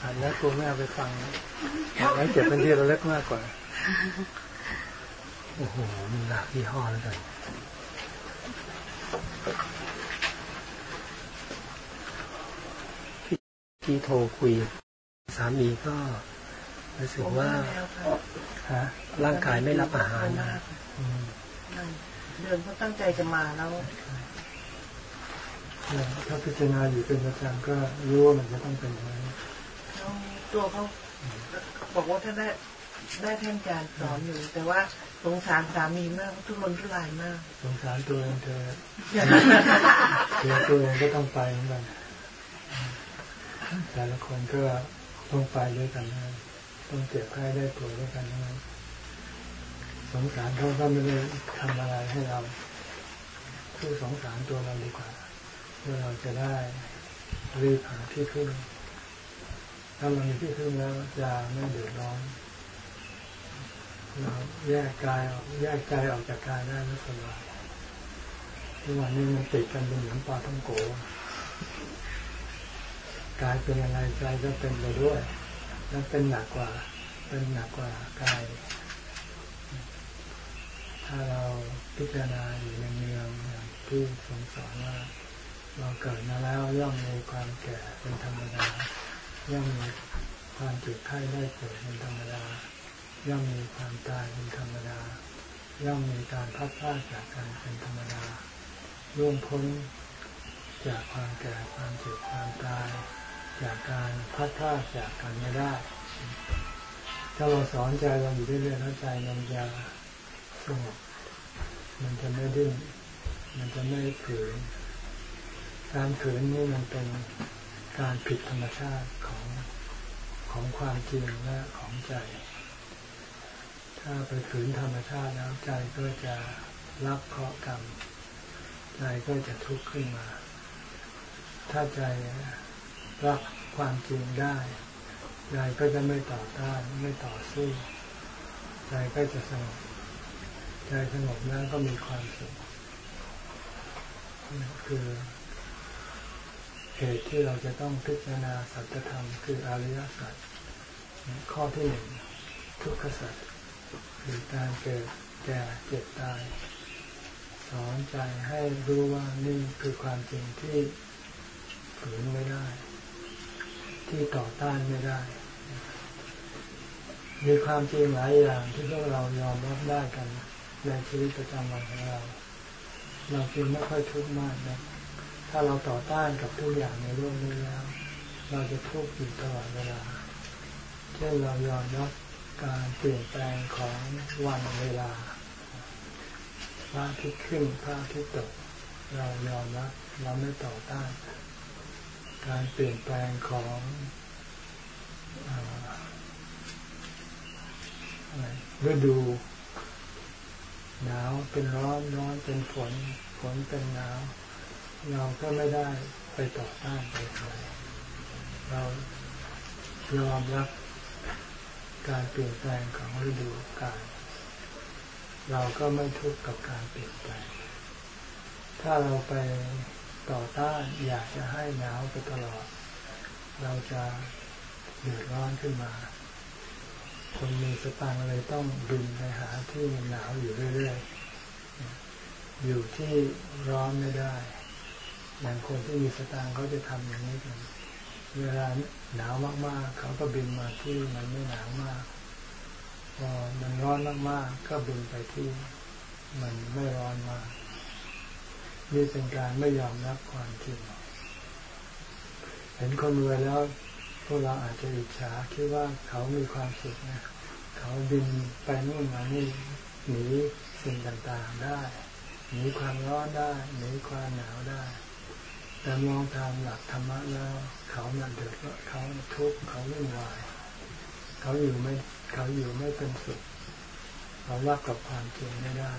อ่านแล้วกูไม่เอาไปฟังอ่านแล้วเก็บเป็นที่ระลึกมากกว่า โอ้โหมันหลากยี่ห้อแล้วกันที่โทรคุย สามีก็รู้สึกว่าฮะร่างกายไม่รับอาหารนะเดือนเขาตั้งใจจะมาแล้วถ้าพิจารณาอยู่เป็นประจำก็รู้ว่ามันจะต้องเป็นอย่างนี้ ตัวเขาบอกว่าถ้าได้ได้ท่านอาจารย์สอนอยู่ แต่ว่าสงสารสามีมากทุรนทุรายมาก สงสารตัวเองเธอเธอตัวเองก็ต้องไปเหมือนกันแต่ละคนก็ต้องไปด้วยกันนะต้องเจ็บไข้ได้ป่วยด้วยกันนะสงสารเขาก็ไม่ได้ทำอะไรให้เราคือสงสารตัวเราดีกว่าเพื่อเราจะได้รีบหาที่พึ่ง ถ้าเรามีที่พึ่งแล้วจะไม่เดือดร้อนเราแยกกายออกแยกใจออกจากกายได้ไม่สบายทุกวันนี้มันติดกันเป็นเหมือนปลาท่องโกกายเป็นอะไรใจก็เป็นไปด้วยแล้วเป็นหนักกว่า เป็นหนักกว่ากาย ถ้าเราพิจารณาอยู่ในเมืองอย่างที่ทรงสอนว่า เราเกิดมาแล้วย่อมมีความแก่เป็นธรรมดา ย่อมมีความเจ็บไข้ได้ป่วยเป็นธรรมดา ย่อมมีความตายเป็นธรรมดา ย่อมมีการพัดพลาดจากการเป็นธรรมดาร่วงพ้นจากความแก่ความเจ็บความตาย จากการพัดพลาดจากกันไม่ได้ ถ้าเราสอนใจเราอยู่เรื่อยๆแล้วใจมันจะสงบมันจะไม่ดิ้นมันจะไม่ขืนการขืนนี่มันเป็น การผิดธรรมชาติของของความจริงและของใจ ถ้าไปขืนธรรมชาติแล้วใจก็จะรับเคราะห์กรรม ใจก็จะทุกข์ขึ้นมา ถ้าใจรับความจริงได้ ใจก็จะไม่ต่อต้านไม่ต่อสู้ใจก็จะสงบใจสงบแล้วก็มีความสุขคือ เหตุที่เราจะต้องพิจารณาสัจธรรมคืออริยสัจข้อที่หนึ่งทุกขสัจคือการเกิดแก่เจ็บตาย สอนใจให้รู้ว่านี่คือความจริงที่ฝืนไม่ได้ ที่ต่อต้านไม่ได้ มีความจริงหลายอย่างที่พวกเรายอมรับได้กันในชีวิตประจำวันของเรา เราจึงไม่ค่อยทุกข์มากนะ ถ้าเราต่อต้านกับทุกอย่างในโลกนี้แล้ว เราจะทุกข์อยู่ตลอดเวลา เช่นเรายอมรับการเปลี่ยนแปลงของวันเวลาพระอาทิตย์ขึ้นพระอาทิตย์ตก เรายอมรับเราไม่ต่อต้าน การเปลี่ยนแปลงของฤดู หนาวเป็นร้อนร้อนเป็นฝน ฝนเป็นหนาว เราก็ไม่ได้ไปต่อต้านไปอะไรเรายอมรับการเปลี่ยนแปลงของฤดูกาลเราก็ไม่ทุกข์กับการเปลี่ยนแปลง ถ้าเราไปต่อต้านอยากจะให้หนาวไปตลอด เราจะเดือดร้อนขึ้นมา คนมีสตางค์เลยต้องบินไปหาที่หนาวอยู่เรื่อยๆ อยู่ที่ร้อนไม่ได้ อย่างคนที่มีสตางค์เขาจะทำอย่างนี้กันเวลาหนาวมากๆ เขาก็บินมาที่มันไม่หนาวมาก พอมันร้อนมากๆ ก็บินไปที่มันไม่ร้อนมากนี่เป็นการไม่ยอมรับความจริงเห็นคนรวยแล้วพวกเราอาจจะอิจฉาคิดว่าเขามีความสุขนะเขาบินไปนู่นมานี่หนีสิ่งต่างๆได้หนีความร้อนได้หนีความหนาวได้ แต่มองตามหลักธรรมะแล้วเขาเนี่ยเดือดเขาทุกข์เขาวุ่นวาย เขาอยู่ไม่เขาอยู่ไม่เป็นสุขเขารับกับความจริงไม่ได้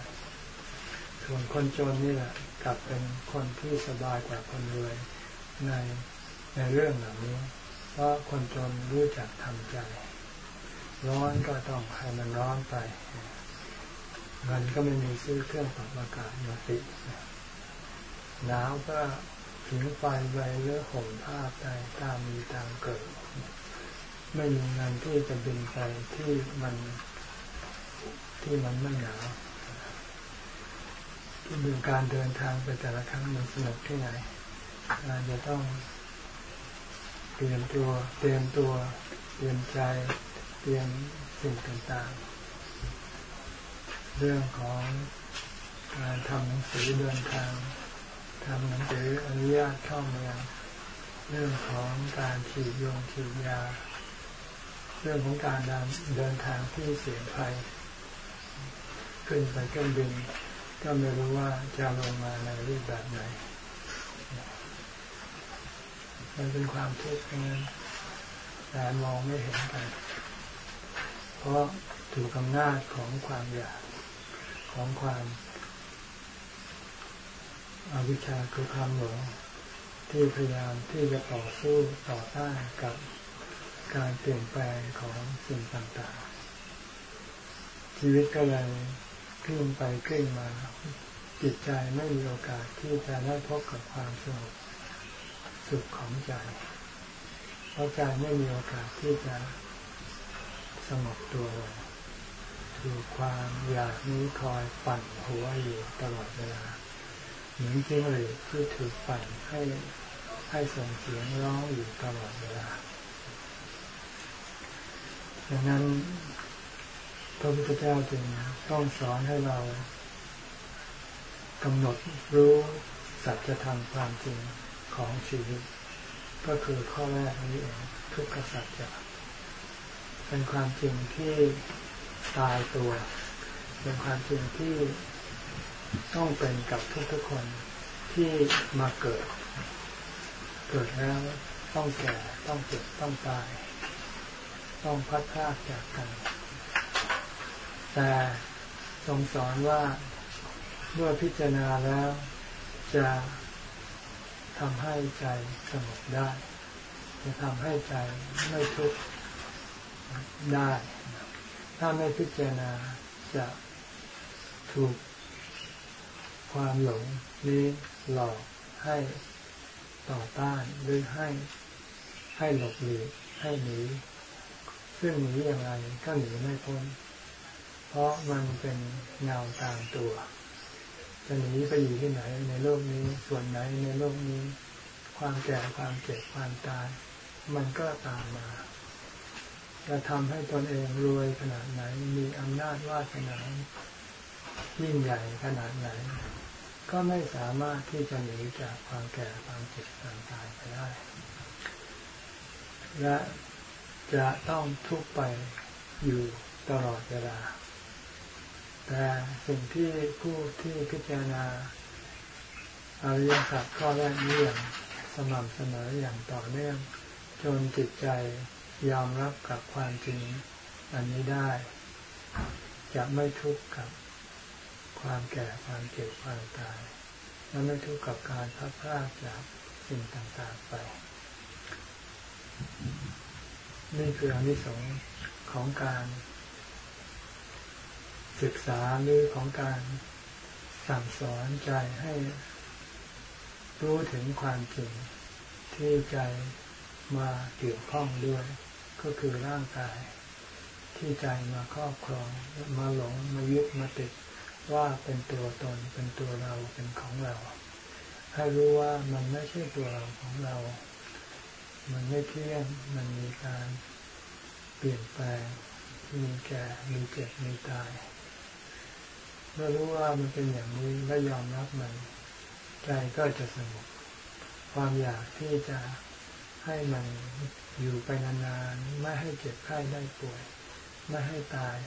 ส่วนคนจนนี่แหละกลับเป็นคนที่สบายกว่าคนรวยในในเรื่องเหล่านี้ เพราะคนจนรู้จักทำใจ ร้อนก็ต้องให้มันร้อนไปเงินก็ไม่มีซื้อเครื่องปรับอากาศมาติดหนาวก็ ผิงไฟไว้เลือห่มผ้าไปตามมีตามเกิด ไม่มีเงินที่จะบินไปที่มันที่มันไม่หนาวที่ดูการเดินทางไปแต่ละครั้งมันสนุกที่ไหนเราจะต้องเตรียมตัวเตรียมตัวเตรียมใจเตรียมสิ่งต่างๆ เรื่องของการทำหนังสือเดินทาง ทำหนังสืออนุญาตเข้าเมืองเรื่องของการฉีดยงฉีดยา เรื่องของการเดินทางที่เสี่ยงภัยขึ้นไปเครื่องบินก็ไม่รู้ว่าจะลงมาในรูปแบบไหน มันเป็นความทุกข์นั้น แต่มองไม่เห็นกัน เพราะถูกอำนาจของความอยากของความ อาวิชชาคือความหลงที่พยายามที่จะต่อสู้ต่อต้านกับการเปลี่ยนแปลงของสิ่งต่างๆ ชีวิตก็เลยคลื่นไปคลื่นมา จิตใจไม่มีโอกาสที่จะได้พบกับความสงบสุขของใจ เพราะใจไม่มีโอกาสที่จะสงบตัวถูกความอยากนี้คอยปั่นหัวอยู่ตลอดเวลา เหมือนจิ้งหรีดที่ถูกปั่นให้ให้ส่งเสียงร้องอยู่ตลอดเวลาดังนั้นพระพุทธเจ้าจึงต้องสอนให้เรากำหนดรู้สัจธรรมความจริงของชีวิต ก็คือข้อแรกนี้เองทุกขสัจจะเป็นความจริงที่ตายตัว เป็นความจริงที่ ต้องเป็นกับทุกๆคนที่มาเกิด เกิดแล้วต้องแก่ต้องเจ็บต้องตาย ต้องพัดพลาดจากกัน แต่ทรงสอนว่าเมื่อพิจารณาแล้ว จะทำให้ใจสงบได้ จะทำให้ใจไม่ทุกข์ได้ ถ้าไม่พิจารณาจะถูก ความหลงนี้หลอกให้ต่อต้านหรือให้ให้หลบหลีกให้หนีซึ่งหนีอย่างไรก็หนีไม่พ้น เพราะมันเป็นเงาตามตัว จะหนีไปอยู่ที่ไหนในโลกนี้ส่วนไหนในโลกนี้ ความแก่ความเจ็บความตาย มันก็ตามมา จะทำให้ตนเองรวยขนาดไหนมีอำนาจวาสนายิ่งใหญ่ขนาดไหน ก็ไม่สามารถที่จะหนีจากความแก่ความเจ็บความตายไปได้ และจะต้องทุกไปอยู่ตลอดเวลา แต่สิ่งที่ผู้ที่พิจารณาอริยสัจข้อแรกนี้อย่างสม่ำเสมออย่างต่อเนื่อง จนจิตใจยอมรับกับความจริงอันนี้ได้ จะไม่ทุกข์กับ ความแก่ความเจ็บความตาย และไม่ทุกข์กับการพัดพลาดจากสิ่งต่างๆไป นี่คืออนิสงส์ของการศึกษาหรือของการสั่งสอนใจให้รู้ถึงความจริงที่ใจมาเกี่ยวข้องด้วย ก็คือร่างกาย ที่ใจมาครอบครองมาหลงมายึดมาติด ว่าเป็นตัวตนเป็นตัวเราเป็นของเรา ให้รู้ว่ามันไม่ใช่ตัวเราของเรา มันไม่เที่ยงมันมีการเปลี่ยนแปลง มีแก่มีเจ็บมีตายเมื่อรู้ว่ามันเป็นอย่างนี้และยอมรับมัน ใจก็จะสงบความอยากที่จะให้มันอยู่ไปนานๆไม่ให้เจ็บไข้ได้ป่วย ไม่ให้ตาย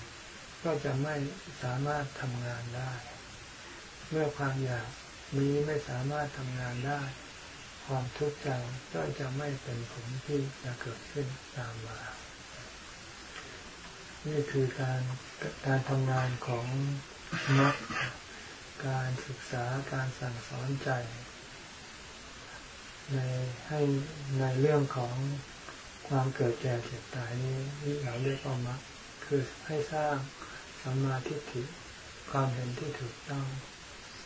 ก็จะไม่สามารถทำงานได้ เมื่อความอยากนี้ไม่สามารถทำงานได้ ความทุกข์ใจก็จะไม่เป็นผลที่จะเกิดขึ้นตามมา นี่คือการการทำงานของนักการศึกษาการสั่งสอนใจ ในให้ในเรื่องของความเกิดแก่เจ็บตายนี่เราเรียกว่ามรรคคือให้สร้าง สัมมาทิฏฐิ ความเห็นที่ถูกต้อง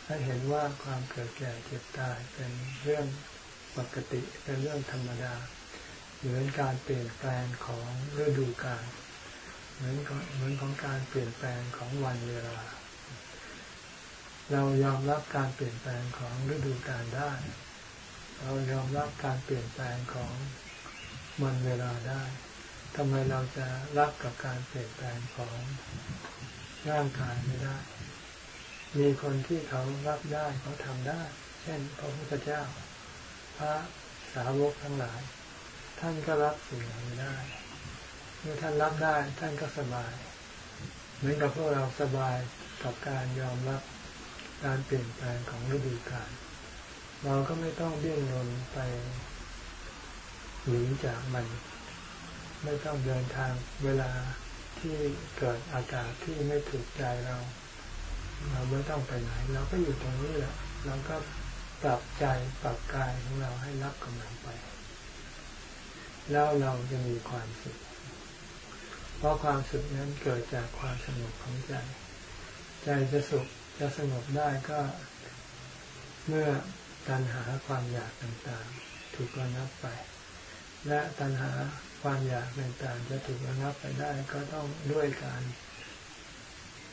ให้เห็นว่าความเกิดแก่เจ็บตายเป็นเรื่องปกติเป็นเรื่องธรรมดาเเหมือนการเปลี่ยนแปลงของฤดูกาลเหมือนเหมือนของการเปลี่ยนแปลงของวันเวลา เรายอมรับการเปลี่ยนแปลงของฤดูกาลได้ เรายอมรับการเปลี่ยนแปลงของวันเวลาได้ทำไมเราจะรับกับการเปลี่ยนแปลงของ ร่างกายไม่ได้ มีคนที่เขารับได้เขาทำได้ เช่น พระพุทธเจ้า พระสาวกทั้งหลาย ท่านก็รับสิ่งนี้ได้ เมื่อท่านรับได้ท่านก็สบาย เหมือนกับพวกเราสบายกับการยอมรับการเปลี่ยนแปลงของฤดูกาลเราก็ไม่ต้องเบี่ยงนนไปหนีจากมัน ไม่ต้องเดินทางเวลา ที่เกิดอากาศที่ไม่ถูกใจเรา เราไม่ต้องไปไหน เราก็อยู่ตรงนี้แหละเราก็ปรับใจปรับกายของเราให้รับกำลังไป แล้วเราจะมีความสุขเพราะความสุขนั้นเกิดจากความสงบของใจ ใจจะสุขจะสงบได้ก็เมื่อการหาความอยากต่างๆ ถูกระงับไป และตัณหา ความอยากต่างๆจะถูกระงับไปได้ก็ต้องด้วยการ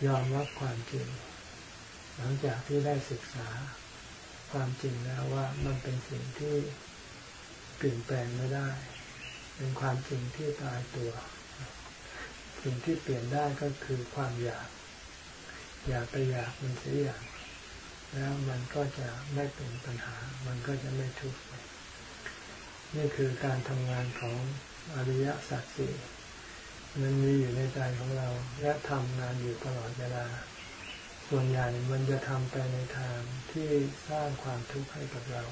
ยอมรับความจริง หลังจากที่ได้ศึกษาความจริงแล้วว่ามันเป็นสิ่งที่เปลี่ยนแปลงไม่ได้ เป็นความจริงที่ตายตัว สิ่งที่เปลี่ยนได้ก็คือความอยาก อยากไปอยากมันเสียอย่างแล้วมันก็จะไม่เป็นปัญหา มันก็จะไม่ทุกข์นี่คือการทำงานของ อริยสัจสี่มันมีอยู่ในใจของเรา และทำงานอยู่ตลอดเวลา ส่วนใหญ่มันจะทำไปในทางที่สร้างความทุกข์ให้กับเรา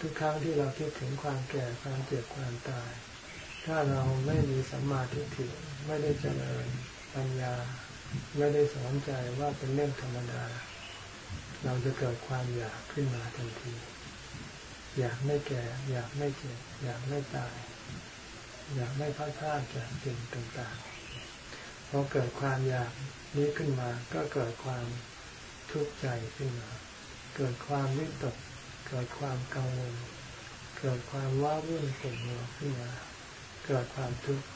ทุกครั้งที่เราคิดถึงความแก่ความเจ็บความตาย ถ้าเราไม่มีสัมมาทิฏฐิไม่ได้เจริญปัญญา ไม่ได้สอนใจว่าเป็นเรื่องธรรมดา เราจะเกิดความอยากขึ้นมาทันที อยากไม่แก่ อยากไม่เจ็บ อยากไม่ตาย อยากไม่พัดพลาดจากสิ่งต่างๆพอเกิดความอยากนี้ขึ้นมา ก็เกิดความทุกข์ใจขึ้นมา เกิดความวิตก เกิดความกังวล เกิดความว้าวุ่นขุ่นมัวขึ้นมา เกิดความทุกข์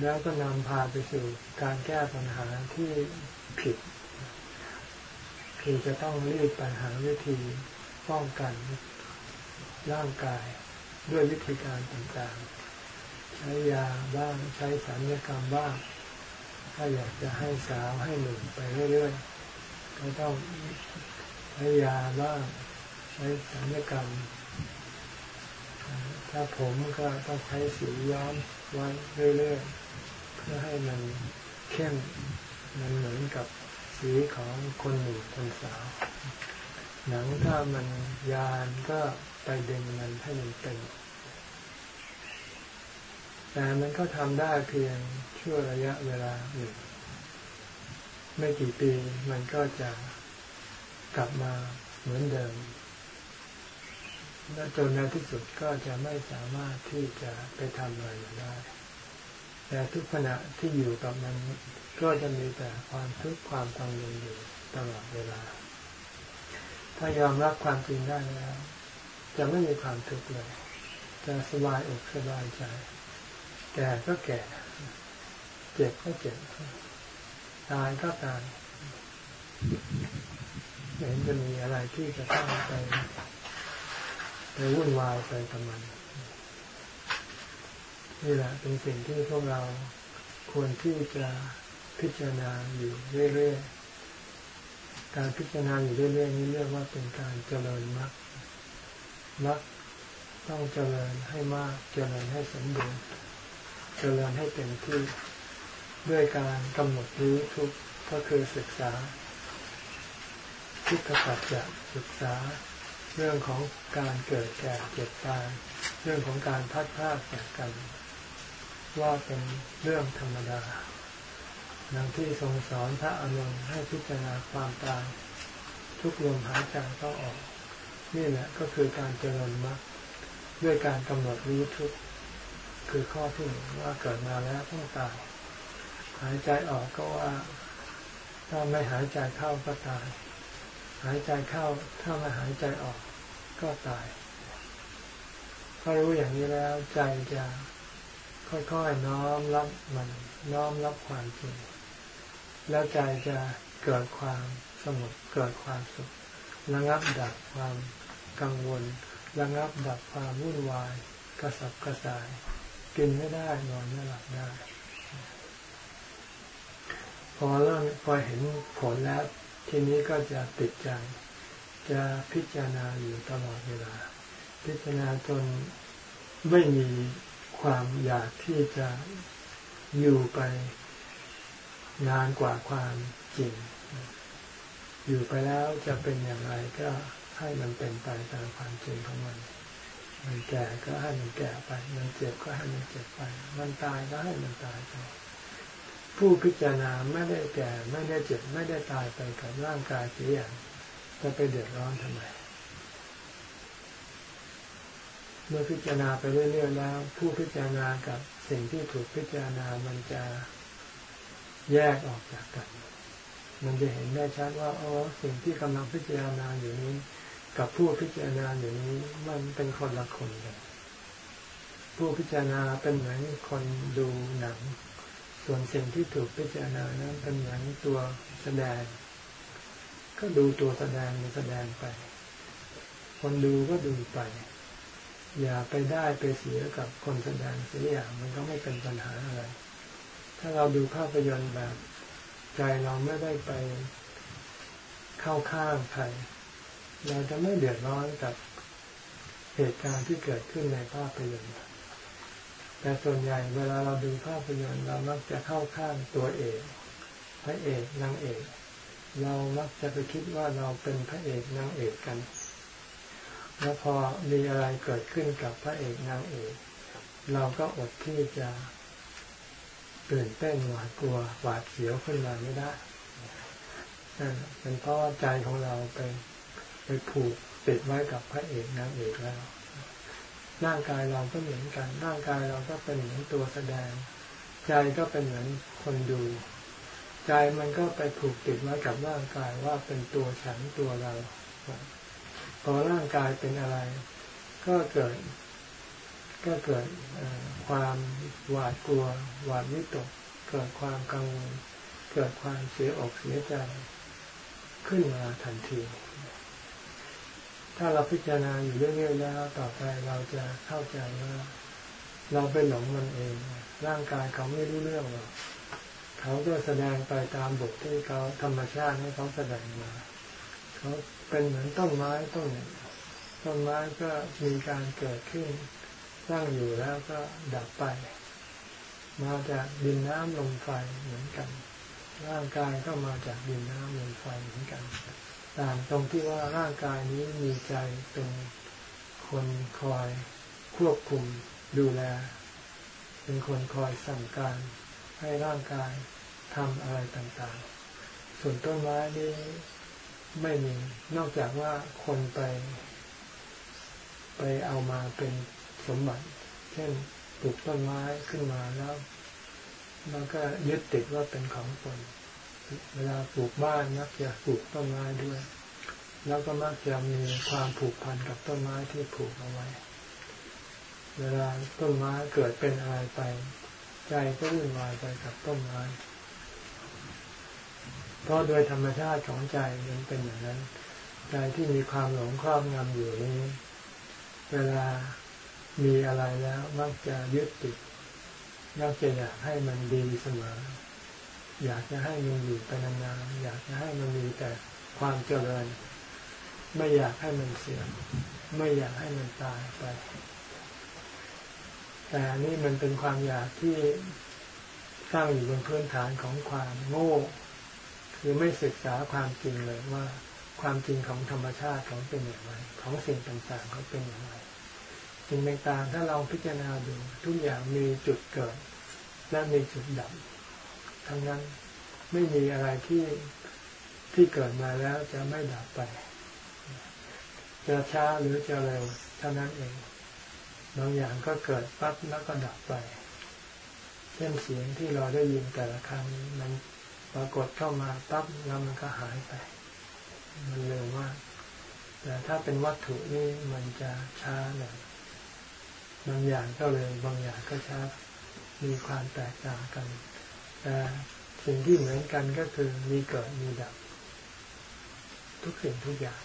แล้วก็นำพาไปสู่การแก้ปัญหาที่ผิด คือจะต้องรีบปัญหาวิธีป้องกันร่างกายด้วยวิธีการต่างๆ ใช้ยาบ้างใช้สัญญกรรมบ้าง ถ้าอยากจะให้สาวให้หนุ่มไปเรื่อยๆก็ต้องใช้ยาบ้าง ใช้สัญญกรรม ถ้าผมก็ต้องใช้สีย้อมไว้เรื่อยๆ เพื่อให้มันเข้มมันเหมือนกับสีของคนหนุ่มคนสาว หนังถ้ามันยานก็ไปดึงมันให้มันเป็น แต่มันก็ทำได้เพียงชั่วระยะเวลาหนึ่งไม่กี่ปีมันก็จะกลับมาเหมือนเดิม และจนในที่สุดก็จะไม่สามารถที่จะไปทำอะไรได้ แต่ทุกขณะที่อยู่กับมันก็จะมีแต่ความทุกข์ความกังวลอยู่ตลอดเวลา ถ้ายอมรับความจริงได้แล้ว จะไม่มีความทุกข์เลย จะสบายอกสบายใจ แก่ก็แก่ เจ็บก็เจ็บ ตายก็ตายเห็นจะมีอะไรที่จะต้องไปไปวุ่นวายไปกับมันนี่แหละเป็นสิ่งที่พวกเราควรที่จะพิจารณาอยู่เรื่อยๆ การพิจารณาอยู่เรื่อยๆ นี้เรียกว่าเป็นการเจริญมรรคมรรคต้องเจริญให้มาก เจริญให้สมบูรณ์ เจริญให้เต็มที่ด้วยการกำหนดรู้ทุกก็คือศึกษาทุกขปัจจะศึกษา เรื่องของการเกิดแก่เจ็บตายเรื่องของการพัดพลาดจากกัน ว่าเป็นเรื่องธรรมดาดังที่ทรงสอนพระอนุนให้พิจารณาความตายทุกลมหายใจก็ออก นี่แหละก็คือการเจริญมรรคด้วยการกำหนดรู้ทุก คือข้อที่หนึ่งว่าเกิดมาแล้วต้องตายหายใจออกก็ว่า ถ้าไม่หายใจเข้าก็ตาย หายใจเข้าถ้าไม่หายใจออกก็ตายถ้ารู้อย่างนี้แล้วใจจะค่อยๆน้อมรับมันน้อมรับความจริงแล้วใจจะเกิดความสงบเกิดความสุขระงับดับความกังวลระงับดับความวุ่นวายกระสับกระส่าย กินไม่ได้นอนไม่หลับได้พอเริ่มพอเห็นผลแล้ว ทีนี้ก็จะติดใจ จะพิจารณาอยู่ตลอดเวลา พิจารณาจนไม่มีความอยากที่จะอยู่ไปนานกว่าความจริง อยู่ไปแล้วจะเป็นอย่างไรก็ให้มันเป็นไปตามความจริงของมัน มันแก่ก็ให้มันแก่ไป มันเจ็บก็ให้มันเจ็บไป มันตายก็ให้มันตายไปผู้พิจารณาไม่ได้แก่ไม่ได้เจ็บไม่ได้ตายไปกับร่างกายเสียอย่างจะไปเดือดร้อนทำไม เมื่อพิจารณาไปเรื่อยๆแล้ว ผู้พิจารณากับสิ่งที่ถูกพิจารณามันจะแยกออกจากกัน มันจะเห็นได้ชัดว่าอ๋อสิ่งที่กำลังพิจารณาอยู่นี้ กับผู้พิจารณาอยู่นี้มันเป็นคนละคนกันผู้พิจารณาเป็นเหมือนคนดูหนัง ส่วนสิ่งที่ถูกพิจารณานั้นเป็นเหมือนตัวแสดง ก็ดูตัวแสดงมันแสดงไป คนดูก็ดูไป อย่าไปได้ไปเสียกับคนแสดงเสียอย่างมันก็ไม่เป็นปัญหาอะไร ถ้าเราดูภาพยนตร์แบบ ใจเราไม่ได้ไปเข้าข้างใคร เราจะไม่เดือดร้อนกับเหตุการณ์ที่เกิดขึ้นในภาพยนตร์แต่ส่วนใหญ่เวลาเราดูภาพยนตร์เรามักจะเข้าข้างตัวเอกพระเอกนางเอก เรามักจะไปคิดว่าเราเป็นพระเอกนางเอกกัน แล้วพอมีอะไรเกิดขึ้นกับพระเอกนางเอก เราก็อดที่จะตื่นเต้นหวาดกลัวหวาดเสียวขึ้นมาไม่ได้มันเป็นเพราะใจของเราไป ผูกติดไว้กับพระเอกนางเอกแล้ว ร่างกายเราก็เหมือนกัน ร่างกายเราก็เป็นเหมือนตัวแสดง ใจก็เป็นเหมือนคนดู ใจมันก็ไปผูกติดไว้กับร่างกายว่าเป็นตัวฉันตัวเราพอร่างกายเป็นอะไร ก็เกิด ก็เกิดความหวาดกลัว หวาดวิตก เกิดความกังวล เกิดความเสียอกเสียใจ ขึ้นมาทันที ถ้าเราพิจารณาอยู่เรื่อยๆแล้วต่อไปเราจะเข้าใจว่าเราไปหลงมันเอง ร่างกายเขาไม่รู้เรื่องหรอกเขาก็แสดงไปตามบทที่เขาธรรมชาติให้เขาแสดงมา เขาเป็นเหมือนต้นไม้ต้นหนึ่งต้นไม้ก็มีการเกิดขึ้นตั้างอยู่แล้วก็ดับไป มาจากดินน้ำลมไฟเหมือนกัน ร่างกายก็มาจากดินน้ำลมไฟเหมือนกัน ต่างตรงที่ว่าร่างกายนี้มีใจเป็นคนคอยควบคุมดูแล เป็นคนคอยสั่งการให้ร่างกายทำอะไรต่างๆ ส่วนต้นไม้นี้ไม่มีนอกจากว่าคนไป ไปเอามาเป็นสมบัติ เช่นปลูกต้นไม้ขึ้นมาแล้ว มันก็ยึดติดว่าเป็นของตน เวลาปลูกบ้านมักจะปลูกต้นไม้ด้วย แล้วก็มักจะมีความผูกพันกับต้นไม้ที่ปลูกเอาไว้ เวลาต้นไม้เกิดเป็นอะไรไป ใจก็วุ่นวายไปกับต้นไม้ เพราะโดยธรรมชาติของใจมันเป็นอย่างนั้น ใจที่มีความหลงครอบงำอยู่นี้ เวลามีอะไรแล้วมักจะยึดติดมักจะอยากให้มันดีเสมอ อยากจะให้มันอยู่ไปนานๆอยากจะให้มันมีแต่ความเจริญ ไม่อยากให้มันเสื่อมไม่อยากให้มันตายไป แต่นี่มันเป็นความอยากที่สร้างอยู่บนพื้นฐานของความโง่ คือไม่ศึกษาความจริงเลยว่า ความจริงของธรรมชาติของเป็นอย่างไรของสิ่งต่างๆเขาเป็นอย่างไรสิ่งต่างๆถ้าเราพิจารณาดูทุกอย่างมีจุดเกิด และมีจุดดับ ทั้งนั้นไม่มีอะไรที่ที่เกิดมาแล้วจะไม่ดับไป จะช้าหรือจะเร็วเท่านั้นเองบางอย่างก็เกิดปั๊บแล้วก็ดับไปเช่นเสียงที่เราได้ยินแต่ละครั้งมันปรากฏเข้ามาปั๊บแล้วมันก็หายไป มันเร็วมาก แต่ถ้าเป็นวัตถุนี่มันจะช้าหน่อยบางอย่างก็เร็วบางอย่างก็ช้ามีความแตกต่างกัน แต่สิ่งที่เหมือนกันก็คือมีเกิดมีดับ ทุกสิ่งทุกอย่าง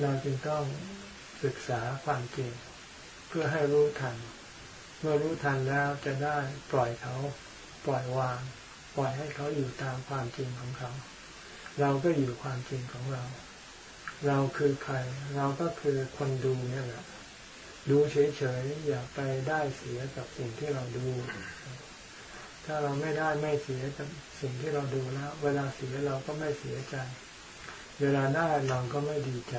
เราจึงต้องศึกษาความจริง เพื่อให้รู้ทัน เมื่อรู้ทันแล้วจะได้ปล่อยเขา ปล่อยวาง ปล่อยให้เขาอยู่ตามความจริงของเขา เราก็อยู่ความจริงของเรา เราคือใคร เราก็คือคนดูนี่แหละ ดูเฉยๆ อย่าไปได้เสียกับสิ่งที่เราดู ถ้าเราไม่ได้ไม่เสียกับสิ่งที่เราดูแล้ว เวลาเสียเราก็ไม่เสียใจ เวลาได้เราก็ไม่ดีใจ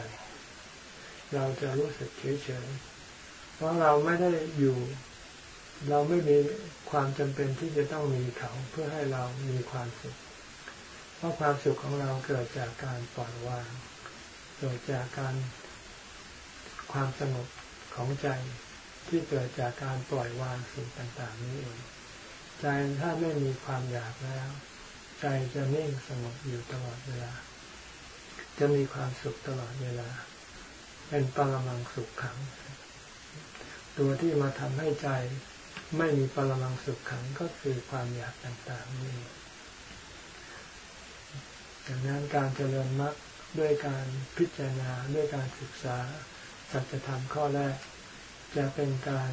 เราจะรู้สึกเฉยๆ เพราะเราไม่ได้อยู่ เราไม่มีความจำเป็นที่จะต้องมีเขาเพื่อให้เรามีความสุข เพราะความสุขของเราเกิดจากการปล่อยวาง เกิดจากการความสงบ ของใจที่เกิดจากการปล่อยวางสิ่งต่างๆ นี้เอง ใจถ้าไม่มีความอยากแล้ว ใจจะนิ่งสงบอยู่ตลอดเวลา จะมีความสุขตลอดเวลา เป็นปรมังสุขขัง ตัวที่มาทำให้ใจไม่มีปรมังสุขขังก็คือความอยากต่างๆนี่ดังนั้นการเจริญมรรคด้วยการพิจารณาด้วยการศึกษา สัจธรรมข้อแรก จะเป็นการ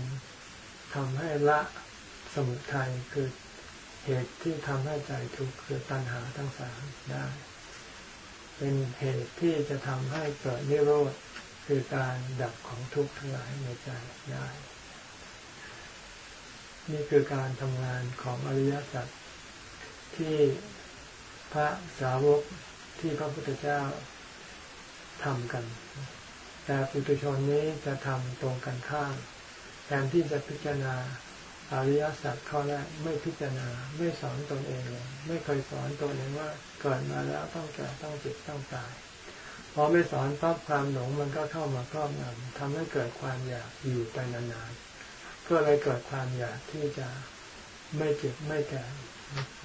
ทำให้ละสมุทัยคือเหตุที่ทำให้ใจทุกข์คือตัณหาทั้งสามได้ เป็นเหตุที่จะทำให้เกิดนิโรธคือการดับของทุกข์ทั้งหลายในใจได้ นี่คือการทำงานของอริยสัจที่พระสาวกที่พระพุทธเจ้าทำกัน แต่ปุถุชนนี้จะทำตรงกันข้ามแทนที่จะพิจารณาอริยสัจข้อแรกไม่พิจารณาไม่สอนตนเองเลยไม่เคยสอนตัวเองว่าเกิดมาแล้วต้องแก่ต้องเจ็บต้องตายพอไม่สอนปั๊บความหลงมันก็เข้ามาครอบงำทำให้เกิดความอยากอยู่ไปนานๆก็เลยเกิดความอยากที่จะไม่เจ็บไม่แก่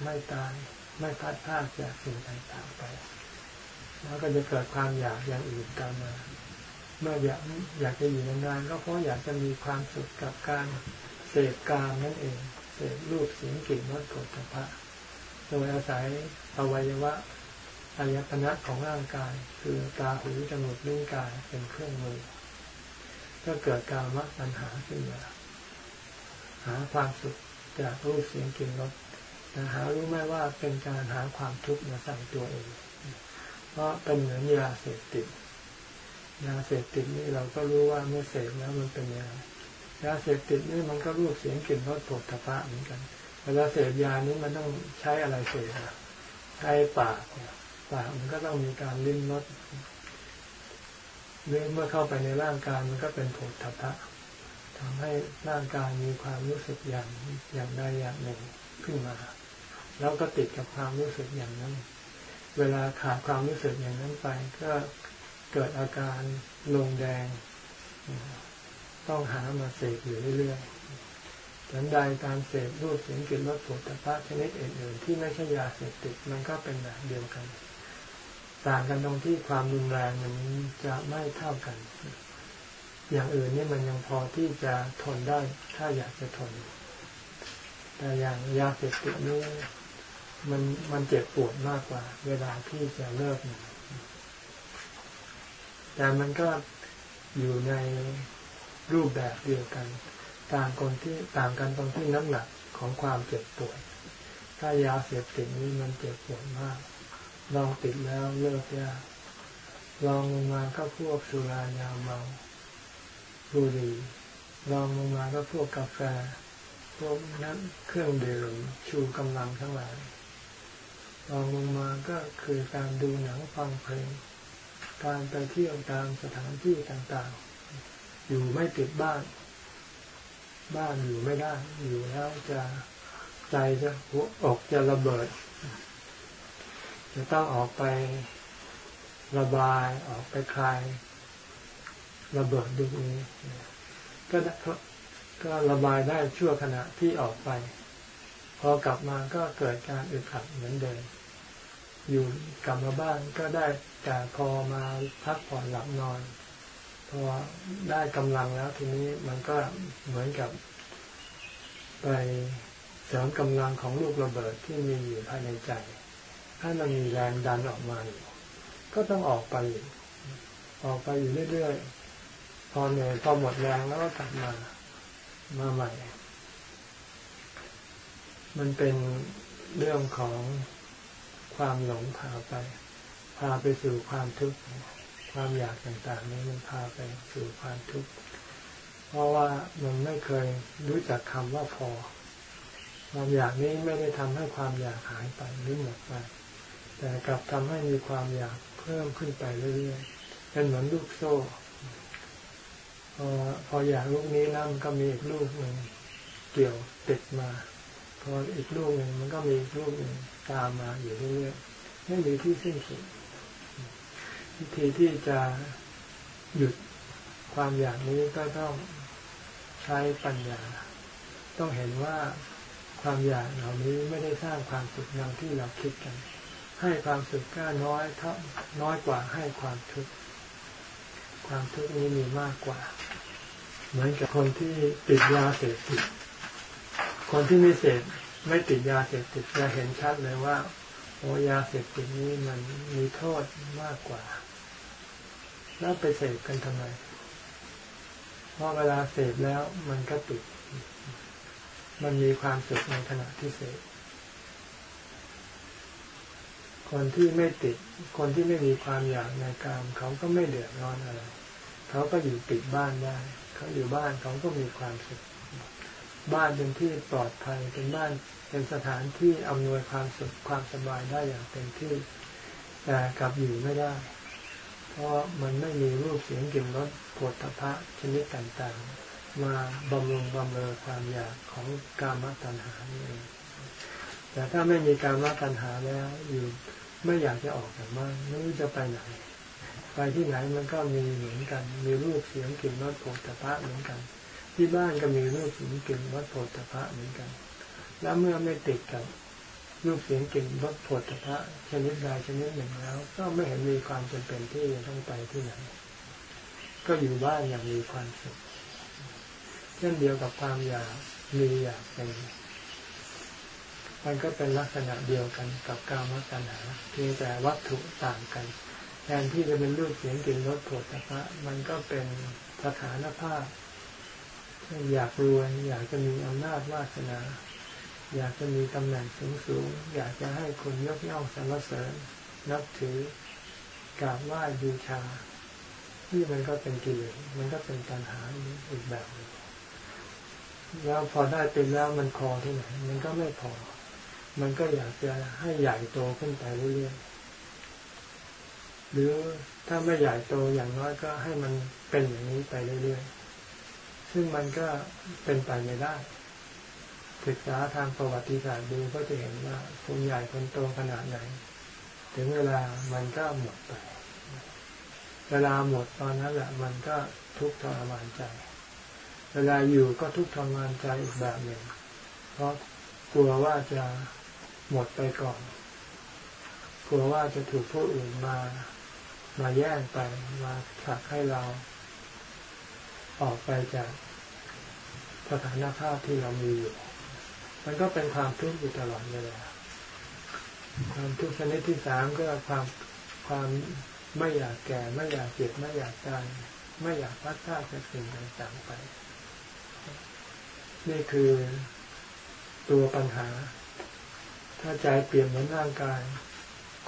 ไม่ตาย ไม่พัดพลาดจากสิ่งต่างๆไป แล้วก็จะเกิดความอยากอย่างอื่นตามมา เมื่ออยากอยากจะอยู่นานๆก็เพราะอยากจะมีความสุขกับการเสพกามนั่นเอง เสพรูปเสียงกลิ่นรสผลิภัณฑ์โดยอาศัยอวัยวะอายตนะของร่างกาย คือตาหูจมูกลิ้นกายเป็นเครื่องมือก็เกิดการมักปัญหาขึ้นมาหาความสุขจากรูปเสียงกลิ่นรสแต่หารู้ไหมว่าเป็นการหาความทุกข์มาใส่ตัวเอง เพราะเป็นเหมือนยาเสพติด ยาเสพติดนี่เราก็รู้ว่าเมื่อเสพแล้วมันเป็นยังไงยาเสพติดนี่มันก็รูปเสียงกลิ่นรสผลทพะเหมือนกันเวลาเสพยานี้มันต้องใช้อะไรเสพใช้ปากปากมันก็ต้องมีการลิ้มรสเมื่อเมื่อเข้าไปในร่างกายมันก็เป็นผลทพะทำให้ร่างกายมีความรู้สึกอย่างอย่างใดอย่างหนึ่งขึ้นมา แล้วก็ติดกับความรู้สึกอย่างนั้น เวลาขาดความรู้สึกอย่างนั้นไป ก็ เกิดอาการลงแดง ต้องหามาเสพอยู่เรื่อยๆฉันใดการเสพรูปเสียงกลิ่นรสผลิภัณฑ์ชนิดอื่นๆที่ไม่ใช่ยาเสพติดมันก็เป็นแบบเดียวกัน ต่างกันตรงที่ความรุนแรงมันจะไม่เท่ากัน อย่างอื่นนี่มันยังพอที่จะทนได้ถ้าอยากจะทน แต่อย่างยาเสพติดนี่มันมันเจ็บปวดมากกว่า เวลาที่จะเลิกมัน แต่มันก็อยู่ในรูปแบบเดียวกัน ต่างคนที่ต่างกันตรงที่น้ำหนักของความเจ็บปวดถ้ายาเสพติดนี้มันเจ็บปวดมาก ลองติดแล้วเลิกยากลองลงมาก็พวกสุรายาเมาบุหรี่ลองลงมาก็พวกกาแฟ พวกนั้นเครื่องดื่มชูกำลังทั้งหลายลองลงมาก็คือการดูหนังฟังเพลง การไปเที่ยวตามสถานที่ต่างๆ อยู่ไม่ติดบ้าน บ้านอยู่ไม่ได้อยู่แล้วจะใจจะหัวอกจะระเบิด จะต้องออกไประบายออกไปคลายระเบิดดูนี้ก็ก็ระบายได้ชั่วขณะที่ออกไป พอกลับมาก็เกิดการอึดอัดเหมือนเดิมอยู่กลับมาบ้านก็ได้ แต่พอมาพักผ่อนหลับนอนพอได้กำลังแล้วทีนี้มันก็เหมือนกับไปเสริมกำลังของลูกระเบิดที่มีอยู่ภายในใจให้มันมีแรงดันออกมาอยู่ก็ต้องออกไปอออกไปอยู่เรื่อยๆ พอเหนื่อยพอหมดแรงแล้วก็กลับมา มาใหม่ มันเป็นเรื่องของความหลงพาไป พาไปสู่ความทุกข์ความอยากต่างๆ นี้มันพาไปสู่ความทุกข์เพราะว่ามันไม่เคยรู้จักคำว่าพอ ความอยากนี้ไม่ได้ทำให้ความอยากหายไปหรือหมดไป แต่กลับทำให้มีความอยากเพิ่มขึ้นไปเรื่อยๆเป็นเหมือนลูกโซ่พอพออยากลูกนี้แล้วมันก็มีอีกลูกหนึ่งเกี่ยวติดมา พออีกลูกหนึ่งมันก็มีอีกลูกหนึ่งตามมาอยู่เรื่อยๆไม่มีที่สิ้นสุด วิธีที่จะหยุดความอยากนี้ก็ต้องใช้ปัญญา ต้องเห็นว่าความอยากเหล่านี้ไม่ได้สร้างความสุขอย่างที่เราคิดกัน ให้ความสุขก็น้อยเท่าน้อยกว่าให้ความทุกข์ความทุกข์นี้มีมากกว่า เหมือนกับคนที่ติดยาเสพติด คนที่ไม่เสพไม่ติดยาเสพติดจะเห็นชัดเลยว่าโอ้ยาเสพติดนี้มันมีโทษมากกว่า แล้วไปเสพกันทำไม เพราะเวลาเสพแล้วมันก็ติด มันมีความสุขในขณะที่เสพคนที่ไม่ติด คนที่ไม่มีความอยากในกามเขาก็ไม่เดือดร้อนอะไร เขาก็อยู่ติดบ้านได้ เขาอยู่บ้านเขาก็มีความสุข บ้านเป็นที่ปลอดภัย เป็นบ้านเป็นสถานที่อำนวยความสุขความสบายได้อย่างเต็มที่ แต่กลับอยู่ไม่ได้ ราะมันไม่มีรูปเสียงกลิ่นรสโผฏฐพะชนิดต่างๆ มาบำรุงบำเรอความอยากของกามตัณหานี่เองแต่ถ้าไม่มีการมาตัณหาแล้วอยู่ไม่อยากจะออกจากบ้านไม่รู้จะไปไหน ไปที่ไหนมันก็มีเหมือนกัน มีรูปเสียงกลิ่นรสโผฏฐพะเหมือนกัน ที่บ้านก็มีรูปเสียงกลิ่นรสโผฏฐพะเหมือนกัน แล้วเมื่อไม่ติดกับ รูปเสียงกลิ่นรสโผฏฐพะชนิดใดชนิดหนึ่งแล้ว ก็ไม่เห็นมีความจำเป็นที่จะต้องไปที่ไหนก็อยู่บ้านอย่างมีความสุขเช่นเดียวกับความอยากมีอยากเป็นมันก็เป็นลักษณะเดียวกันกับกามตัณหาเพียงแต่วัตถุต่างกันแทนที่จะเป็นรูปเสียงกลิ่นรสโผฏฐพะมันก็เป็นสถานภาพอยากรวยอยากจะมีอำนาจวาสนา อยากจะมีตำแหน่งสูงสูงอยากจะให้คนยกย่องสรรเสริญ นับถือกราบไหว้บูชาที่มันก็เป็นกิเลสมันก็เป็นปัญหาอีกแบบหนึ่งแล้วพอได้เป็นแล้วมันพอที่ไหน มันก็ไม่พอ มันก็อยากจะให้ใหญ่โตขึ้นไปเรื่อยๆหรือถ้าไม่ใหญ่โตอย่างน้อยก็ให้มันเป็นอย่างนี้ไปเรื่อยๆซึ่งมันก็เป็นไปไม่ได้ ศึกษาทางประวัติศาสตร์ดูก็จะเห็นว่าคนใหญ่คนโตขนาดไหน ถึงเวลามันก็หมดไป เวลาหมดตอนนั้นแหละมันก็ทุกข์ทรมานใจ เวลาอยู่ก็ทุกข์ทรมานใจอีกแบบหนึ่ง เพราะกลัวว่าจะหมดไปก่อน กลัวว่าจะถูกผู้อื่นมา มาแย่งไป มาผลักให้เรา ออกไปจากสถานภาพที่เรามีอยู่ มันก็เป็นความทุกข์อยู่ตลอดเวลาความทุกข์ชนิดที่สามก็ความความไม่อยากแก่ ไม่อยากเจ็บไม่อยากตายไม่อยากพัดพลาดจากสิ่งต่างๆไป นี่คือตัวปัญหา ถ้าใจเปลี่ยนเหมือนร่างกาย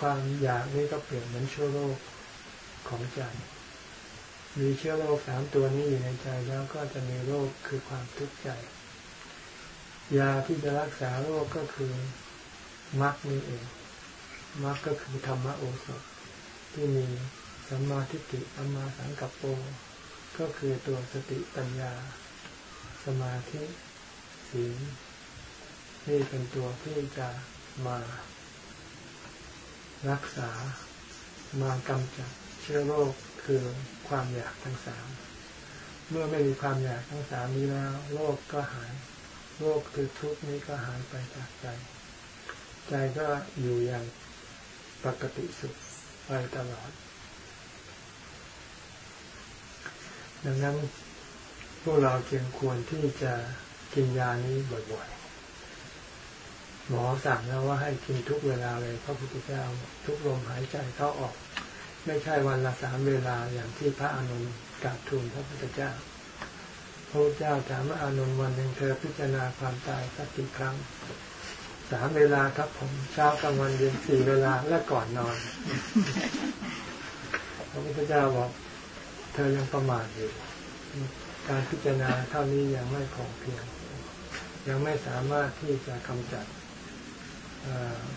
ความอยากนี่ก็เปลี่ยนเหมือนเชื้อโรคของใจ มีเชื้อโรคสามตัวนี้อยู่ในใจแล้วก็จะมีโรคคือความทุกข์ใจ ยาที่จะรักษาโรคก็คือมรรคนี่เองมรรคก็คือธรรมโอสถที่มีสัมมาทิฏฐิสัมมาสังกัปโปก็คือตัวสติปัญญา สมาธิศีลนี่เป็นตัวที่จะมารักษามากำจัดเชื้อโรคคือความอยากทั้งสาม เมื่อไม่มีความอยากทั้งสามนี้แล้ว โรคก็หาย โรคคือทุกข์นี้ก็หายไปจากใจ ใจก็อยู่อย่างปกติสุขไปตลอด ดังนั้นพวกเราจึงควรที่จะกินยานี้บ่อยๆ หมอสั่งแล้วว่าให้กินทุกเวลาเลยพระพุทธเจ้าทุกลมหายใจเข้าออก ไม่ใช่วันละสามเวลาอย่างที่พระอนุนกราบทูลพระพุทธเจ้า พระเจ้าถามว่าอนุนวันหนึ่งเธอพิจารณาความตายสักกี่ครั้งสามเวลาครับผมเช้ากลางวันเย็นสี่เวลาและก่อนนอนพระพุทธเจ้าบอกเธอยังประมาทอยู่ การพิจารณาเท่านี้ยังไม่พอเพียง ยังไม่สามารถที่จะกำจัด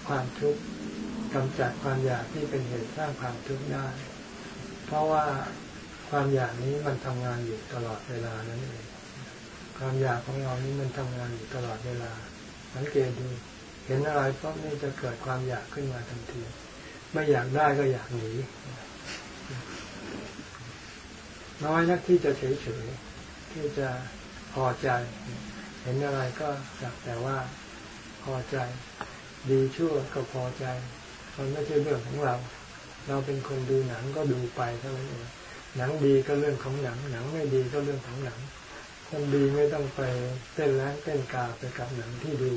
ความทุกข์กำจัดความอยากที่เป็นเหตุสร้างความทุกข์ได้ เพราะว่าความอยากนี้มันทำงานอยู่ตลอดเวลานั่นเอง ความอยากของเรานี้มันทำงานอยู่ตลอดเวลา สังเกตดูเห็นอะไรก็นี่จะเกิดความอยากขึ้นมาทันที ไม่อยากได้ก็อยากหนีน้อยนักที่จะเฉยเฉยที่จะพอใจ เห็นอะไรก็สักแต่ว่าพอใจ ดีชั่วก็พอใจมันไม่ใช่เรื่องของเรา เราเป็นคนดูหนังก็ดูไปเท่านั้นเองหนังดีก็เรื่องของหนัง หนังไม่ดีก็เรื่องของหนัง คนดีไม่ต้องไปเต้นแรงเต้นกาไปกับหนังที่ดี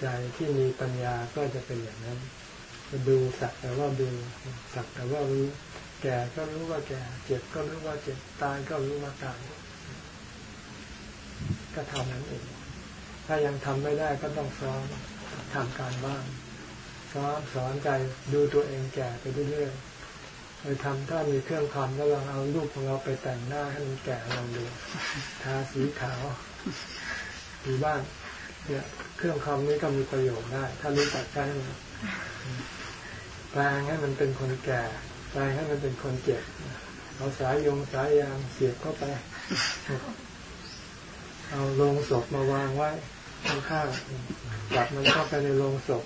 ใจที่มีปัญญาก็จะเป็นอย่างนั้นดูสักแต่ว่าดูสักแต่ว่ารู้แก่ก็รู้ว่าแก่ เจ็บก็รู้ว่าเจ็บตายก็รู้ว่าตายก็ทำนั้นเอง ถ้ายังทำไม่ได้ก็ต้องซ้อมทำการบ้างซ้อมสอนใจดูตัวเองแก่ไปเรื่อยๆ ไปทำถ้ามีเครื่องทำก็ลองเอารูปของเราไปแต่งหน้าให้มันแก่ลองดูทาสีขาวดูบ้างเนี่ยเครื่องคอมนี้ก็มีประโยชน์ได้ ถ้ารู้จักใช้มันแปลงให้มันเป็นคนแก่แปลงให้มันเป็นคนเจ็บเอาสายยงสายยางเสียบเข้าไป เอาลงศพมาวางไว้ข้างๆจับมันเข้าไปในโลงศพ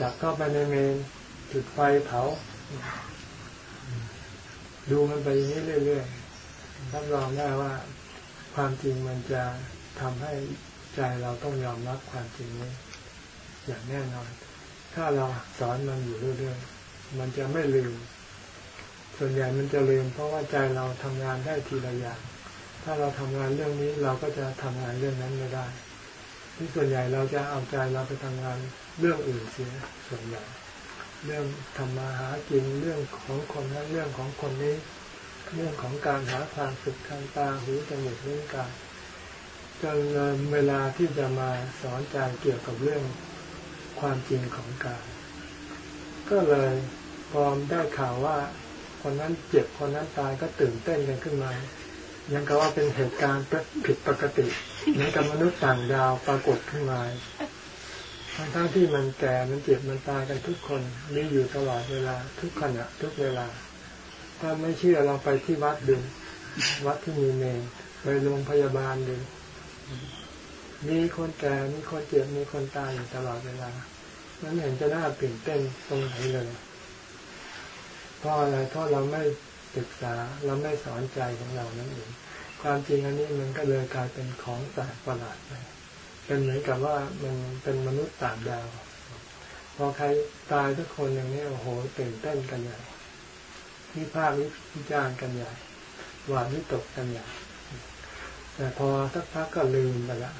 จับเข้าไปในเมนจุดไฟเผา ดูมันไปอย่างนี้เรื่อยๆรับรองได้ว่าความจริงมันจะทำให้ใจเราต้องยอมรับความจริงนี้อย่างแน่นอน ถ้าเราสอนมันอยู่เรื่อยๆ มันจะไม่ลืม ส่วนใหญ่มันจะลืม เพราะว่าใจเราทำงานได้ทีละอย่าง ถ้าเราทำงานเรื่องนี้เราก็จะทำงานเรื่องนั้นไม่ได้ที่ส่วนใหญ่เราจะเอาใจเราไปทำงานเรื่องอื่นเสียส่วนใหญ่ เรื่องทำมาหากินเรื่องของคนนั้นเรื่องของคนนี้ เรื่องของการหาความสุขทางตาหูจมูกลิ้นกายจนเวลาที่จะมาสอนใจเกี่ยวกับเรื่องความจริงของกายก็เลยพอได้ข่าวว่า คนนั้นเจ็บคนนั้นตายก็ตื่นเต้นกันขึ้นมา ยังก็ว่าเป็นเหตุการณ์ผิดปกติเหมือนกับมนุษย์ต่างดาวปรากฏขึ้นมา ทั้งทั้งที่มันแก่มันเจ็บมันตายกันทุกคนมีอยู่ตลอดเวลาทุกขณะทุกเวลา ถ้าไม่เชื่อเราไปที่วัดดู วัดที่มีเมนไปโรงพยาบาลดูมีคนแก่มีคนเจ็บมีคนตายอยู่ตลอดเวลานั้นเห็นจะน่าตื่นเต้นตรงไหนเลยเพราะอะไรเพราะเราไม่ศึกษาเราไม่สอนใจของเรานั่นเองความจริงอันนี้มันก็เลยกลายเป็นของแปลกประหลาดไป เป็นเหมือนกับว่ามันเป็นมนุษย์ต่างดาวพอใครตายทุกคนอย่างนี้โอ้โหตื่นเต้นกันใหญ่วิพากษ์วิจารณ์กันใหญ่หวานวิตกกันใหญ่แต่พอสักพักก็ลืมไปละ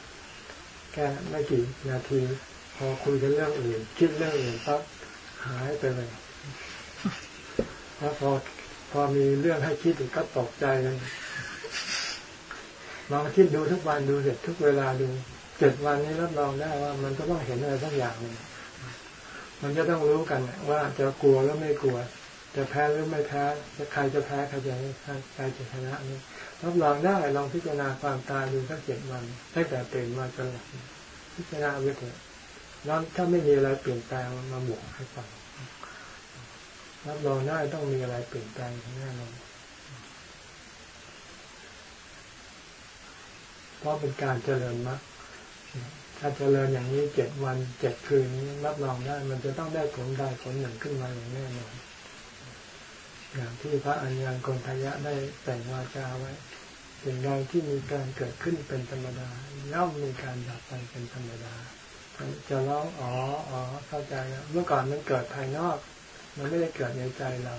แค่ไม่กี่นาที พอคุยกันเรื่องอื่น คิดเรื่องอื่นปั๊บหายไปเลยแล้วพอพอมีเรื่องให้คิดอีกก็ตกใจกันลองคิดดูทุกวันดูเสร็จทุกเวลาดู เจ็ดวันนี้รับรองได้ว่ามันก็ต้องเห็นอะไรสักอย่างหนึ่งมันจะต้องรู้กันว่าจะกลัวแล้วไม่กลัว จะแพ้หรือไม่แพ้จะใครจะแพ้ใครจะใครจะชนะนี่รับรองได้ลองพิจารณาความตายดูสักเจ็ดวันตั้งแต่ตื่นมาจนหลับพิจารณาไว้เถอะแล้วถ้าไม่มีอะไรเปลี่ยนแปลงมาบอกให้ฟังรับรองได้ต้องมีอะไรเปลี่ยนแปลงแน่นอนเพราะเป็นการเจริญมรรค ถ้าเจริญอย่างนี้เจ็ดวันเจ็ดคืนนี้รับรองได้ มันจะต้องได้ผลได้ผลหนึ่งขึ้นมาอย่างแน่นอนอย่างที่พระอัญญาณกนทยะได้แต่งวาจาไว้สิ่งใดที่มีการเกิดขึ้นเป็นธรรมดาย่อมมีการดับไปเป็นธรรมดาจะร้องอ๋ออ๋อเข้าใจแล้วเมื่อก่อนมันเกิดภายนอก มันไม่ได้เกิดในใจเรา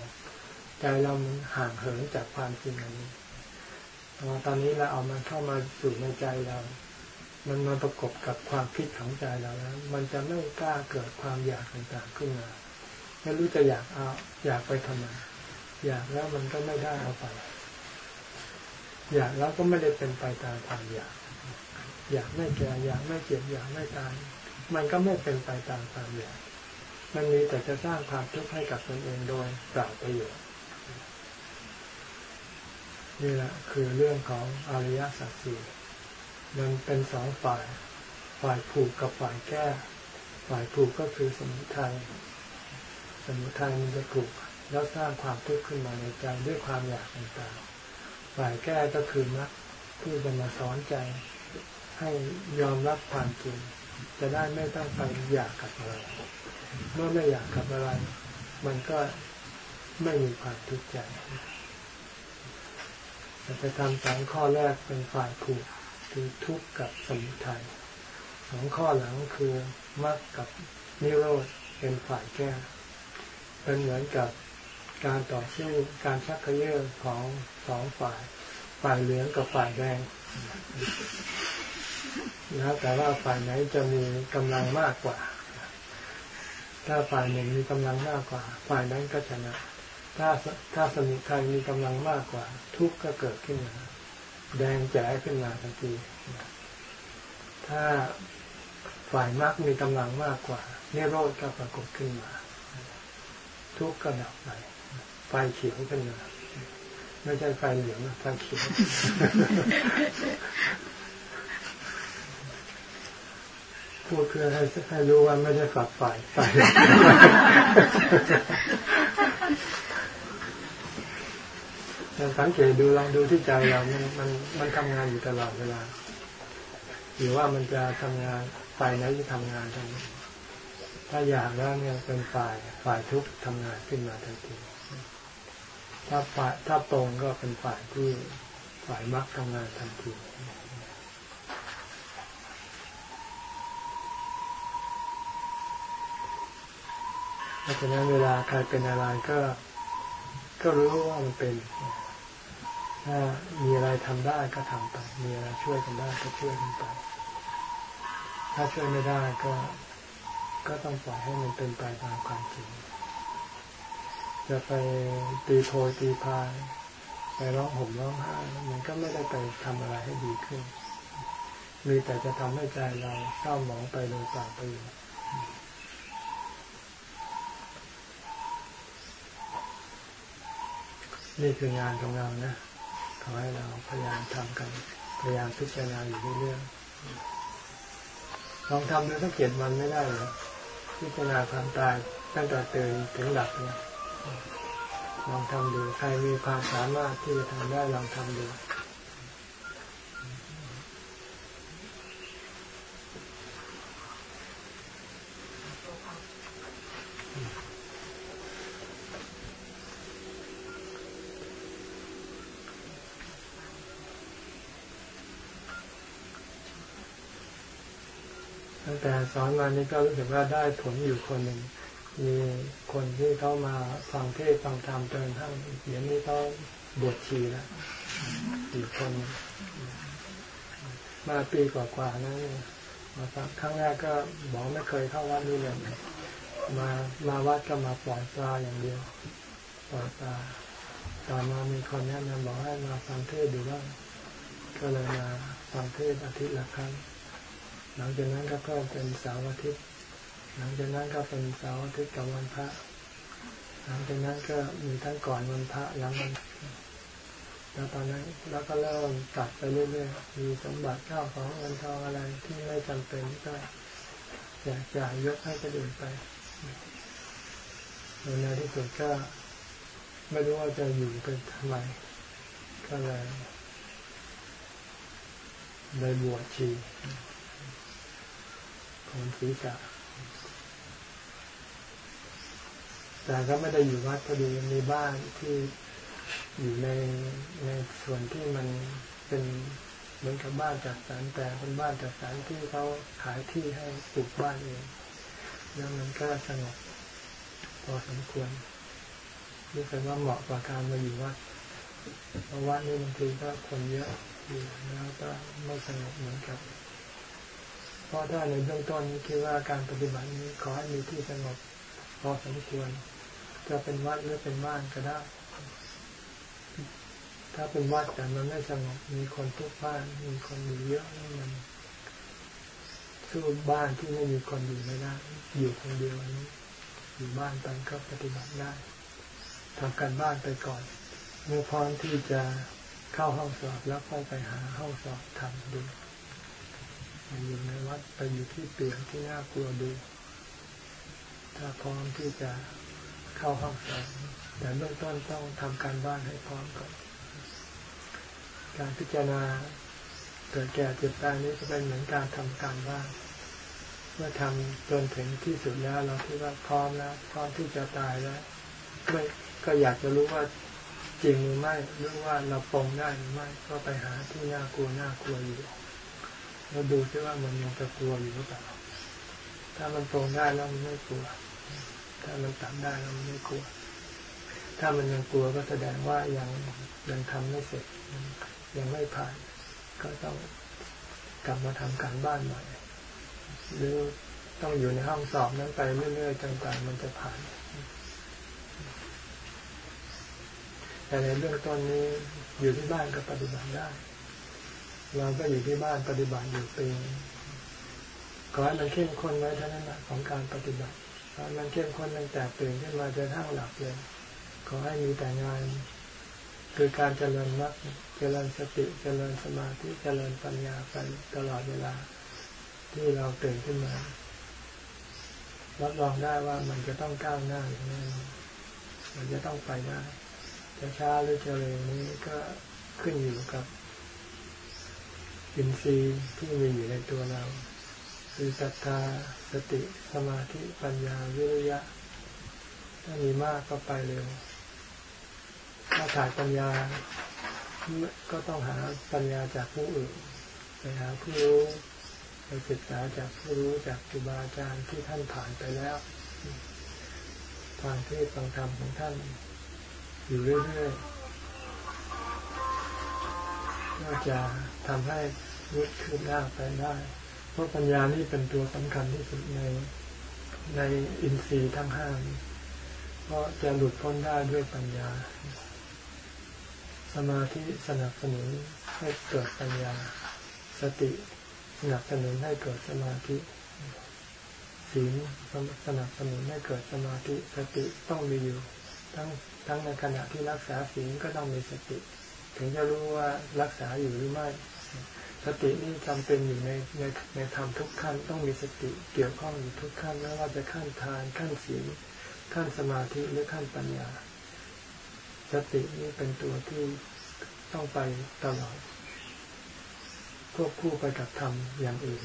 ใจเรามันห่างเหินจากความจริงอันนี้ตอนนี้เราเอามันเข้ามาสู่ในใจเรา มันมาประกบกับความคิดของใจเราแล้ว มันจะไม่กล้าเกิดความอยากต่างๆขึ้นมาไม่รู้จะอยากเอาอยากไปทำไมอยากแล้วมันก็ไม่ได้เอาไป อยากแล้วก็ไม่ได้เป็นไปตามความอยาก อยากไม่แก่อยากไม่เจ็บอยากไม่ตาย มันก็ไม่เป็นไปตามความอยาก มันมีแต่จะสร้างความทุกข์ให้กับตนเองโดยเปล่าประโยชน์นี่แหละคือเรื่องของอริยสัจสี่ มันเป็นสองฝ่าย ฝ่ายผูกกับฝ่ายแก้ ฝ่ายผูกก็คือสมุทัย สมุทัยมันจะผูกแล้วสร้างความทุกข์ขึ้นมาในใจด้วยความอยากต่างๆ ฝ่ายแก้ก็คือมรรคที่จะมาสอนใจ ให้ยอมรับความจริงจะได้ไม่ต้องไปอยากกับอะไร เมื่อไม่อยากกับอะไร มันก็ไม่มีความทุกข์ใจจะไปทำสองข้อแรกเป็นฝ่ายผูก คือทุกข์กับสมุทัยสองข้อหลังคือมรรคกับนิโรธเป็นฝ่ายแก้เป็นเหมือนกับการต่อสู้การชักเขยื้อของสองฝ่าย ฝ่ายเหลืองกับฝ่ายแดงนะแต่ว่าฝ่ายไหนจะมีกำลังมากกว่า ถ้าฝ่ายหนึ่งมีกำลังมากกว่า ฝ่ายนั้นก็ชนะ ถ้าถ้าสมุทัยมีกำลังมากกว่า ทุกข์ก็เกิดขึ้นมา แดงแจ๋ขึ้นมาทันที ถ้าฝ่ายมรรคมีกำลังมากกว่าเนโรธก็ปรากฏขึ้นมา ทุกข์ก็ดับไปไฟเขียวขึ้นมาไม่ใช่ไฟเหลืองไฟเขียวพูดเพื่อให้ให้รู้ว่าไม่ได้ฝักฝ่ายไฟ สังเกตดูลองดูที่ใจเรามันมันมันทำงานอยู่ตลอดเวลาหรือว่ามันจะทำงานฝ่ายไหนจะทำงานทันถ้าอยากแล้วเนี่ยเป็นฝ่ายฝ่ายทุกทำงานขึ้นมาทันทีถ้าฝ่ายถ้าตรงก็เป็นฝ่ายที่ฝ่ายมักทำงานทันทีเพราะฉะนั้นเวลาใครเป็นอะไรก็ ก็รู้ว่ามันเป็น ถ้ามีอะไรทำได้ก็ทำไป มีอะไรช่วยกันได้ก็ช่วยกันไป ถ้าช่วยไม่ได้ก็ก็ต้องปล่อยให้มันเป็นไปตามความจริง จะไปตีโพยตีพายไปร้องห่มร้องไห้มันก็ไม่ได้ไปทำอะไรให้ดีขึ้น มีแต่จะทำให้ใจเราเศร้าหมองไปโดยเปล่าประโยชน์นี่คืองานของเรานะ ขอให้เราพยายามทำกัน พยายามพิจารณาอยู่เรื่อยๆลองทำดูสักเจ็ดวันไม่ได้เหรอพิจารณาความตายตั้งแต่ตื่นถึงหลับเนี่ยลองทำดูใครมีความสามารถที่จะทำได้ลองทำดู ตั้งแต่สอนมานี้ก็รู้สึกว่าได้ผลอยู่คนหนึ่งมีคนที่เขามาฟังเทศฟังธรรมจนทั้งเดี๋ยวนี้เขาบวชชีแล้วอีกคน มาปีกว่าๆนะมาฟังครั้งแรกก็บอกไม่เคยเข้าวัดนี่เลยมามาวัดก็มาปล่อยปลาอย่างเดียวปล่อยปลาต่อมามีคนแนะนำบอกให้มาฟังเทศดูบ้างก็เลยมาฟังเทศอาทิตย์ละครั้ง หลังจากนั้นก็เพิ่มเป็นเสาร์อาทิตย์ หลังจากนั้นก็เป็นเสาร์อาทิตย์กับวันพระ หลังจากนั้นก็มีทั้งก่อนวันพระหลังวันแล้วตอนนั้นแล้วก็เริ่มตัดไปเรื่อยๆ มีสมบัติข้าวของเงินทองอะไรที่ไม่จำเป็นก็อยากจะยกให้คนอื่นไปในที่สุดก็ไม่รู้ว่าจะอยู่เป็นทำไมก็เลยเลยบวชชี ของศีรษะแต่ก็ไม่ได้อยู่วัดพอดีมีบ้านที่อยู่ในในส่วนที่มันเป็นเหมือนกับบ้านจัดสรรแต่เป็นบ้านจัดสรรที่เขาขายที่ให้ปลูกบ้านเองแล้วมันก็สงบพอสมควรรู้สึกว่าเหมาะกว่าการมาอยู่วัดเพราะวัดนี่บางทีก็คนเยอะอยู่แล้วก็ไม่สงบเหมือนกับ ราะถ้าในเบื้องต้นคิดว่าการปฏิบัตินี้ขอให้มีที่สงบพอสมควรจะเป็นวัดหรือเป็นบ้านก็ได้ ถ้าเป็นวัดแต่มันไม่สงบมีคนทุกบ้าน มีคนอยู่เยอะนี่มันสู้บ้านที่ไม่มีคนอยู่ไม่ได้อยู่คนเดียวนี้อยู่บ้านไปก็ปฏิบัติได้ทำการบ้านไปก่อนเมื่อพร้อมที่จะเข้าห้องสอบแล้วค่อยไปหาห้องสอบทำดู อยู่ในวัดไปอยู่ที่เปลี่ยนที่น่ากลัวดู ถ้าพร้อมที่จะเข้าห้องสอบแต่เบื้องต้นต้องทำการบ้านให้พร้อมก่อน การพิจารณาเกิดแก่เจ็บตายนี้ก็เป็นเหมือนการทำการบ้าน เมื่อทำจนถึงที่สุดแล้วเราคิดว่าพร้อมแล้วพร้อมที่จะตายแล้วไม่ก็อยากจะรู้ว่าจริงหรือไม่หรือว่าเราปรงได้หรือไม่ ก็ไปหาที่น่ากลัวน่ากลัวอยู่ เราดูซิว่ามันยังจะกลัวอยู่หรือเปล่าถ้ามันปรงได้แล้วมันไม่กลัว ถ้ามันตัดได้แล้วมันไม่กลัว ถ้ามันยังกลัวก็แสดงว่ายังยังทำไม่เสร็จ ยังไม่ผ่าน ก็ต้องกลับมาทำการบ้านใหม่หรือต้องอยู่ในห้องสอบนั้นไปเรื่อยๆจนกว่ามันจะผ่าน แต่ในเรื่องต้นนี้อยู่ที่บ้านก็ปฏิบัติได้ เราก็อยู่ที่บ้านปฏิบัติอยู่ปีขอให้มันเข้มข้นไว้เท่านั้นแหละของการปฏิบัติขอมันเข้มข้นตั้งแต่ตื่นขึ้นมาจนทั้งหลับเลย ขอให้มีแต่งาน คือการเจริญมรรคเจริญสติเจริญสมาธิเจริญปัญญาไปตลอดเวลา ที่เราตื่นขึ้นมารับรองได้ว่ามันจะต้องก้าวหน้าอย่างแน่นอนมันจะต้องไปได้จะช้าหรือจะเร็วนี้ก็ขึ้นอยู่กับ อินทรีย์ที่มีอยู่ในตัวเรา คือศรัทธาสติสมาธิปัญญาวิริยะ ถ้ามีมากก็ไปเร็ว ถ้าขาดปัญญา ก็ต้องหาปัญญาจากผู้อื่นไปหาผู้รู้ไปศึกษาจากผู้รู้จากครูบาอาจารย์ที่ท่านผ่านไปแล้วทางเทศฟังธรรมของท่าน อยู่เรื่อยๆ ก็จะทำให้รุดขึ้นหน้าไปได้เพราะปัญญานี่เป็นตัวสำคัญที่สุดในในอินทรีย์ทั้งห้าเพราะจะหลุดพ้นได้ด้วยปัญญา สมาธิสนับสนุนให้เกิดปัญญา สติสนับสนุนให้เกิดสมาธิศีลสนับสนุนให้เกิดสมาธิสติต้องมีอยู่ ทั้งทั้งในขณะที่รักษาศีลก็ต้องมีสติ ถึงจะรู้ว่ารักษาอยู่หรือไม่สตินี่จำเป็นอยู่ในในในธรรมทุกขั้นต้องมีสติเกี่ยวข้องอยู่ทุกขั้นไม่ว่าจะขั้นทานขั้นศีลขั้นสมาธิหรือขั้นปัญญา สตินี่เป็นตัวที่ต้องไปตลอดควบคู่ไปกับธรรมอย่างอื่น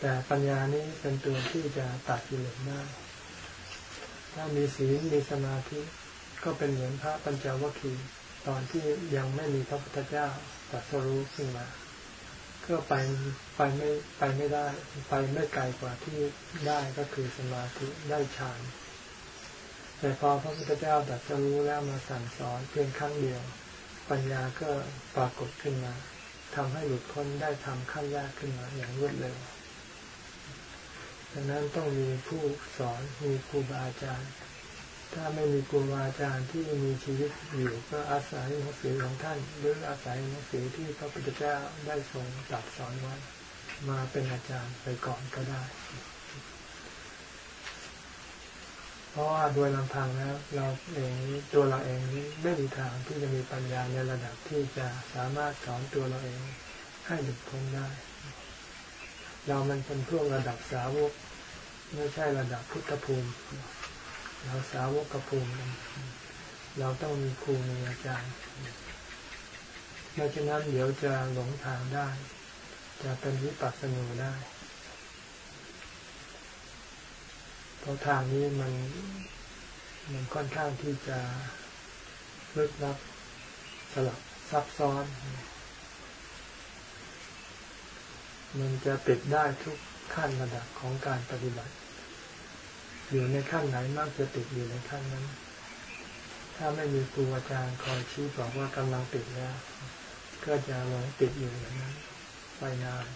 แต่ปัญญานี้เป็นตัวที่จะตัดกิเลสได้ถ้ามีศีลมีสมาธิก็เป็นเหมือนพระปัญจวัคคีย์ ตอนที่ยังไม่มีพระพุทธเจ้าตรัสรู้ขึ้นมา ก็ไปไปไม่ไปไม่ได้ ไปไม่ไกลกว่าที่ได้ก็คือสมาธิได้ฌานแต่พอพระพุทธเจ้าตรัสรู้แล้วมาสั่งสอนเพียงครั้งเดียว ปัญญาก็ปรากฏขึ้นมาทำให้หลุดพ้นได้ทำขั้นยากขึ้นมาอย่างรวดเร็วดังนั้นต้องมีผู้สอนมีครูบาอาจารย์ ถ้าไม่มีครูบาอาจารย์ที่มีชีวิตอยู่ก็อาศัยหนังสือของท่าน หรืออาศัยหนังสือที่พระพุทธเจ้าได้ทรงตรัสสอนไว้มาเป็นอาจารย์ไปก่อนก็ได้ เพราะว่าโดยลำพังแล้วเราเองตัวเราเองนี้ไม่มีทางที่จะมีปัญญาในระดับที่จะสามารถสอนตัวเราเองให้หลุดพ้นได้ เรามันเป็นพวกระดับสาวกไม่ใช่ระดับพุทธภูมิ เราสาวกกภูมิเราต้องมีครูมีอาจารย์ไม่เช่นนั้นเดี๋ยวจะหลงทางได้ จะเป็นวิปัสสนูได้เพราะทางนี้มันมันค่อนข้างที่จะลึกลับสลับซับซ้อน มันจะติดได้ทุกขั้นระดับของการปฏิบัติ อยู่ในขั้นไหนมากจะติดอยู่ในขั้นนั้น ถ้าไม่มีครูอาจารย์คอยชี้บอกว่ากำลังติดแล้ว ก็จะหลงติดอยู่อย่างนั้นไปนาน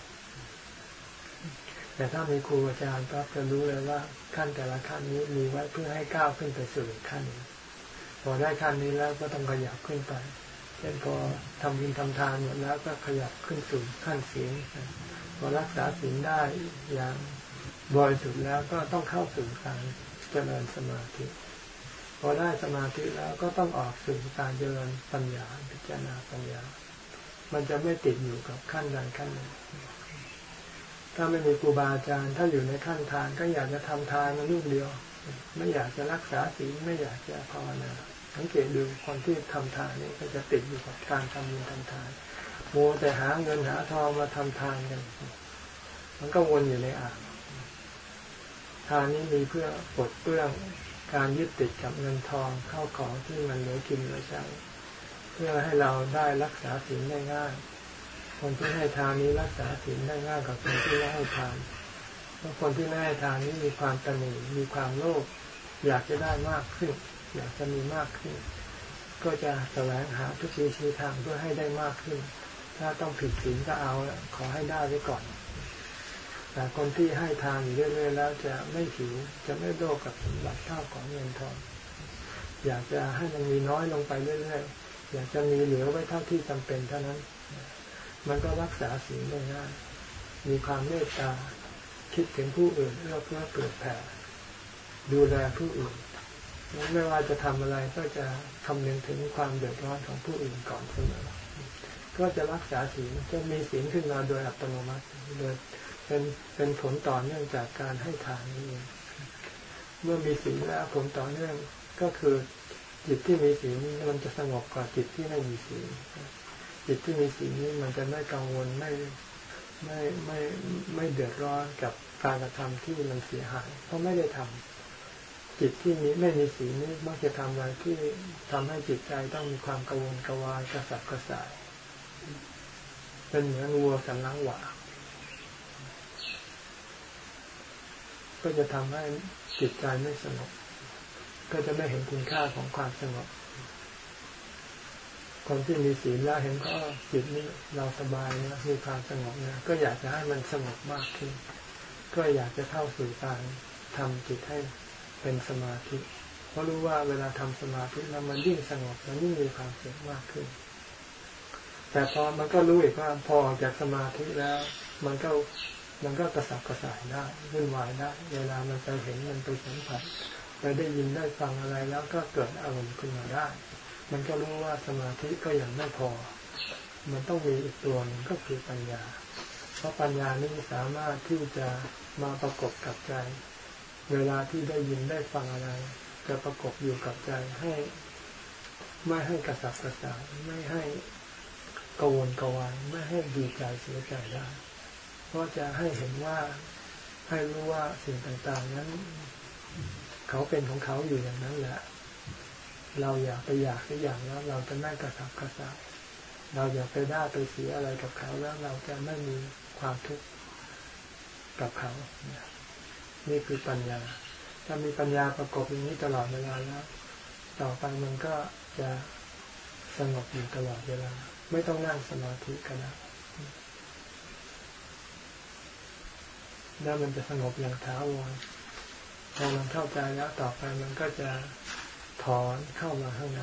แต่ถ้ามีครูอาจารย์ก็จะรู้เลยว่าขั้นแต่ละขั้นนี้มีไว้เพื่อให้ก้าวขึ้นไปสู่อีกขั้นพอได้ขั้นนี้แล้วก็ต้องขยับขึ้นไปเช่นพอทำบุญทำทานหมดแล้วก็ขยับขึ้นสู่ขั้นศีลพอรักษาศีลได้อย่าง บริสุทธิ์แล้วก็ต้องเข้าสู่การเจริญสมาธิพอได้สมาธิแล้วก็ต้องออกสู่การเจริญปัญญาพิจารณาปัญญา มันจะไม่ติดอยู่กับขั้นใดขั้นหนึ่งถ้าไม่มีครูบาอาจารย์ ถ้าอยู่ในขั้นทานก็อยากจะทำทานมาลูกเดียว ไม่อยากจะรักษาศีลไม่อยากจะภาวนาสังเกตดูคนที่ทำทานนี่ก็จะติดอยู่กับการทำบุญทำทานโมแต่หาเงินหาทองมาทำทานกัน มันก็วนอยู่ในอ่างานนี้มีเพื่อปลดเปลื้องการยึดติดกับเงินทองเข้าของที่มันเหลือกินเหลือใช้เพื่อให้เราได้รักษาศีลได้ง่าย คนที่ให้ทานนี้รักษาศีลได้ง่ายกว่าคนที่ไม่ให้ทานเพราะคนที่ไม่ให้ทานนี้มีความตนีมีความโลภอยากจะได้มากขึ้น อยากจะมีมากขึ้น ก็จะแสวงหาทุกชีชีทางเพื่อให้ได้มากขึ้น ถ้าต้องผิดศีลก็เอาขอให้ได้ไว้ก่อน แต่คนที่ให้ทานอยู่เรื่อยๆแล้วจะไม่หิวจะไม่โลภกับสมบัติข้าวของเงินทองอยากจะให้มันมีน้อยลงไปเรื่อยๆอยากจะมีเหลือไว้เท่าที่จำเป็นเท่านั้น มันก็รักษาศีลได้ง่ายมีความเมตตาคิดถึงผู้อื่นเอื้อเพื่อเปิดแผ่ดูแลผู้อื่นไม่ว่าจะทำอะไรก็จะคำนึงถึงความเดือดร้อนของผู้อื่นก่อนเสมอก็จะรักษาศีลจะมีศีลขึ้นมาโดยอัตโนมัติโดย เป็นเป็นผลต่อเนื่องจากการให้ทานนี้เองเมื่อมีศีลแล้วผลต่อเนื่องก็คือจิตที่มีศีลนี้มันจะสงบกว่าจิตที่ไม่มีศีลจิตที่มีศีลนี้มันจะไม่กังวลไม่ไม่ไม่ไม่เดือดร้อนกับการกระทำที่มันเสียหาย เพราะไม่ได้ทำจิตที่มีไม่มีศีลนี้มักจะทำอะไรที่ทำให้จิตใจต้องมีความกังวลกวายกระสับกระส่ายเป็นเหมือนวัวสันลังหวา ก็จะทำให้จิตใจไม่สงบ ก็จะไม่เห็นคุณค่าของความสงบ คนที่มีศีลแล้วเห็นก็จิตนี้เราสบายนะมีความสงบนะก็อยากจะให้มันสงบมากขึ้น ก็อยากจะเข้าสู่การทำจิตให้เป็นสมาธิ เพราะรู้ว่าเวลาทำสมาธิแล้วมันยิ่งสงบมันยิ่งมีความสุขมากขึ้น แต่พอมันก็รู้อีกว่าพอออกจากสมาธิแล้ว มันก็ มันก็กระสับกระส่ายได้วุ่นวายได้เวลามันไปเห็นมันไปสัมผัสไปได้ยินได้ฟังอะไรแล้วก็เกิดอารมณ์ขึ้นมาได้ มันก็รู้ว่าสมาธิก็ยังไม่พอ มันต้องมีอีกตัวหนึ่งก็คือปัญญา เพราะปัญญานี้สามารถที่จะมาประกบกับใจ เวลาที่ได้ยินได้ฟังอะไร จะประกบอยู่กับใจให้ ไม่ให้กระสับกระส่ายไม่ให้กังวลกวายไม่ให้ดีใจเสียใจได้ ก็จะให้เห็นว่าให้รู้ว่าสิ่งต่างๆ นั้น เขาเป็นของเขาอยู่อย่างนั้นแหละ เราอยากไปอยากทุกอย่างแล้ว เราจะไม่กระสับกระส่ายเราอยากไปได้ไปเสียอะไรกับเขาแล้วเราจะไม่มีความทุกข์กับเขา นี่คือปัญญา ถ้ามีปัญญาประกอบอย่างนี้ตลอดเวลาแล้ว ต่อไปมันก็จะสงบอยู่ตลอดเวลา ไม่ต้องนั่งสมาธิก็ได้ แล้วมันจะสงบอย่างถาวรพอมันเข้าใจแล้วต่อไปมันก็จะถอนเข้ามาข้างใน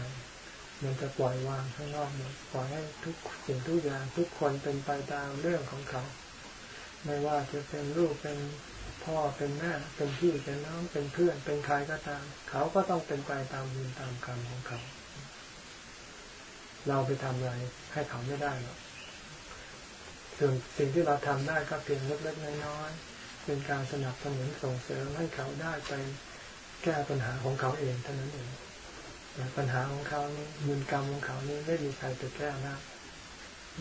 มันจะปล่อยวางข้างนอกหมดปล่อยให้ทุกสิ่งทุกอย่างทุกคนเป็นไปตามเรื่องของเขา ไม่ว่าจะเป็นลูกเป็นพ่อเป็นแม่เป็นพี่เป็นน้องเป็นเพื่อนเป็นใครก็ตาม เขาก็ต้องเป็นไปตามบุญตามกรรมของเขา เราไปทำอะไรให้เขาไม่ได้หรอกส่วนสิ่งที่เราทำได้ก็เพียงเล็กๆน้อยๆ เป็นการสนับสนุนส่งเสริมให้เขาได้ไปแก้ปัญหาของเขาเองเท่านั้นเองแต่ปัญหาของเขานี่บุญกรรมของเขานี่ไม่มีใครไปแก้ได้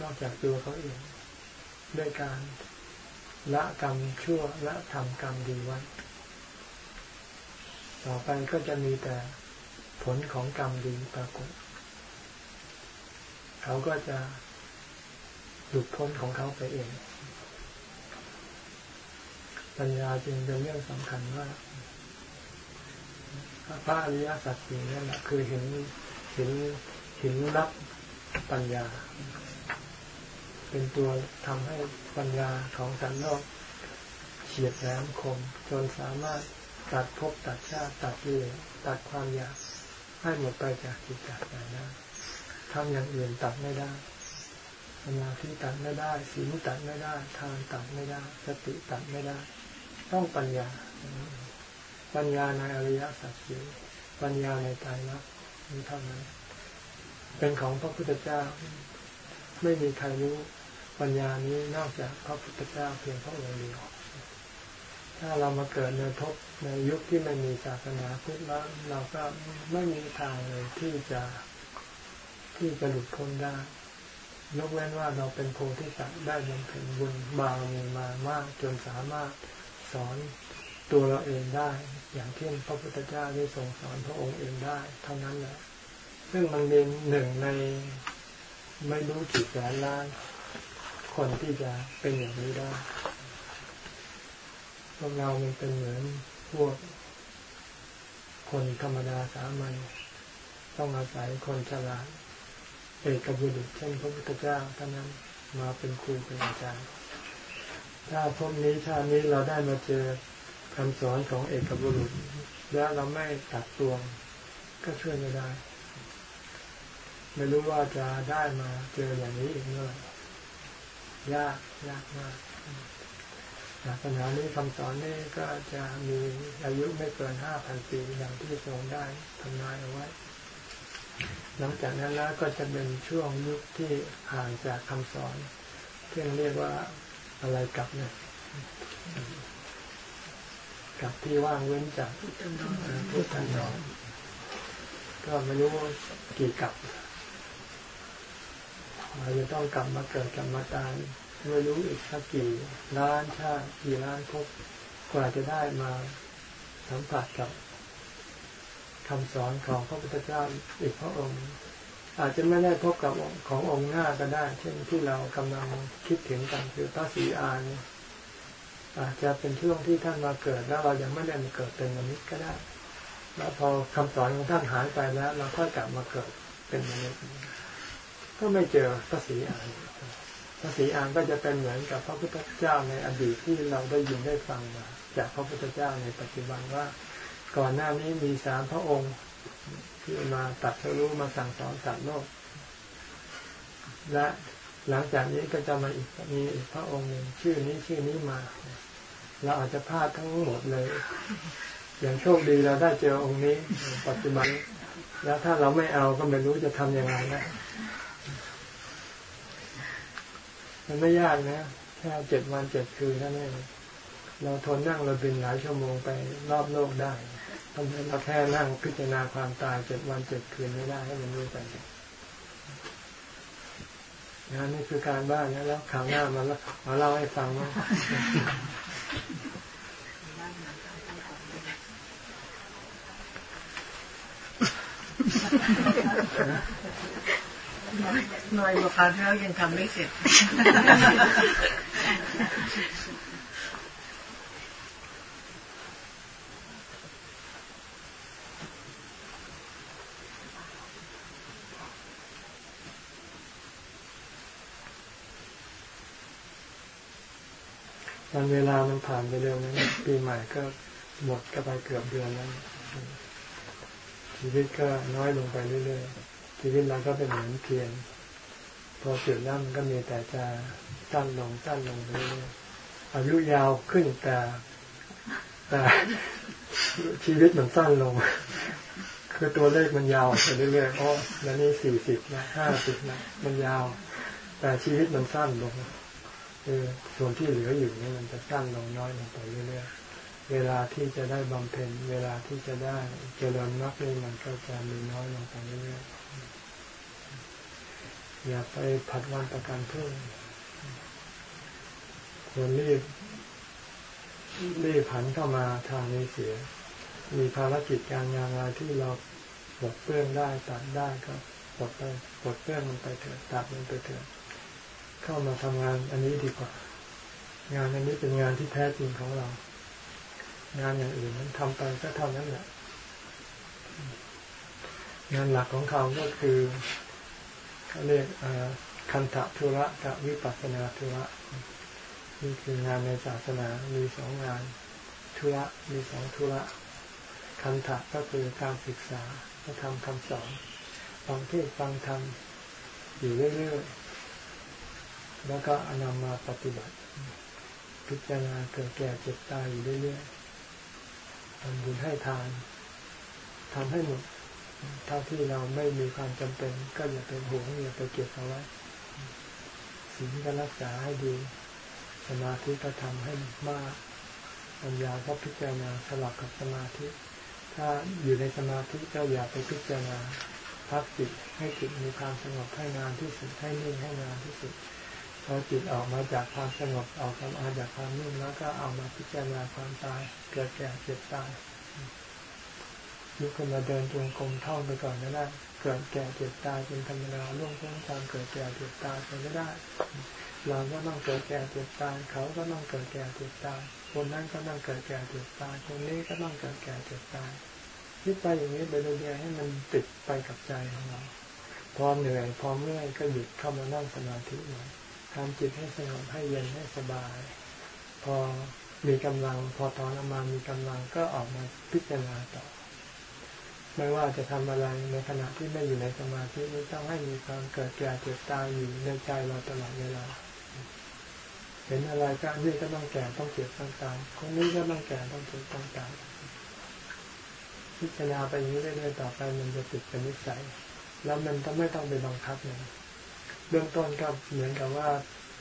นอกจากตัวเขาเองด้วยการละกรรมชั่วละทำกรรมดีไว้ต่อไปก็จะมีแต่ผลของกรรมดีปรากฏ เขาก็จะหลุดพ้นของเขาไปเอง ปัญญาจึงเป็นเรื่องสำคัญมากพระอริยสัจสี่นั่นแหละคือเห็นเหินเหินรับปัญญา เป็นตัวทำให้ปัญญาของสันนอกเฉียดแหลมคม จนสามารถตัดภพตัดชาติตัดกิเลสตัดความอยากให้หมดไปจากจิตจากใจได้ทำอย่างอื่นตัดไม่ได้สมาธิตัดไม่ได้ ศีลตัดไม่ได้ ทานตัดไม่ได้ สติตัดไม่ได้ ต้องปัญญา ปัญญาในอริยสัจสี่ปัญญาในตายรักนี้เท่านั้น เป็นของพระพุทธเจ้า ไม่มีใครรู้ปัญญานี้นอกจากพระพุทธเจ้าเพียงพระองค์เดียว ถ้าเรามาเกิดในภพในยุคที่ไม่มีศาสนาพุทธแล้วเราก็ไม่มีทางเลยที่จะที่จะหลุดพ้นได้ยกเว้นว่าเราเป็นโพธิสัตว์ได้บำเพ็ญบุญบารมีมามากจนสามารถ สอนตัวเราเองได้ อย่างที่นพระพุทธเจ้าได้ทรงสอนพระองค์เองได้ เท่านั้นแหละ ซึ่งมันเป็นหนึ่งในไม่รู้กี่แสนล้านคนที่จะเป็นอย่างนี้ได้ พวกเรามันเป็นเหมือนพวกคนธรรมดาสามัญต้องอาศัยคนฉลาดเอกบุรุษเช่นพระพุทธเจ้าเท่านั้นมาเป็นครูเป็นอาจารย์ ถ้าพวกนี้ชาตินี้เราได้มาเจอคำสอนของเอกบุรุษ แล้วเราไม่ตัดตวง ก็ช่วยไม่ได้ ไม่รู้ว่าจะได้มาเจออย่างนี้อีกเมื่อยากยากมากศาสนานี้คำสอนนี้ก็จะมีอายุไม่เกินห้าพันปีอย่างที่ทรงได้ทำนายเอาไว้ หลังจากนั้นแล้วก็จะเป็นช่วงยุคที่ห่างจากคำสอนที่เรียกว่า อะไรกลับเนี่ยกลับที่ว่างเว้นจากพุทธันดรก็ไม่รู้กี่กลับเราจะต้องกลับมาเกิดกลับมาตายไม่รู้อีกสักกี่ล้านชาติกี่ล้านพบกว่าจะได้มาสัมผัสกับคำสอนของพระพุทธเจ้าอีกพระองค์ อาจจะไม่ได้พบกับขององค์หน้าก็ได้ เช่นที่เรากำลังคิดถึงกันคือพระศรีอานอาจจะเป็นช่วงที่ท่านมาเกิดแล้วเรายังไม่ได้มาเกิดเป็นมนุษย์ก็ได้ แล้วพอคำสอนของท่านหายไปแล้ว เราค่อยกลับมาเกิดเป็นมนุษย์ ก็ไม่เจอพระศรีอานพระศรีอานก็จะเป็นเหมือนกับพระพุทธเจ้าในอดีตที่เราได้ยินได้ฟังมา จากพระพุทธเจ้าในปัจจุบันว่า ก่อนหน้านี้มีสามพระองค์ ที่มาตัดสรู้มาสั่งสอนสัตว์โลก และหลังจากนี้ก็จะมาอีกมีอีกพระองค์หนึ่งชื่อนี้ชื่อนี้มาเราอาจจะพลาดทั้งหมดเลย อย่างโชคดีเราได้เจอองค์นี้ ปัจจุบัน แล้วถ้าเราไม่เอาก็ไม่รู้จะทำยังไงนะมันไม่ยากนะแค่เจ็ดวันเจ็ดคืนนั่นเองเราทนนั่งเราบินหลายชั่วโมงไปรอบโลกได้ ทำไมเราแค่นั่งพิจารณาความตายเจ็ดวันเจ็ดคืนไม่ได้ให้มันรู้ไปนะนี่คือการบ้านนะแล้วข่าวหน้ามาแล้วมาเล่าให้ฟังว่าหน่อยกว่าคราวที่แล้วยังทำไม่เสร็จ วันเวลามันผ่านไปเร็วนะปีใหม่ก็หมดก็ไปเกือบเดือนแล้ว ชีวิตก็น้อยลงไปเรื่อยๆ ชีวิตเราก็เป็นเหมือนเพียงพอจุดแล้วมันก็มีแต่จะสั้นลงสั้นลงไปเรื่อยๆอายุยาวขึ้นแต่แต่ชีวิตมันสั้นลง คือตัวเลขมันยาวไปเรื่อยๆเพราะแล้วนี่สี่สิบนะห้าสิบนะ มันยาว แต่ชีวิตมันสั้นลง คือส่วนที่เหลืออยู่นี่มันจะสั้นลงน้อยลงไปเรื่อยๆเวลาที่จะได้บำเพ็ญเวลาที่จะได้เจริญมรรคนี่มันก็จะมีน้อยลงไปเรื่อยๆอย่าไปผัดวันประกันเพรุ่งควรรีบรีบผันเข้ามาทางนี้เสีย มีภารกิจการงานอะไรที่เราปลดเปื้องได้ตัดได้ก็ปลดไปปลดเปื้องมันไปเถอะตัดมันไปเถอะ เข้ามาทำงานอันนี้ดีกว่า งานอันนี้เป็นงานที่แท้จริงของเรา งานอย่างอื่นมันทำไปก็เท่านั้นแหละงานหลักของเขาก็คือเขาเรียกคันธทุระกับวิปัสสนาธุระนี่คืองานในศาสนา มีสองงาน ธุระ มีสองธุระ คันธะก็คือการศึกษาพระธรรมคำสอน ฟังเทศฟังธรรมอยู่เรื่อยๆ แล้วก็อนำมาปฏิบัติ พิจารณาเกิดแก่เจ็บตายอยู่เรื่อยๆทำบุญให้ทานทำให้หมดเท่าที่เราไม่มีความจำเป็น ก็อย่าเป็นห่วงอย่าไปเก็บเอาไว้สิ่งก็รักษาให้ดีสมาธิก็ทำให้มากปัญญาก็พิจารณาสลับกับสมาธิ ถ้าอยู่ในสมาธิก็อย่าไปพิจารณาพักจิตให้จิตมีความสงบให้นานที่สุดให้นิ่งให้นานที่สุด พอจิตออกมาจากความสงบออกมาจากความนิ่งแล้วก็เอามาพิจารณาความตายเกิดแก่เจ็บตายลุกขึ้นมาเดินจงกรมท่องไปก่อนก็ได้เกิดแก่เจ็บตายเป็นธรรมดาล่วงพ้นความเกิดแก่เจ็บตายไปก็ได้เราก็ต้องเกิดแก่เจ็บตายเขาก็ต้องเกิดแก่เจ็บตายคนนั้นก็ต้องเกิดแก่เจ็บตายคนนี้ก็ต้องเกิดแก่เจ็บตายคิดไปอย่างนี้ไปเรื่อยๆให้มันติดไปกับใจของเราพอเหนื่อยพอเมื่อยก็หยุดเข้ามานั่งสมาธิหน่อย ทำจิตให้สงบให้เย็นให้สบาย พอมีกำลัง พอตอนออกมามีกำลังก็ออกมาพิจารณาต่อ ไม่ว่าจะทำอะไรในขณะที่ไม่อยู่ในสมาธินี้ต้องให้มีความเกิดแก่เจ็บตายอยู่ในใจเราตลอดเวลาเห็นอะไรก็นี่ก็ต้องแก่ต้องเจ็บต้องตายคนนี้ก็ต้องแก่ต้องเจ็บต้องตายพิจารณาไปอย่างนี้เรื่อยๆต่อไปมันจะติดเป็นนิสัย แล้วมันต้องไม่ต้องไปบังคับเลย เบื้องต้นก็เหมือนกับว่า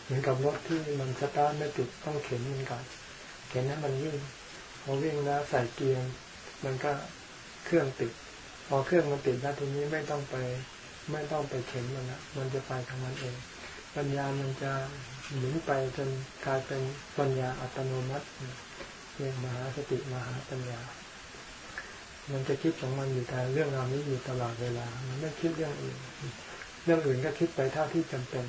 เหมือนกับรถที่มันสตาร์ทไม่ติดต้องเข็นมันก่อนเข็นให้มันวิ่งพอวิ่งแล้วใส่เกียร์มันก็เครื่องติด พอเครื่องมันติดแล้วทีนี้ไม่ต้องไป ไม่ต้องไปเข็นมันละมันจะไปทางมันเอง ปัญญามันจะหมุนไปจนกลายเป็นปัญญาอัตโนมัติเรียกมหาสติมหาปัญญา มันจะคิดของมันอยู่แต่เรื่องราวนี้อยู่ตลอดเวลา มันไม่คิดเรื่องอื่น เรื่องอื่นก็คิดไปเท่าที่จำเป็น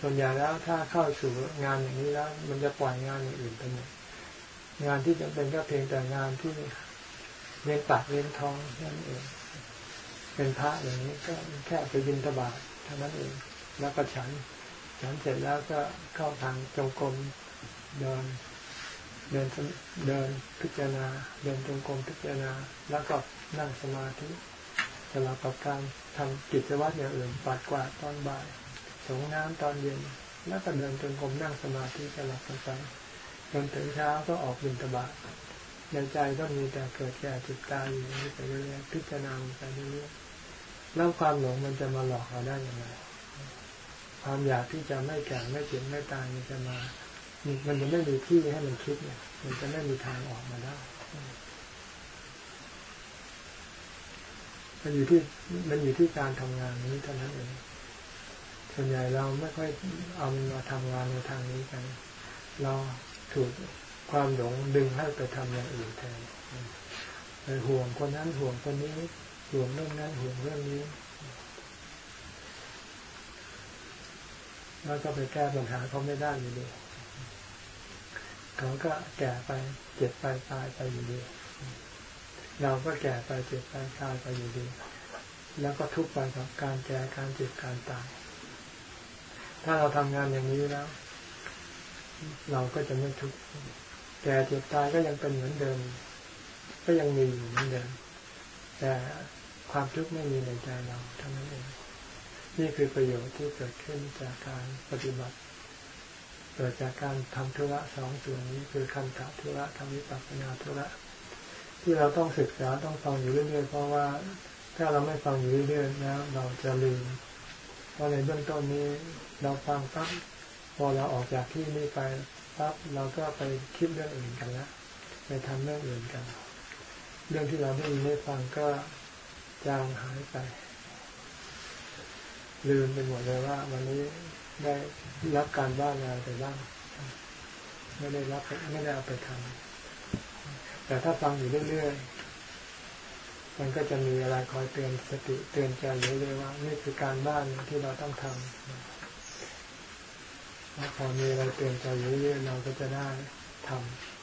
ส่วนใหญ่แล้วถ้าเข้าสู่งานอย่างนี้แล้ว มันจะปล่อยงานอย่างอื่นไปหมดงานที่จำเป็นก็เพียงแต่งานที่เลี้ยงปากเลี้ยงท้องนั่นเอง เป็นพระอย่างนี้ก็แค่ไปบินตบาทเท่านั้นเอง แล้วก็ฉัน ฉันเสร็จแล้วก็เข้าทางจงกรมเดินเดินเดินพิจารณา เดินจงกรมพิจารณา แล้วก็นั่งสมาธิสลับกับการ ทำกิจวัตรอย่างอื่นปัดกวาดตอนบ่ายสงน้ำตอนเย็น แล้วก็เดินจงกรมนั่งสมาธิสลับกันไปจนถึงเช้าก็ออกบินตบาทในใจก็มีแต่เกิดแก่จิตตายอยู่นี่ไปเรื่อยๆพิจารณาไปเรื่อยๆแล้วความหลงมันจะมาหลอกเราได้ยังไงความอยากที่จะไม่แก่ไม่เจ็บไม่ตายมันจะมา มันจะไม่มีที่ให้มันคิดเนี่ย มันจะไม่มีทางออกมาได้ มันอยู่ที่มันอยู่ที่การทำงานนี้เท่านั้นเองส่วนใหญ่เราไม่ค่อยเอามันมาทำงานในทางนี้กัน เราถูกความหลงดึงให้ไปทำอย่างอื่นแทนไปห่วงคนนั้นห่วงคนนี้ห่วงเรื่องนั้นห่วงเรื่องนี้แล้วก็ไปแก้ปัญหาเขาไม่ได้อยู่ดีเขาก็แก่ไปเจ็บไปตายไปอยู่ดี เราก็แก่ไปเจ็บไปตายไปอยู่ดี แล้วก็ทุกข์ไปกับการแก่การเจ็บการตาย ถ้าเราทำงานอย่างนี้แล้ว เราก็จะไม่ทุกข์แก่เจ็บตายก็ยังเป็นเหมือนเดิม ก็ยังมีอยู่เหมือนเดิม แต่ความทุกข์ไม่มีในใจเราทั้งนั้นเองนี่คือประโยชน์ที่เกิดขึ้นจากการปฏิบัติเกิดจากการทำธุระสองส่วนนี้คือคันธธุระทำวิปัสสนาธุระ ที่เราต้องศึกษาต้องฟังอยู่เรื่อยๆเพราะว่าถ้าเราไม่ฟังอยู่เรื่อยๆแล้วเราจะลืมเพราะในเบื้องต้นนี้เราฟังปั๊บพอเราออกจากที่นี้ไปปั๊บเราก็ไปคิดเรื่องอื่นกันแล้วไปทำเรื่องอื่นกัน เรื่องที่เราไม่มีไม่ฟังก็จางหายไป ลืมไปหมดเลยว่า วันนี้ได้รับการบ้านอะไรไปบ้าง ไม่ได้รับไม่ได้เอาไปทำ แต่ถ้าฟังอยู่เรื่อยๆ มันก็จะมีอะไรคอยเตือนสติเตือนใจเรื่อยๆว่า นี่คือการบ้านที่เราต้องทำถ้าพอมีอะไรเตือนใจเยอะๆเราก็จะได้ท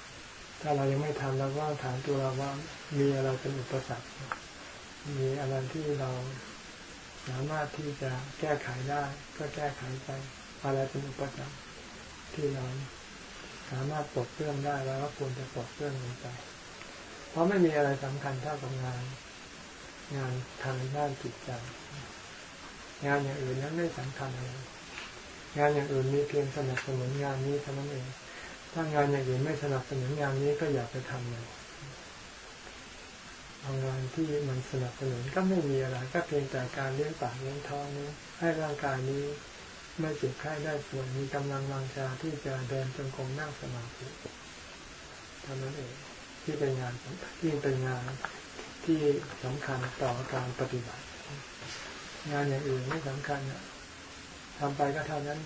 ำถ้าเรายังไม่ทำเราก็ถามตัวเราว่ามีอะไรเป็นอุปสรรค มีอะไรที่เราสามารถที่จะแก้ไขได้ ก็แก้ไขไปอะไรเป็นอุปสรรคที่เราสามารถปลดเปลื้องได้แล้วก็ควรจะปลดเปลื้องลงไป เพราะไม่มีอะไรสำคัญเท่ากับงาน งานทางด้านจิตใจงานอย่างอื่นนั้นไม่สำคัญอะไรงานอย่างอื่นมีเพียงสนับสนุนงานนี้เท่านั้นเอง ถ้างานอย่างอื่นไม่สนับสนุนงานนี้ก็อย่าไปทำเลยเอางานที่มันสนับสนุนก็ไม่มีอะไร ก็เพียงแต่การเลี้ยงปากเลี้ยงท้องนี้ ให้ร่างกายนี้ไม่เจ็บไข้ได้ป่วยมีกำลังวังชาที่จะเดินจงกรมนั่งสมาธิเท่านั้นเอง ที่เป็นงานที่เป็นงานที่สำคัญต่อการปฏิบัติ งานอย่างอื่นไม่สำคัญทำไปก็เท่านั้น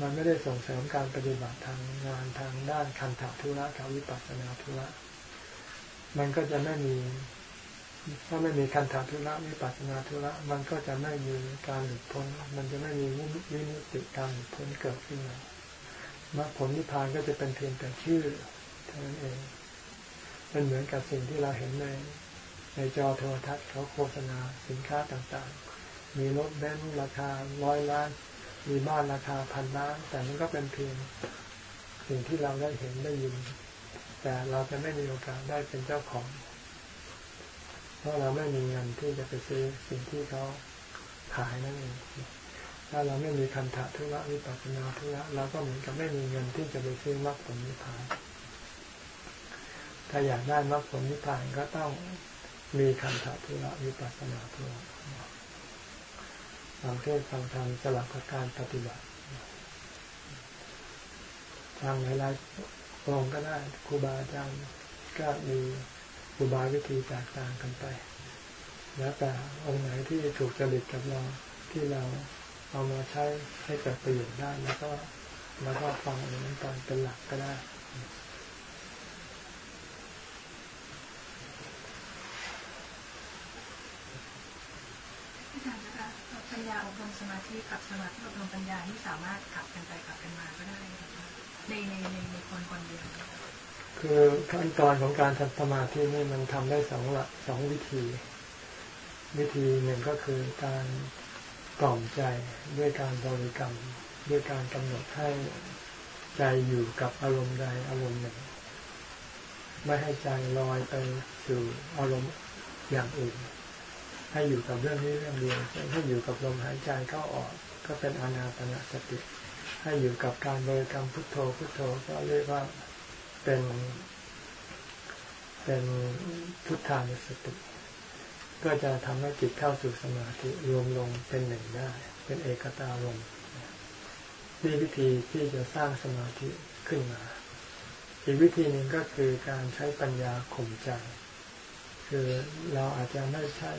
มันไม่ได้ส่งเสริมการปฏิบัติทางงานทางด้านคันถาธุระกับวิปัสสนาธุระมันก็จะไม่มีถ้าไม่มีคันถาธุระวิปัสสนาธุระมันก็จะไม่มีการหลุดพ้น มันจะไม่มีวิมุติการหลุดพ้นเกิดขึ้นมามรรคผลนิพพานก็จะเป็นเพียงแต่ชื่อเท่านั้นเอง เป็นเหมือนกับสิ่งที่เราเห็นในในจอโทรทัศน์เขาโฆษณาสินค้าต่างๆ มีรถเบนซ์ราคาร้อยล้าน มีบ้านราคาพันล้าน แต่มันก็เป็นเพียงสิ่งที่เราได้เห็นได้ยิน แต่เราจะไม่มีโอกาสได้เป็นเจ้าของ เพราะเราไม่มีเงินที่จะไปซื้อสิ่งที่เขาขายนั่นเองถ้าเราไม่มีคันธะทุระวิปัสสนาทุระเราก็เหมือนกับไม่มีเงินที่จะไปซื้อมรรคผลนิพพาน ถ้าอยากได้มรรคผลนิพพานก็ต้องมีคันธทุระวิปัสสนาทุระฟังเทศฟังธรรมสลับกับการปฏิบัติทางหลายๆองก็ได้ครูบาอาจารย์ก็มีครูบาวิธีแตกต่างกันไป แล้วแต่องค์ไหนที่ถูกจริตกับเราที่เราเอามาใช้ให้เกิดประโยชน์ได้แล้วก็แล้วก็ฟังองค์นั้นตอนเป็นหลักก็ได้ ปัญญาอบรมสมาธิกับสมาธิอบรมปัญญาที่สามารถขับกันไปขับกันมาก็ได้ในในในในคนคนเดียวคือขั้นตอนของการทำสมาธินี่มันทำได้สองละสองวิธี วิธีหนึ่งก็คือการกล่อมใจด้วยการบริกรรม ด้วยการกำหนดให้ใจอยู่กับอารมณ์ใดอารมณ์หนึ่ง ไม่ให้ใจลอยไปสู่อารมณ์อย่างอื่น ให้อยู่กับเรื่องนี้เรื่องเดียวให้อยู่กับลมหายใจเข้าออก ก็เป็นอนาปนาสติ ให้อยู่กับการบริกรรมพุทโธพุทโธก็เรียกว่าเป็นเป็นพุทธานุสติ ก็จะทำให้จิตเข้าสู่สมาธิรวมลงเป็นหนึ่งได้ เป็นเอกตาลมนี่วิธีที่จะสร้างสมาธิขึ้นมา อีกวิธีหนึ่งก็คือการใช้ปัญญาข่มใจ คือเราอาจจะไม่ใช่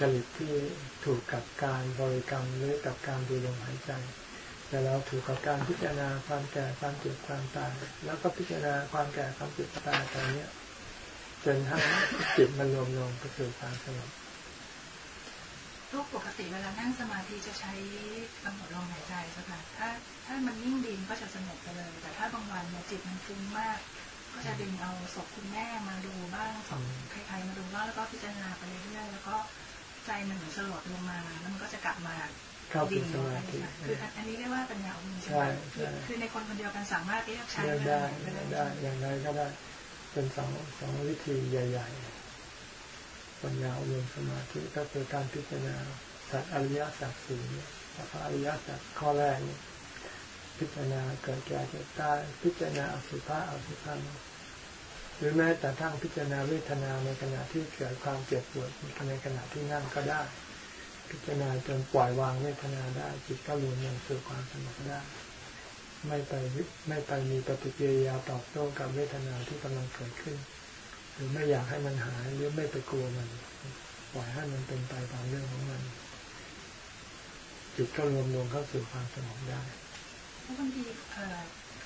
จริตที่ถูกกับการบริกรรมหรือกับการดูลมหายใจ แต่เราถูกกับการพิจารณาความแก่ความเจ็บความตายแล้วก็พิจารณาความแก่ความเจ็บตายตรงนี้จนทั้งจิตมันรวมลงไปสู่ความสงบทุกปกติเวลานั่งสมาธิจะใช้กำหนดลมหายใจใช่ไหมถ้าถ้ามันนิ่งดีก็จะสงบไปเลย แต่ถ้าบางวันเนี่ยจิตมันฟุ้งมาก ก็จะดึงเอาศพคุณแม่มาดูบ้างศพใครๆมาดูบ้างแล้วก็พิจารณาไปเรื่อยๆแล้วก็ ใจมันเหมือนสลดลงมาแล้วมันก็จะกลับมาดิ่งลงไปคืออันนี้เรียกว่าปัญญาอุโมงค์ใช่ไหมคือในคนคนเดียวกันสามารถเรียกใช้ได้ได้อย่างไรก็ได้เป็นสองสองวิธีใหญ่ ๆ ปัญญาอุโมงค์สมาธิก็คือการพิจารณาสัตว์อริยสัจสี่พระอริยสัจข้อแรกพิจารณาเกิดแก่เจ็บตายพิจารณาอสุภะอสุภะ หรือแม้แต่ทั้งพิจารณาเวทนาในขณะที่เกิดความเจ็บปวดในขณะที่นั่งก็ได้ พิจารณาจนปล่อยวางเวทนาได้ จิตก็รวมลงสู่ความสงบได้ ไม่ไปไม่ไปมีปฏิกิริยาตอบโต้กับเวทนาที่กำลังเกิดขึ้น หรือไม่อยากให้มันหายหรือไม่ไปกลัวมัน ปล่อยให้มันเป็นไปตามเรื่องของมัน จิตก็รวมลงเข้าสู่ความสงบได้บางที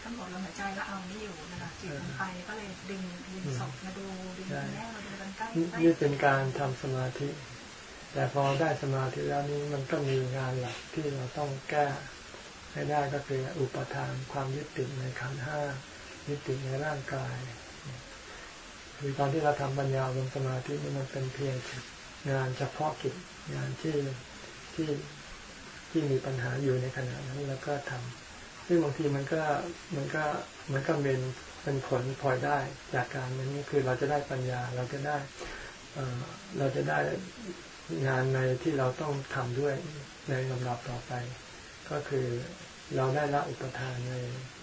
กำหนดลมหายใจแล้วเอาไม่อยู่นะคะจิตมันไปก็เลยดึงดึงศพมาดูดึงแม่มาดูกันใกล้นี่เป็นการทำสมาธิ แต่พอได้สมาธิแล้วนี้มันก็มีงานหลักที่เราต้องแก้ให้ได้ก็คืออุปทานความยึดติดในขันห้ายึดติดในร่างกายคือตอนที่เราทำปัญญาลงสมาธินี่มันเป็นเพียงงานเฉพาะกิจงานที่ที่ที่มีปัญหาอยู่ในขณะนั้นแล้วก็ทำ ซึ่งบางทีมันก็มันก็มันก็เป็นเป็นผลพลอยได้จากการนี้คือเราจะได้ปัญญาเราจะได้เราจะได้งานในที่เราต้องทำด้วยในลำดับต่อไป ก็คือเราได้ละอุปทานใน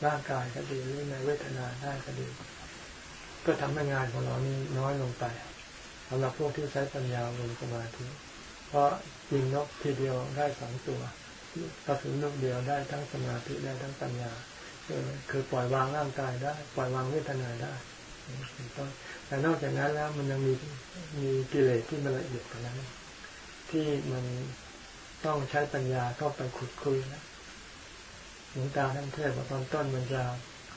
ร่างกายก็ดีหรือในเวทนาได้ก็ดี ก็ทำให้งานของเรานี้น้อยลงไปสำหรับพวกที่ใช้ปัญญาลงสมาธิเพราะยิงนกทีเดียวได้สองตัว กระสุนลูกเดียวได้ทั้งสมาธิได้ทั้งปัญญาคือปล่อยวางร่างกายได้ ปล่อยวางเวทนาได้แต่นอกจากนั้นแล้วมันยังมีมีกิเลสที่มันละเอียดกว่านั้นที่มันต้องใช้ปัญญาเข้าไปขุดคุยนะหลวงตาท่านเทศว่าตอนต้นมันจะ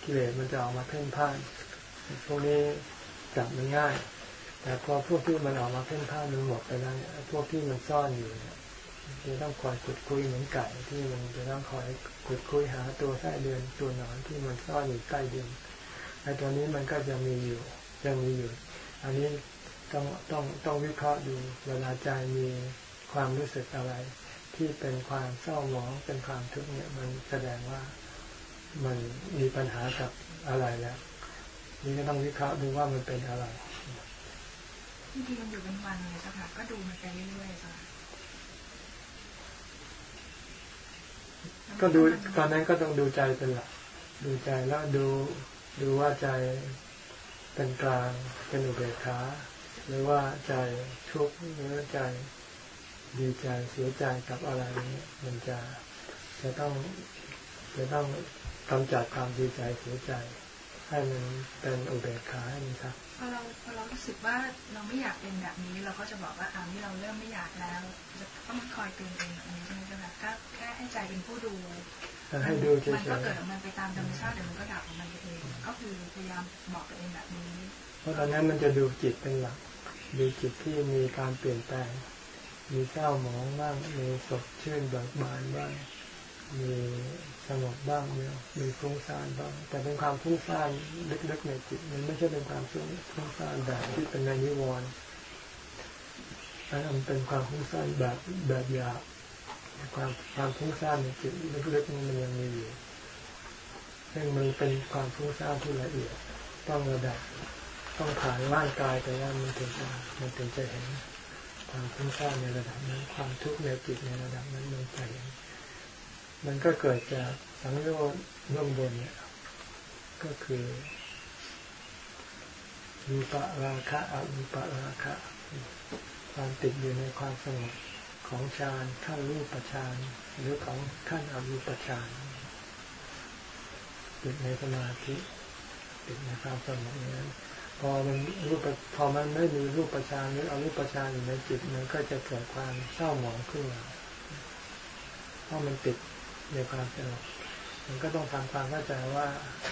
กิเลสมันจะออกมาเพ่นพ่านพวกนี้จับมันง่าย แต่พอพวกที่มันออกมาเพ่นพ่านมันหมดไปแล้วพวกที่มันซ่อนอยู่เนี่ย จะต้องคอยขุดคุยเหมือนไก่ที่มันจะต้องคอยขุดคุยหาตัวไส้เดือนตัวหนอนที่มันซ่อนอยู่ใต้ดินไอ้ตัวนี้มันก็จะมีอยู่ยังมีอยู่ อันนี้ต้องต้องต้องวิเคราะห์ดูเวลาใจมีความรู้สึกอะไร ที่เป็นความเศร้าหมองเป็นความทุกข์เนี่ยมันแสดงว่ามันมีปัญหากับอะไรแล้วนี่ก็ต้องวิเคราะห์ดูว่ามันเป็นอะไรบางทีมันอยู่เป็นวันเลยสักพักก็ดูมันไปเรื่อยๆสัก ก็ดูตอนนั้นก็ต้องดูใจเป็นหลักดูใจแล้วดูดูว่าใจเป็นกลางเป็นอุเบกขาหรือว่าใจทุกข์หรือใจดีใจเสียใจกับอะไรนี้มันจะจะต้องจะต้องกำจัดความดีใจเสียใจ ให้มันเป็นอุเบกขาให้มันครับพ อเราพอเรารู้สึกว่าเราไม่อยากเป็นแบบนี้ เราก็จะบอกว่าอ่านี่เราเริ่มไม่อยากแล้วจะต้องคอยเตือนเองแบบนี้ใช่ไหมเจ้าค่ะก็แค่ให้ใจเป็นผู้ดูให้ดูเฉยๆมันก็เกิดมันไปตามธรรมชาติเดี๋ยวมันก็ดับของมันเองก็คือพยายามบอกตัวเองแบบนี้ เพราะตอนนั้นมันจะดูจิตเป็นหลักดูจิตที่มีการเปลี่ยนแปลง มีเศร้าหมองบ้างมีสดชื่นเบิกบานบ้างมี สงบบ้างมีมีฟุ้งซ่านบ้าง แต่เป็นความฟุ้งซ่านลึกๆในจิต มันไม่ใช่เป็นความฟุ้งซ่านแบบที่เป็นในนิวรณ์อันนั้นเป็นความฟุ้งซ่านแบบแบบหยาบความความฟุ้งซ่านในจิตลึกๆมันยังมีอยู่ซึ่งมันเป็นความฟุ้งซ่านที่ละเอียด ต้องระดับต้องผ่านร่างกายแต่ว่ามันถึงจะมันถึงจะเห็นความฟุ้งซ่านในระดับนั้น ความทุกข์ในจิตในระดับนั้นมันไป มันก็เกิดจากสังโยชน์เบื้องบนเนี่ยก็คือรูปราคะอรูปราคะความติดอยู่ในความสงบของฌานขั้นรูปฌานหรือของขั้นอรูปฌานติดในสมาธิติดในความสงบนั้นพอมันรูปพอมันไม่มีรูปประชานหรืออรูปประชานอยู่ในจิตมันก็จะเกิดความเศร้าหมองขึ้นมาเพราะมันติด ในความสงบมันก็ต้องทำความเข้าใจว่า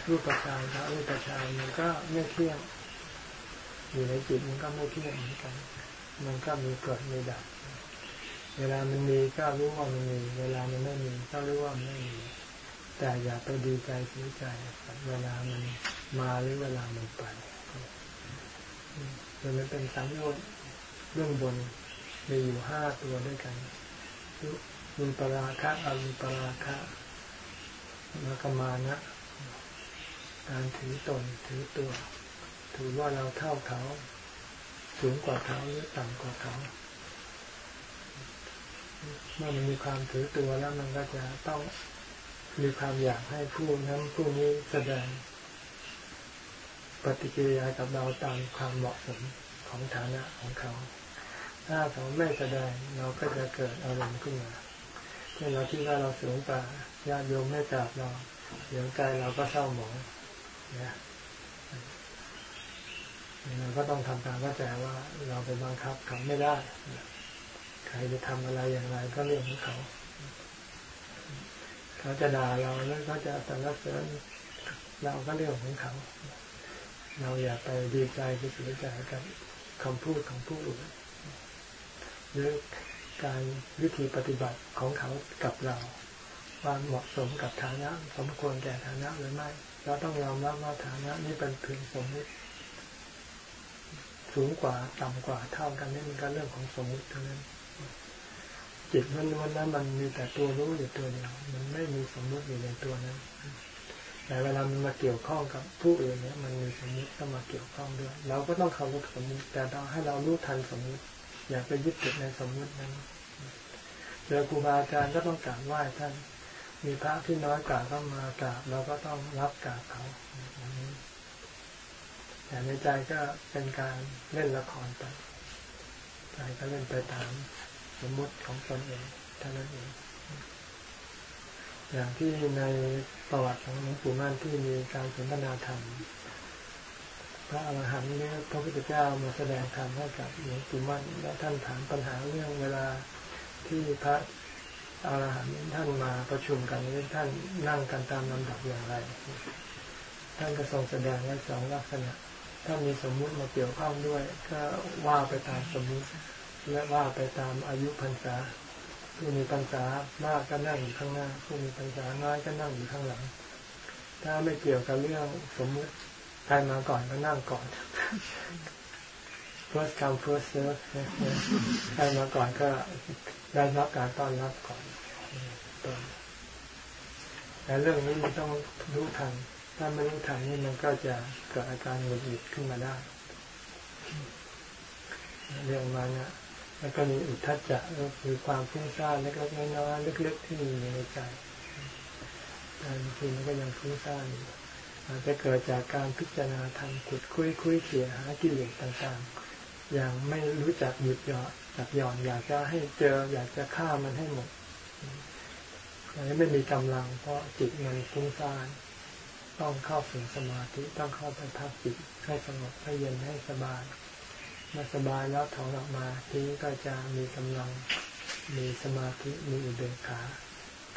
รูปประชานกับรูปประชานมันก็ไม่เที่ยงอยู่ในจิตมันก็ไม่เที่ยงเหมือนกัน มันก็มีเกิดมีดับ เวลามันมีก็รู้ว่ามันมี เวลามันไม่มีก็รู้ว่ามันไม่มี แต่อย่าไปดีใจเสียใจเวลามันมาหรือเวลามันไปมันเป็นสังโยชน์เรื่องบนมีอยู่ห้าตัวด้วยกัน รูปราคะอรูปราคะแล้วก็มานะ การถือตนถือตัว ถือว่าเราเท่าเขา สูงกว่าเขาหรือต่ำกว่าเขาเมื่อมันมีความถือตัวแล้วมันก็จะต้องมีความอยากให้ผู้นั้นผู้นี้แสดง ปฏิกิริยากับเราตามความเหมาะสมของฐานะของเขา ถ้าเขาไม่แสดงเราก็จะเกิดอารมณ์ขึ้นมา ช่นเราคิดว่าเราสูงกว่าญาติโยมไม่กราบเราเดี๋ยวใจเราก็เศร้าหมองเนี่ยเราก็ต้องทำการเข้าใจว่าเราไปบังคับเขาไม่ได้ ใครจะทำอะไรอย่างไรก็เรื่องของเขา เขาจะด่าเราแล้วเขาจะสรรเสริญเราก็เรื่องของเขา เราอย่าไปดีใจไปเสียใจกับคำพูดของผู้อื่นหรือ การวิธีปฏิบัติของเขากับเราว่าเหมาะสมกับฐานะ สมควรแก่ฐานะหรือไม่ เราต้องยอมรับว่าฐานะนี้เป็นเพียงสมมติสูงกว่าต่ำกว่าเท่ากันนี่มันก็เรื่องของสมมติเท่านั้น จิตมันวันนั้นมันมีแต่ตัวรู้อยู่ตัวเดียวมันไม่มีสมมติอยู่ในตัวนั้น แต่เวลามันมาเกี่ยวข้องกับผู้อื่นเนี่ยมันมีสมมติเข้ามาเกี่ยวข้องด้วย เราก็ต้องเคารพสมมติแต่เราให้เรารู้ทันสมมติ อย่าไปยึดติดในสมมตินั้นเจอครูบาอาจารย์ก็ต้องกราบไหว้ท่าน มีพระที่น้อยกว่าก็มากราบเราก็ต้องรับกราบเขาแต่ในใจก็เป็นการเล่นละครไปใจก็เล่นไปตามสมมติของตนเองเท่านั้นเอง อย่างที่ในประวัติของหลวงปู่มั่นที่มีการสนทนาธรรม พระอรหันต์นี้พระพุทธเจ้ามาแสดงธรรมให้กับหลวงปู่มั่นและท่านถามปัญหาเรื่องเวลาที่พระอรหันต์ท่านมาประชุมกันนี้ท่านนั่งกันตามลำดับอย่างไร ท่านก็ทรงแสดงไว้สองลักษณะถ้ามีสมมุติมาเกี่ยวข้องด้วย ก็ว่าไปตามสมมุติ และว่าไปตามอายุพรรษาผู้มีพรรษามากก็นั่งอยู่ข้างหน้าผู้มีพรรษาน้อยก็นั่งอยู่ข้างหลัง ถ้าไม่เกี่ยวกับเรื่องสมมุติ ครมาก่อนก็นั่งก่อน first come first serve ใครมาก่อนก็ได้รับการต้อนรับก่อนแต่เรื่องนี้มันต้องรู้ทัน ถ้าไม่รู้ทันนี่มันก็จะเกิดอาการหงุดหงิดขึ้นมาได้ เรื่องมันะแล้วก็มีอุทธัจจะก็คือความฟุ้งซ่านเล็กๆน้อยๆลึกๆที่มีอยู่ในใจบางทีมันก็ยังฟุ้งซ่านอยู่ อาจจะเกิดจากการพิจารณาทำขุดคุยคุยเขี่ยหากิเลสต่างๆ อย่างไม่รู้จักหยุดหย่อนจับหย่อนอยากจะให้เจออยากจะฆ่ามันให้หมดอันนี้ไม่มีกำลังเพราะจิตมันฟุ้งซ่านต้องเข้าถึงสมาธิต้องเข้าไปพักจิตให้สงบให้เย็นให้สบายเมื่อสบายแล้วถอนออกมาทีนี้ก็จะมีกำลังมีสมาธิมีอุเบกขา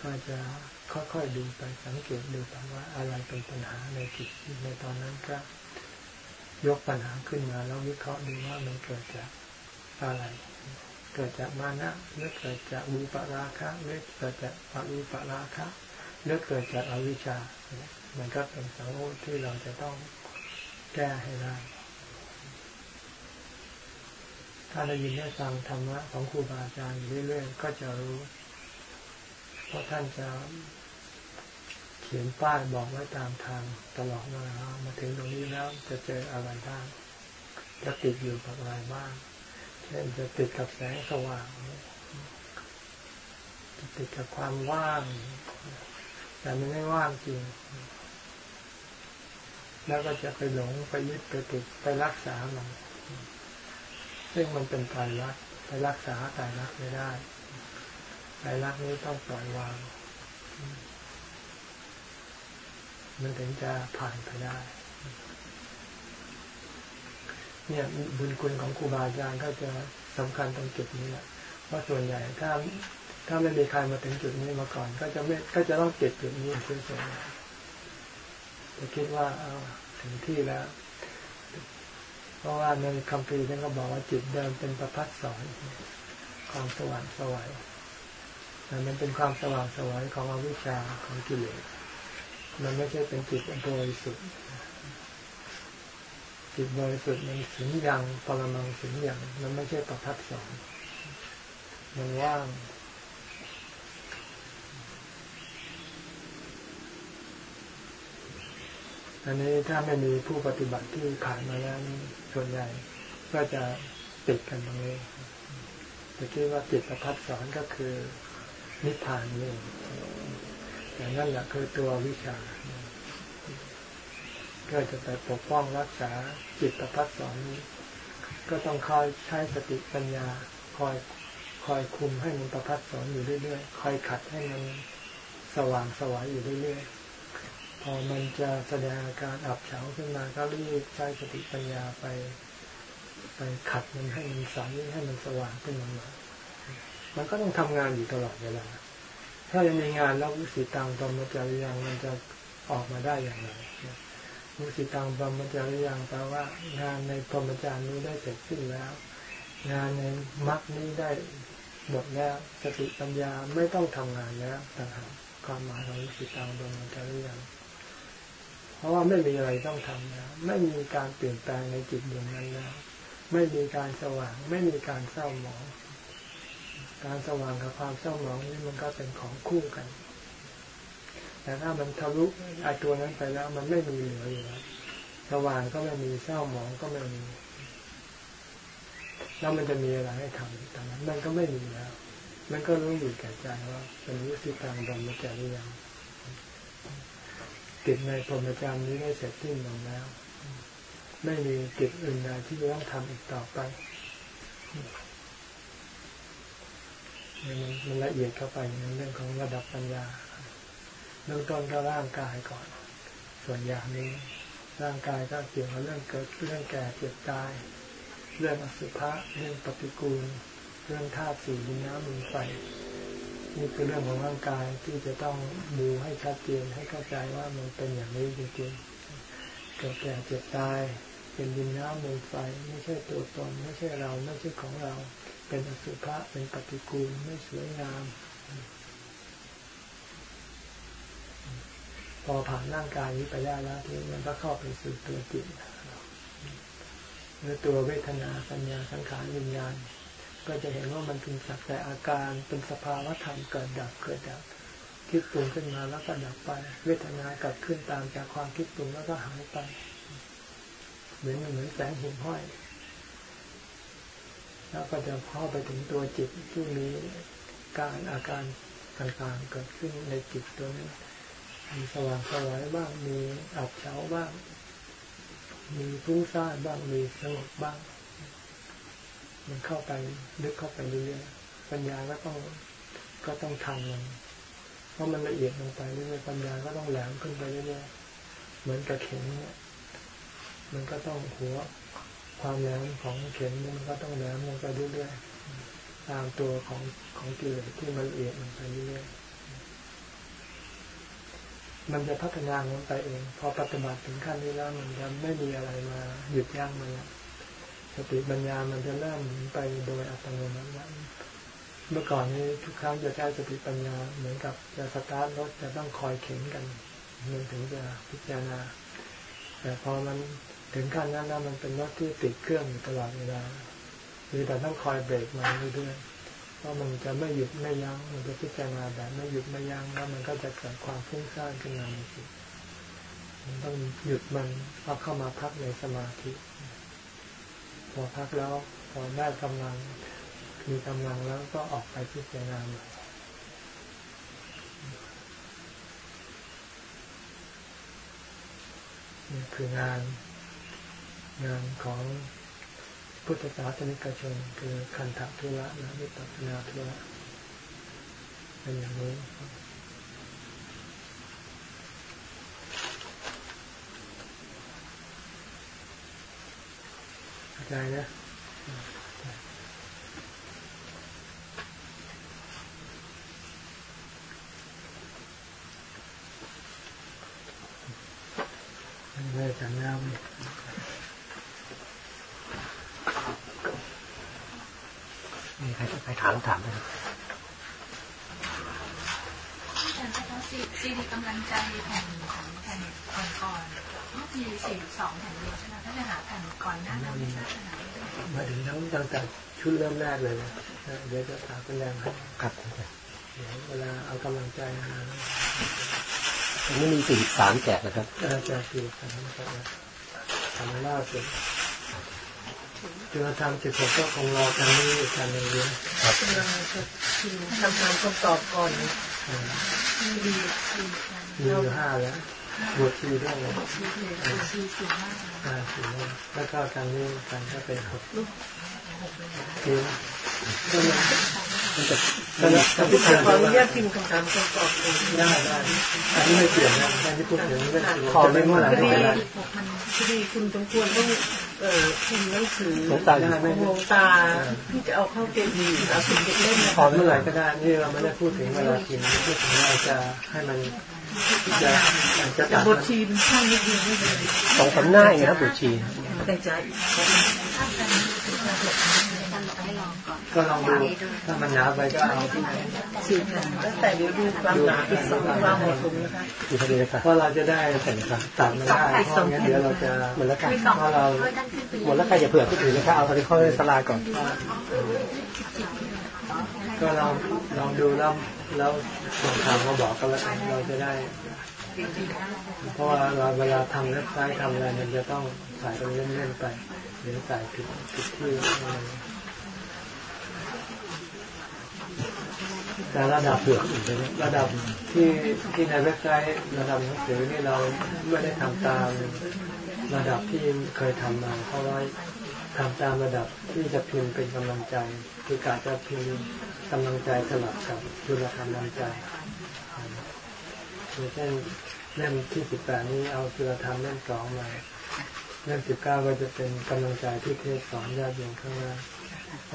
ก็จะค่อยๆดูไปสังเกตดูไปว่าอะไรเป็นปัญหาในจิตในตอนนั้นก็ยกปัญหาขึ้นมาแล้ววิเคราะห์ดูว่ามันเกิดจากอะไร เกิดจากมานะหรือเกิดจากอุปราคะหรือเกิดจากปรุปราคะหรือเกิดจากอวิชชา มันก็เป็นสังโยชน์ที่เราจะต้องแก้ให้ได้ ถ้าได้ยินได้ฟังธรรมะของครูบาอาจารย์เรื่อยๆ ก็จะรู้ ราะท่านจะเขียนป้ายบอกไว้ตามทางตลอดว่ามาถึงตรงนี้แล้วจะเจออะไรบ้างจะติดอยู่กับอะไรบ้าง เช่นจะติดกับแสงสว่างจะติดกับความว่าง แต่มันไม่ว่างจริง แล้วก็จะไปหลงไปยึดไปติดไปรักษามันซึ่งมันเป็นตายรักไปรักษาตายรักไม่ได้ ตายรักนี้ต้องปล่อยวาง มันถึงจะผ่านไปได้ เนี่ยบุญคุณของครูบาอาจารย์ก็จะสำคัญตรงจุดนี้แหละเพราะส่วนใหญ่ถ้าถ้าไม่มีใครมาถึงจุดนี้มาก่อน ก็จะไม่ก็จะต้องเก็บจุดนี้เสียส่วนใหญ่จะคิดว่าเอาถึงที่แล้ว เพราะว่าในคำพีท่านก็บอกว่าจิตเดิมเป็นประพัดสอนความสว่างสวัย แต่มันเป็นความสว่างสวยของอวิชชาของกิเลสมันไม่ใช่เป็นจิตบริสุทธิ์จิตบริสุทธิ์มันสิงยังปรมังสิงยังมันไม่ใช่ประพัดสอนมันว่างอันนี้ถ้าไม่มีผู้ปฏิบัติที่ผ่านมาแล้วส่วนใหญ่ก็จะติดกันตรงนี้จะคิดว่าจิตประพัดสอนก็คือ นิพพานนี่อย่างนั้นแหละคือตัววิชา ก็จะไปปกป้องรักษาจิตประพัดสอนนี้ ก็ต้องคอยใช้สติปัญญา คอยคอยคุมให้มันประพัดสอนอยู่เรื่อยๆ คอยขัดให้มันสว่างสวายอยู่เรื่อยๆ พอมันจะแสดงอาการอับเฉาขึ้นมาก็รีบใช้สติปัญญาไป ไปขัดมันให้มันใสให้มันสว่างขึ้นมา มันก็ต้องทำงานอยู่ตลอดเวลา ถ้ายังมีงานแล้ววิสิตังตรมจริยังมันจะออกมาได้อย่างไรวิสิตังตรมจริยังแปลว่างานในพรหมจารย์นี้ได้เสร็จสิ้นแล้ว งานในมรรคนี้ได้หมดแล้วสติปัญญาไม่ต้องทำงานแล้วต่างหากความหมายของวิสิตังตรมจริยังเพราะว่าไม่มีอะไรต้องทำแล้วไม่มีการเปลี่ยนแปลงในจิตดวงนั้นแล้ว ไม่มีการสว่าง ไม่มีการเศร้าหมอง การสว่างกับความเศร้าหมองนี่มันก็เป็นของคู่กัน แต่ถ้ามันทะลุไอตัวนั้นไปแล้ว มันไม่มีเหลืออยู่แล้วสว่างก็ไม่มีเศร้าหมองก็ไม่มี แล้วมันจะมีอะไรให้ทำตอนนั้น มันก็ไม่มีแล้ว มันก็รู้อยู่แก่ใจว่าเป็นรู้สิการบรมจริยังกิจในพรหมจรรย์นี้ได้เสร็จสิ้นลงแล้ว ไม่มีกิจอื่นใดที่จะต้องทำอีกต่อไป มันละเอียดเข้าไปในเรื่องของระดับปัญญาเรื่องต้นก็ร่างกายก่อน ส่วนอย่างนี้ ร่างกายก็เกี่ยวกับเรื่องเกิดเรื่องแก่เจ็บตาย เรื่องอสุภะเรื่องปฏิกูล เรื่องธาตุสี่ดินน้ำลมไฟนี่คือเรื่องของร่างกายที่จะต้องดูให้ชัดเจนให้เข้าใจว่ามันเป็นอย่างนี้จริงๆเกิดแก่เจ็บตาย เป็นดินน้ำลมไฟไม่ใช่ตัวตนไม่ใช่เราไม่ใช่ของเรา เป็นอสุภะเป็นปฏิกูลไม่สวยงาม พอผ่านร่างกายนี้ไปได้แล้วทีมันก็เข้าไปสู่ตัวจิตหรือตัวเวทนาสัญญาสังขารวิญญาณ ก็จะเห็นว่ามันเป็นสักแต่อาการเป็นสภาวะธรรมเกิดดับเกิดดับคิดปรุงขึ้นมาแล้วก็ดับไป เวทนาเกิดขึ้นตามจากความคิดปรุงแล้วก็หายไป เหมือนเหมือนแสงหิ่งห้อย แล้วก็จะเข้าไปถึงตัวจิตที่มีการอาการต่างๆเกิดขึ้นในจิตตัวนั้นมีสว่างสวายบ้างมีอับเฉาบ้าง มีฟุ้งซ่านบ้างมีสงบบ้าง มันเข้าไปลึกเข้าไปเรื่อยๆปัญญาก็ต้องก็ต้องทันมันเพราะมันละเอียดลงไปเรื่อยๆปัญญาก็ต้องแหลมขึ้นไปเรื่อยๆเหมือนกับเข็มเนี่ยมันก็ต้องหัว ความแหลมของเข็มมันก็ต้องแหลมลงไปเรื่อยๆตามตัวของของกิเลสที่มันละเอียดลงไปเรื่อยๆมันจะพัฒนาลงไปเอง พอปฏิบัติถึงขั้นนี้แล้วมันจะไม่มีอะไรมาหยุดยั้งมันแล้วสติปัญญามันจะเริ่มไปโดยอัตโนมัติเมื่อก่อนนี้ทุกครั้งจะใช้สติปัญญาเหมือนกับจะสตาร์ทรถจะต้องคอยเข็นกันมันถึงจะพิจารณา แต่พอมัน ถึงขั้นนั้นแล้วมันเป็นรถที่ติดเครื่องตลอดเวลาคือแต่ต้องคอยเบรกมันเรื่อยๆเพราะมันจะไม่หยุดไม่ยัง้ง มันจะพิจารณาแบบไม่หยุดไม่ยั้งแล้วมันก็จะเกิดความฟุ้งซ่านขึ้นมาในจิตมันต้องหยุดมันเอาเข้ามาพักในสมาธิ พอพักแล้วพอได้กำลังมีกำลังแล้วก็ออกไปพิจารณาใหม่นี่คืองาน งานของพุทธศาสนิกชนคือคันธทุระและวิปัสสนาทุระเป็นอย่างนี้ใจนะไม่จังน้ำ มีใครใครถามถามไหมครับอาจารย์คะซีดีกำลังใจแผ่นของแผ่นก่อนๆก็มีสี่สองแผ่นเดียวใช่ไหมถ้าจะหาแผ่นก่อนหน้านั้นไม่ทราบขนาดมาถึงทั้งตั้งแต่ชุดเริ่มแรกเลยนะเดี๋ยวจะถามเป็นแรงให้ครับเดี๋ยวเวลาเอากำลังใจมาอันนี้มีสี่สามแจกนะครับแจกสี่สามแจกทำล่าสุด จุลธรรมจิตผมก็คงรอกันนี้กันในเรื่องกำลังจะทำงานทดสอบก่อนดีมีอยู่ห้าแล้วบวชชีด้วยเลยชีสี่ห้าสี่ห้าแล้วก็การนี้การก็เป็นหกคือมันจะ ขออนุญาตพิมพ์คำถามคำตอบได้ได้อันนี้ไม่เปลี่ยนนะอันที่พูดถึงไม่ขอไม่เมื่อไหร่ไม่เป็นไรพอดีคุณสมควรต้องเอ่อพิมพ์หนังสือหลวงตาหลวงตาที่จะเอาเข้าเกณฑ์ดีเอาสิ่งเด็กเล่นขอเมื่อไหร่ก็ได้นี่เราไม่ได้พูดถึงเวลาพิมพ์พูดถึงว่าจะให้มันจะจะตัดบทชีมข้างนิดเดียวไม่เป็นไรสองสามหน้าเองครับบทชีแต่ใจ ก็ลองดูถ้ามันหนาไปก็เอาที่สี่แผ่นแล้วแต่เดี๋ยวดูความหนาอีกสองความเหมาะสมนะคะอยู่ทะเลค่ะเพราะเราจะได้ตัดมันได้เพราะงั้นเดี๋ยวเราจะหมดแล้วค่ะเพราะเราหมดแล้วค่ะอย่าเผื่อที่อื่นนะคะเอาตอนนี้เข้าสลาก่อน ก็ลองลองดูแล้วแล้วส่งข่าวมาบอกกันแล้วกันเราจะได้ เพราะว่าเราเวลาทำเว็บไซต์ทำอะไรมันจะต้องใส่เป็นเล่นๆไปหรือใส่ผิดผิดที่อะไร แต่ระดับเผื่ออื่นไปด้วยระดับที่ที่ในเว็บไซต์ระดับหนังสือนี่เราไม่ได้ทำตามระดับที่เคยทำมา เพราะว่าทำตามระดับที่จะพิมพ์เป็นกำลังใจ คือการจะพิมพ์กำลังใจสลับกับจุลธรรมกำลังใจอย่างเช่นเล่มที่สิบแปดนี้เอาจุลธรรมเล่มสองมาเล่มสิบเก้าก็จะเป็นกำลังใจที่เทศสอนญาติโยมข้างล่าง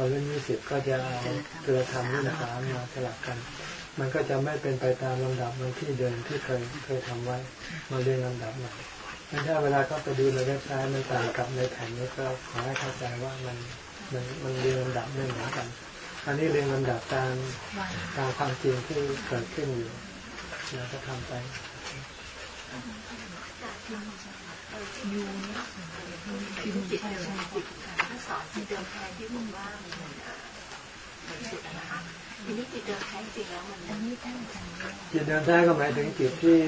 อเล่มยี่สิบก็จะเอาจุลธรรมนี่สามมาสลับกัน มันก็จะไม่เป็นไปตามลำดับมันที่เดิมที่เคยเคยทำไว้มาเรียงลำดับใหม่งั้นถ้าเวลาก็ไปดูในเว็บไซต์มันต่างกับในแผ่นนี้ก็ขอให้เข้าใจว่ามันมันมันเรียงลำดับไม่เหมือนกัน อันนี้เรียงลำดับตามตามความจริงที่เกิดขึ้นอยู่เราก็ทำไปพิมพ์จิตเดิมจิตถ้า สอนจิตเดิมแท้ที่ผมว่ามันเหมือนเหมือนจุดนะคะทีนี้จิตเดิมแท้จริงแล้วมันอันนี้ท่านอาจารย์จิตเดินแท้ก็หมายถึงจิตที่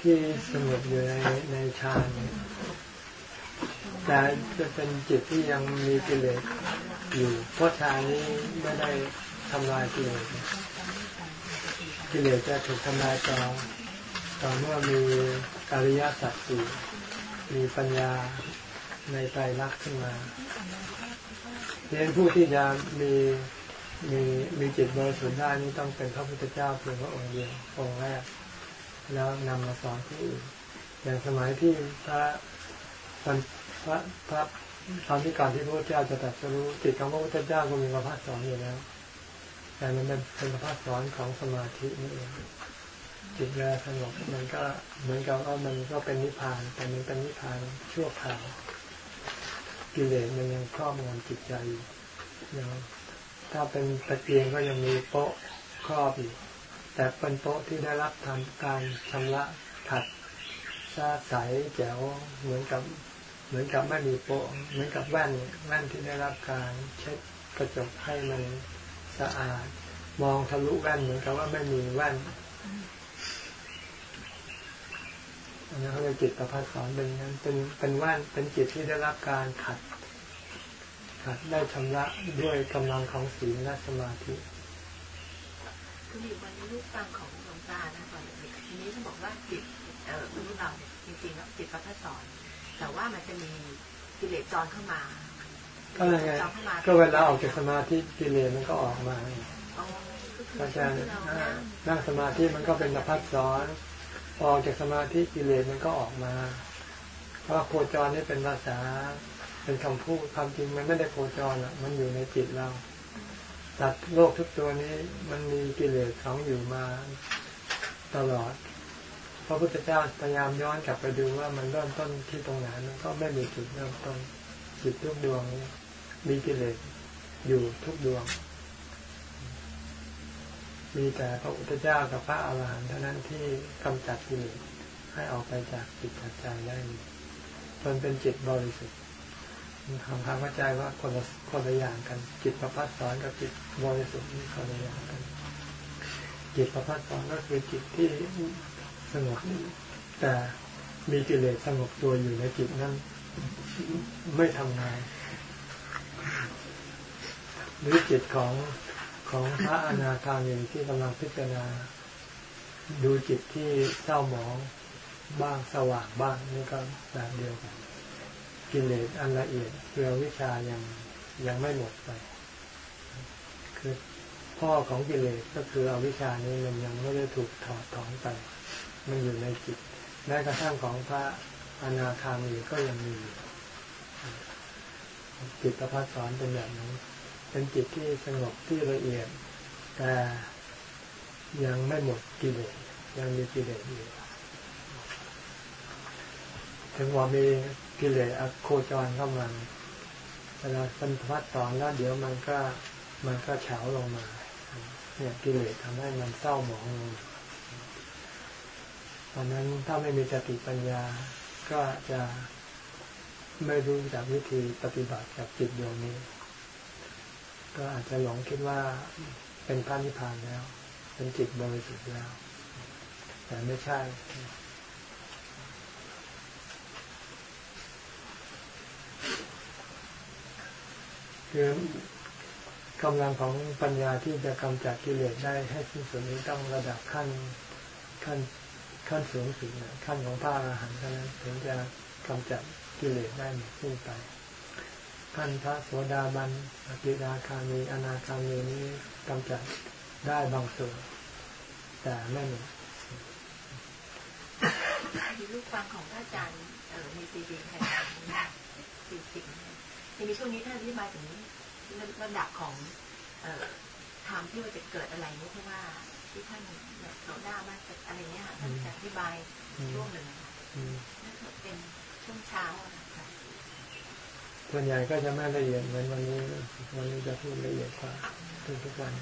ที่สงบอยู่ในในฌานแต่จะเป็นจิตที่ยังมีกิเลสอยู่เพราะฌานนี้ไม่ได้ทำลายกิเลสกิเลสจะถูกทำลายต่อต่อเมื่อมีอริยสัจสี่มีปัญญา ในใจรักษณ์ขึ้นมาเรียนผู้ที่จะมีมีมีจิตบริสุทธิ์ได้นี่ต้องเป็นพระพุทธเจ้าเพียงพระองค์เดียวองค์แรก แล้วนำมาสอนผู้อื่นอย่างสมัยที่พระตอนพระพระตอนที่ก่อนที่พระพุทธเจ้าจะตรัสรู้จิตของพระพุทธเจ้าก็มีประพัฒสอนอยู่แล้ว แต่มันเป็นเป็นประพัฒสอนของสมาธินี่เองจิตเวลาสงบมันก็เหมือนกับว่ามันก็เป็นนิพพานแต่มันเป็นนิพพานชั่วคราว กิเลสมันยังครอบงำจิตใจอยู่ยังถ้าเป็นตะเกียงก็ยังมีโป๊ะครอบอยู่ แต่เป็นโต๊ะที่ได้รับทการชำระขัดซาใสแจ๋วเหมือนกับเหมือนกับไม่มีโป๊ะเหมือนกับแว่นแว่นที่ได้รับการเช็ดกระจกให้มันสะอาด มองทะลุแว่นเหมือนกับว่าไม่มีแว่น อันนี้เขาเรียกจิตประพัฒสอนเป็นนั้นเป็นเป็นแว่นเป็นจิตที่ได้รับการขัด ขัดได้ชำระด้วยกำลังของศีลและสมาธิคือมีวันนี้ลูกฟังของหลวงตานะตอนเด็กๆทีนี้ท่านบอกว่าจิตเอ่อมนุษย์เราเนี่ยจริงๆแล้วจิตประพัฒสอนแต่ว่ามันจะมีกิเลสจรเข้ามาก็เลยไงจรเข้ามาก็เวลาออกจากสมาธิกิเลสมันก็ออกมาอ๋อก็คืออาจารย์ที่เราอ่านั่งนั่งสมาธิมันก็เป็นประพัดสอน พอออกจากสมาธิกิเลสมันก็ออกมาเพราะโคจรนี่เป็นภาษา เป็นคำพูดความจริงมันไม่ได้โคจรอะ มันอยู่ในจิตเราสัตว์โลกทุกตัวนี้มันมีกิเลสของอยู่มาตลอดพระพุทธเจ้าพยายามย้อนกลับไปดูว่ามันเริ่มต้นที่ตรงไหนมันก็ไม่มีจุดเริ่มต้นจิตทุกดวงนี้มีกิเลสอยู่ทุกดวง มีแต่พระพุทธเจ้ากับพระอาหารหันต์เท่านั้นที่กำจัดกิเลสให้ออกไปจากจิตจากใจได้จนเป็นจิตบริสุทธิ์ทำความเข้าใจว่าคนละคนละอย่างกัน จิตประพัดสอนกับจิตบริสุทธิ์นี่คนละอย่างกัน จิตประพัดสอนก็คือจิตที่สงบแต่มีกิเลสสงบตัวอยู่ในจิตนั้น ไม่ทำงานหรือจิตของ ของพระอนาคามีที่กำลังพิจารณา ดูจิตที่เศร้าหมองบ้างสว่างบ้างนี่ก็แบบเดียวกัน กิเลสอันละเอียดเรือวิชายังยังไม่หมดไป คือพ่อของกิเลสก็คืออวิชานี้มันยังไม่ได้ถูกถอดถอนไป มันอยู่ในจิตแม้กระทั่งของพระอนาคามีก็ยังมีจิตประพัฒสอนเป็นแบบนั้น เป็นจิตที่สงบที่ละเอียด แต่ยังไม่หมดกิเลสยังมีกิเลสอยู่ถึงว่ามีกิเลสอโคจรเข้ามาเวลาเป็นพัดตอนแล้วเดี๋ยวมันก็มันก็เฉาลงมา เนี่ยกิเลสทำให้มันเศร้าหมองลงเพราะนั้นถ้าไม่มีสติปัญญาก็จะไม่รู้จากวิธีปฏิบัติกับจิตดวงนี้ ก็อาจจะหลงคิดว่าเป็นพระนิพพานแล้ว เป็นจิตบริสุทธิ์แล้ว แต่ไม่ใช่คือกำลังของปัญญาที่จะกำจัดกิเลสได้ให้สิ้นสุดนี้ต้องระดับขั้นขั้นขั้นสูงสุดขั้นของพระอรหันต์เท่านั้นถึงจะกำจัดกิเลสได้หมดสิ้นไป ขั้นพระโสดาบันอกิราคามีอนาคามีนี้กำจัดได้บางส่วนแต่ไม่หมดมีลูกฟังของพระอาจารย์เออมีซีดีแผ่นสี่สิบทีนี้ช่วงนี้ท่านอธิบายถึงระดับของเอ่อธรรมที่ว่าจะเกิดอะไรนี่เพราะว่าที่ท่านแบบโซดาบ้างอะไรเนี้ยค่ะท่านจะอธิบายช่วงหนึ่งนะคะอืมนั่นก็เป็นช่วงเช้าอะค่ะ ส่วนใหญ่ก็จะไม่ละเอียดเหมือนวันนี้วันนี้จะพูดละเอียดกว่าทุกทุกวัน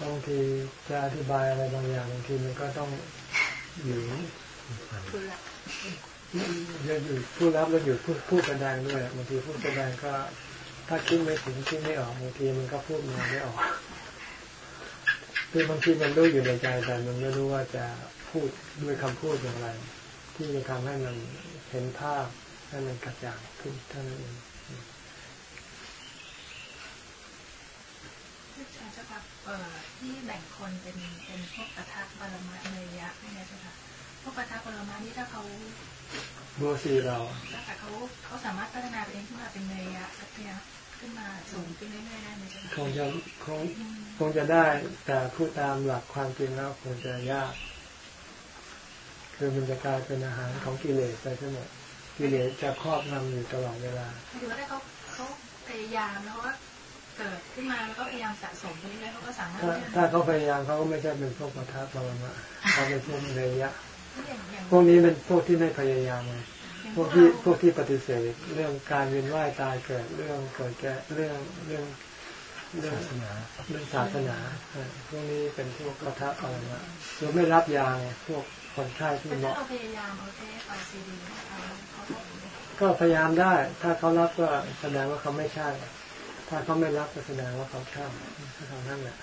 บางทีจะอธิบายอะไรบางอย่างบางทีมันก็ต้องอยู่คือละจะอยู่ผู้รับแล้วอยู่ผู้ผู้แสดงด้วยบางทีผู้แสดงก็ ถ้าคิดไม่ถึงคิดไม่ออกบางทีมันก็พูดมาไม่ออกคือบางทีมันรู้อยู่ในใจแต่มันไม่รู้ว่าจะพูดด้วยคำพูดอย่างไร ที่จะทำให้มันเห็นภาพให้มันกระจ่างขึ้นเท่านั้นเองอาจารย์เจ้าค่ะเอ่อที่แบ่งคนเป็นเป็นพวกกระทะปรมาเนยยะนี่นะเจ้าค่ะพวกกระทะปรมานี่ถ้าเขาบัวซีเราถ้าแต่เขาเขาสามารถพัฒนาตัวเองขึ้นมาเป็นเนยยะสักทีนะขึ้นมาสูงขึ้นเรื่อยๆได้ไหมเจ้าคค่ะงจะคงคงจะได้แต่พูดตามหลักความจริงแล้วคงจะยาก คือมันจะกลายเป็นอาหารของกิเลสไปทั้งหมดกิเลสจะครอบงำอยู่ตลอดเวลาถือว่าถ้าเขาเขาพยายามแล้วเขาก็เกิดขึ้นมาแล้วก็พยายามสะสมไปเรื่อยๆเขาก็สามารถถ้าที่จะถ้าเขาพยายามเขาก็ไม่ใช่เป็นพวกปะทะปรมะเขาเป็นพวกเนยยะอย่างอย่างพวกนี้เป็นพวกที่ไม่พยายามไงอย่างพพววกกที่เราพวกที่ปฏิเสธเรื่องการเวียนว่ายตายเกิดเรื่องเกิดแก่เรื่องเรื่องเรื่องเรื่องศาสนาเออพวกนี้เป็นพวกปะทะปรมะคือไม่รับยาไงพวก คนไข้ที่เหมาะเราพยายามเอาเทปเอาซีดีเอาเขาก็ก็พยายามได้ ถ้าเขารับก็แสดงว่าเขาไม่ใช่ ถ้าเขาไม่รับก็แสดงว่าเขาใช่เท่านั้นแหละ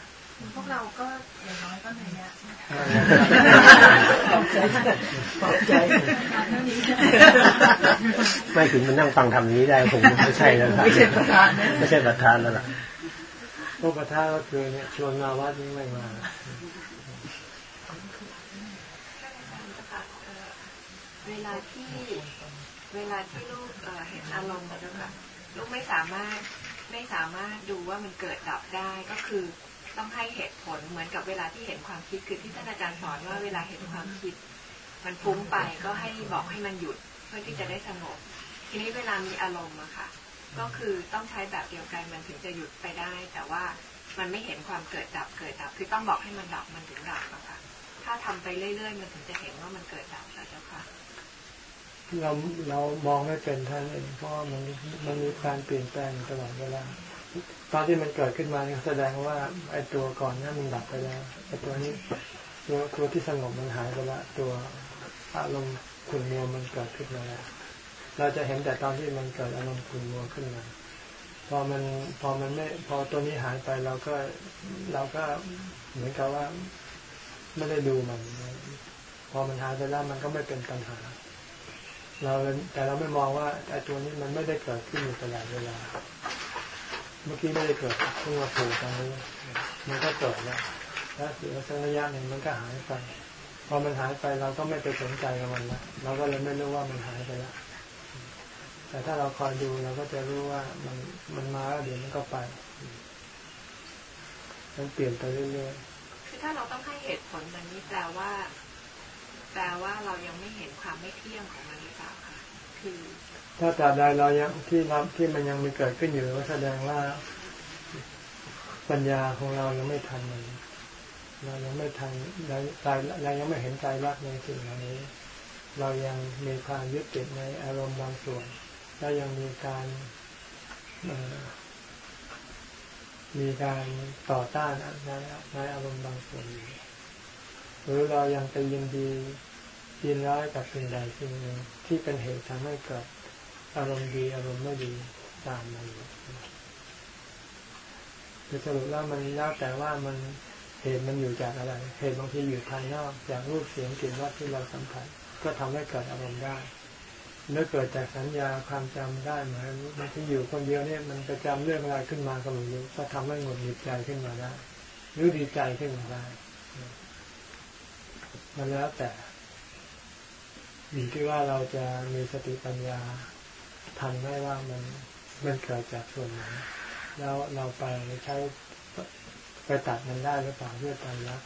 พวกเราก็อย่างน้อยก็เหนื่อยอะใช่ไหมคะำปอบใจท่านี้ไม่ถึงมันนั่งฟังทำนี้ได้ผมไม่ใช่แล้วไม่ใช่ประธานไม่ใช่ประธานแล้วล่ะพวกประทะก็คือเนี่ยชวนมาวัดนี้ไม่มา เวลาที่เวลาที่ลูกเห็นอารมณ์นะคะลูกไม่สามารถไม่สามารถดูว่ามันเกิดดับได้ก็คือต้องให้เหตุผลเหมือนกับเวลาที่เห็นความคิดคือที่ท่านอาจารย์สอนว่าเวลาเห็นความคิด มันฟุ้งไปก็ให้บอกให้มันหยุดเพื่อที่จะได้สงบ ทีนี้เวลามีอารมณ์อะค่ะ ก็คือต้องใช้แบบเดียวกันมันถึงจะหยุดไปได้ แต่ว่ามันไม่เห็นความเกิดดับเกิดดับ คือต้องบอกให้มันดับมันถึงดับอะค่ะถ้าทำไปเรื่อย ๆ มันถึงจะเห็นว่ามันเกิดดับแล้วเจ้าค่ะ เราเรามองไม่เป็นท่านเองเพราะมันมันมีการเปลี่ยนแปลงตลอดเวลาตอนที่มันเกิดขึ้นมาเนี่ยแสดงว่าไอ้ตัวก่อนนั้นมันดับไปแล้วไอ้ตัวนี้ตัวตัวที่สงบมันหายไปล้วตัวอารมณ์ขุ่นมัวมันเกิดขึ้นมาแล้วเราจะเห็นแต่ตอนที่มันเกิดอารมณ์ขุ่นมัวขึ้นมาพอมันพอมันไม่พอตัวนี้หายไปเราก็เราก็เหมือนกับว่าไม่ได้ดูมัน พอมันหายไปแล้วมันก็ไม่เป็นปัญหา เราแต่เราไม่มองว่าไอ้ตัวนี้มันไม่ได้เกิดขึ้นอยู่ตลอดเวลา เมื่อกี้ไม่ได้เกิดเพิ่งมาโผล่ตรงนี้มันก็เกิดแล้วแล้วเดี๋ยวสักระยะหนึ่งมันก็หายไป พอมันหายไปเราก็ไม่ไปสนใจกับมันละเราก็เลยไม่รู้ว่ามันหายไปแล้วแต่ถ้าเราคอยดูเราก็จะรู้ว่ามันมันมาแล้วเดี๋ยวมันก็ไปมันเปลี่ยนไปเรื่อยคือถ้าเราต้องให้เหตุผลแบบนี้แปลว่า แปลว่าเรายังไม่เห็นความไม่เที่ยงของมัน ถ้าตราบใดเรายังที่รับที่มันยังมีเกิดขึ้นอยู่ก็แสดงว่าปัญญาของเรายังไม่ทันมันเรายังไม่ทันเราเรายังไม่เห็นใจรักในสิ่งเหล่านี้ เรายังมีความยึดติดในอารมณ์บางส่วนและยังมีการมีการต่อต้านในในอารมณ์บางส่วนอยู่หรือเรายังไปยินดี ยินร้ายกับสิ่งใดสิ่งหนึ่งที่เป็นเหตุทำให้เกิดอารมณ์ดีอารมณ์ไม่ดีตามมาอยู่คือสรุปแล้วมันแล้วแต่ว่ามันเหตุมันอยู่จากอะไร เหตุบางทีอยู่ภายนอกจากรูปเสียงกลิ่นรสที่เราสัมผัสก็ทำให้เกิดอารมณ์ได้เมื่อเกิดจากสัญญาความจำได้ไหมบางทีอยู่คนเดียวเนี่ยมันจะจำเรื่องอะไรขึ้นมาก็ไม่รู้ก็ทำให้หงุดหงิดใจขึ้นมาได้หรือดีใจขึ้นมาได้มันแล้วแต่ อยู่ที่ว่าเราจะมีสติปัญญาทันได้ว่ามันมันเกิดจากส่วนไหนแล้วเราไปใช้ไปตัดมันได้หรือเปล่าด้วยการรัก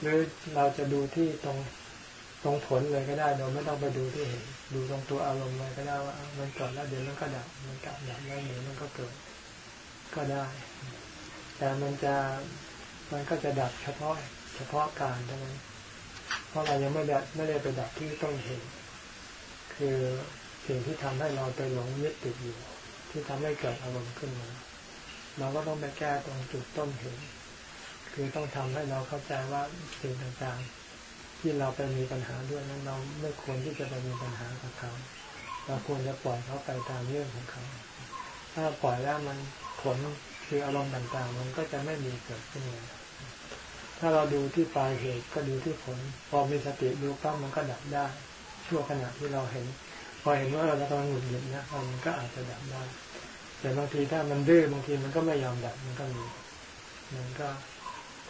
หรือเราจะดูที่ตรงตรงผลเลยก็ได้เราไม่ต้องไปดูที่เห็นดูตรงตัวอารมณ์เลยก็ได้ว่า มันเกิดแล้วเดี๋ยวมันก็ดับมันกลับดับแล้วเดี๋ยวมันก็เกิดก็ได้ แต่มันจะมันก็จะดับเฉพาะเฉพาะการเท่านั้น เพราะเรายังไม่ได้ไม่ได้ไปดับที่ต้นเหตุคือสิ่งที่ทำให้เราไปหลงยึดติดอยู่ ที่ทำให้เกิดอารมณ์ขึ้นมาเราก็ต้องไปแก้ตรงจุดต้นเหตุคือต้องทำให้เราเข้าใจว่าสิ่งต่างๆ ที่เราไปมีปัญหาด้วยนั้นเราไม่ควรที่จะไปมีปัญหากับเขาเราควรจะปล่อยเขาไปตามเรื่องของเขา ถ้าปล่อยแล้วมันผลคืออารมณ์ต่างๆ มันก็จะไม่มีเกิดขึ้นเลย ถ้าเราดูที่ปลายเหตุก็ดูที่ผล พอมีสติดูปั๊บมันก็ดับได้ ชั่วขณะที่เราเห็น พอเห็นว่าเรากำลังหงุดหงิดนะมันก็อาจจะดับได้ แต่บางทีถ้ามันดื้อบางทีมันก็ไม่ยอมดับมันก็มี มันก็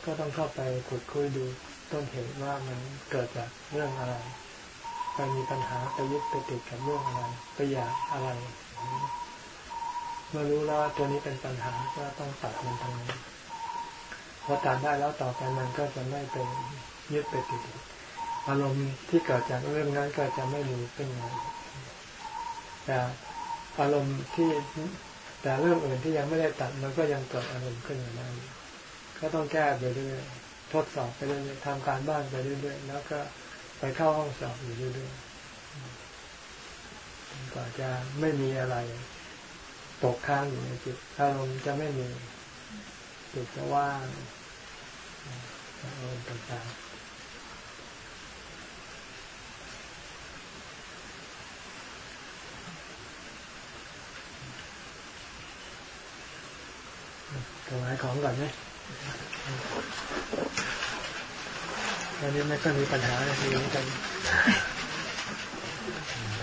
ก็ต้องเข้าไปขุดคุยดูต้นเหตุว่ามันเกิดจากเรื่องอะไรไปมีปัญหาไปยึดไปติดกับเรื่องอะไรไปอยากอะไรเมื่อรู้แล้วตัวนี้เป็นปัญหาก็ต้องตัดมันทางนี้ พอตัดได้แล้วต่อไปมันก็จะไม่ไปยึดไปติดอารมณ์ที่เกิดจากเรื่องนั้นก็จะไม่มีขึ้นมาแต่อารมณ์ที่แต่เรื่องอื่นที่ยังไม่ได้ตัดมันก็ยังเกิดอารมณ์ขึ้นมาได้ก็ต้องแก้ไปเรื่อยๆทดสอบไปเรื่อยๆทำการบ้านไปเรื่อยๆแล้วก็ไปเข้าห้องสอบอยู่เรื่อยๆกว่าจะไม่มีอะไร ตกค้างอยู่ในจิตอารมณ์จะไม่มี จิตจะว่างอารมณ์ต่างๆถวายของก่อนไหมอันนี้ไม่ค่อยมีปัญหาเลยมีเหมือนกัน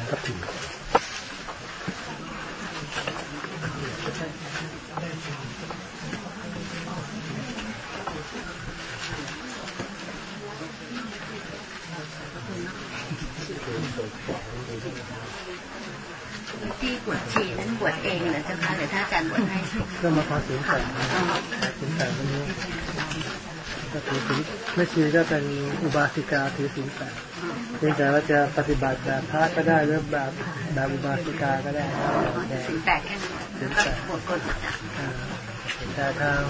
กับถึงที่บวชชีนั้น บวชเองเหรอเจ้าคะหรือถ้าอาจารย์บวชให้ก็มาพาสิงแปดสิงแปดวันนี้ก็ถือสิงไม่ชีก็เป็นอุบาสิกาถือสิงแปดเพียงแต่ว่าจะปฏิบัติแบบพระก็ได้หรือแบบแบบอุบาสิกาก็ได้แต่สิงแปดแค่นั้นแล้วก็บวชคนแต่ทาง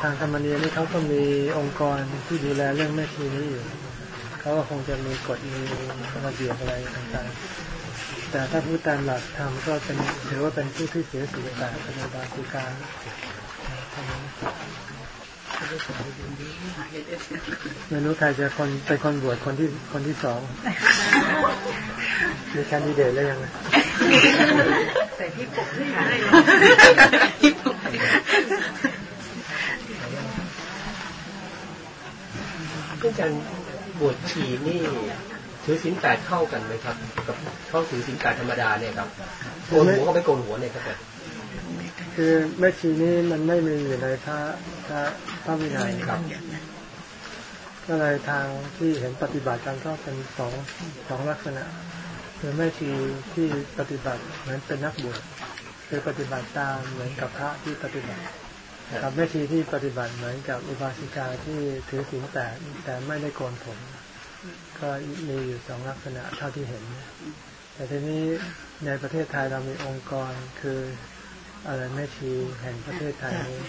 ทางธรรมเนียนี่เขาก็มีองค์กรที่ดูแลเรื่องแม่ชีนี้อยู่เขาก็คงจะมีกฎมีระเบียบอะไรต่างๆ แต่ถ้าพูดตามหลักธรรมก็เป็นถือว่าเป็นผู้ที่เสียสีแต่เป็นอุบาสิกาเท่านั้นไม่รู้ใครจะคนเป็นคนบวชคนที่คนที่สองมีแคนดิเดตแล้วยังไงใส่ที่ปกที่ขาอาจารย์บวชชีนี่ ถือศีลแปดเข้ากันไหมครับ กับเข้าถือศีลแปดธรรมดาเนี่ยครับโกนหัวก็ไม่โกนหัวเนี่ยครับคือแม่ชีนี้มันไม่มีอยู่ในพระพระพระวินัยครับก็เลยทางที่เห็นปฏิบัติกันก็เป็นสองสองลักษณะ คือแม่ชีที่ปฏิบัติเหมือนเป็นนักบวชคือปฏิบัติตามเหมือนกับพระที่ปฏิบัติกับแม่ชีที่ปฏิบัติเหมือนกับอุบาสิกาที่ถือศีลแต่แต่ไม่ได้โกนผม ก็มีอยู่สองลักษณะเท่าที่เห็น แต่ทีนี้ในประเทศไทยเรามีองค์กรคืออะไรแม่ชีแห่งประเทศไทยนี้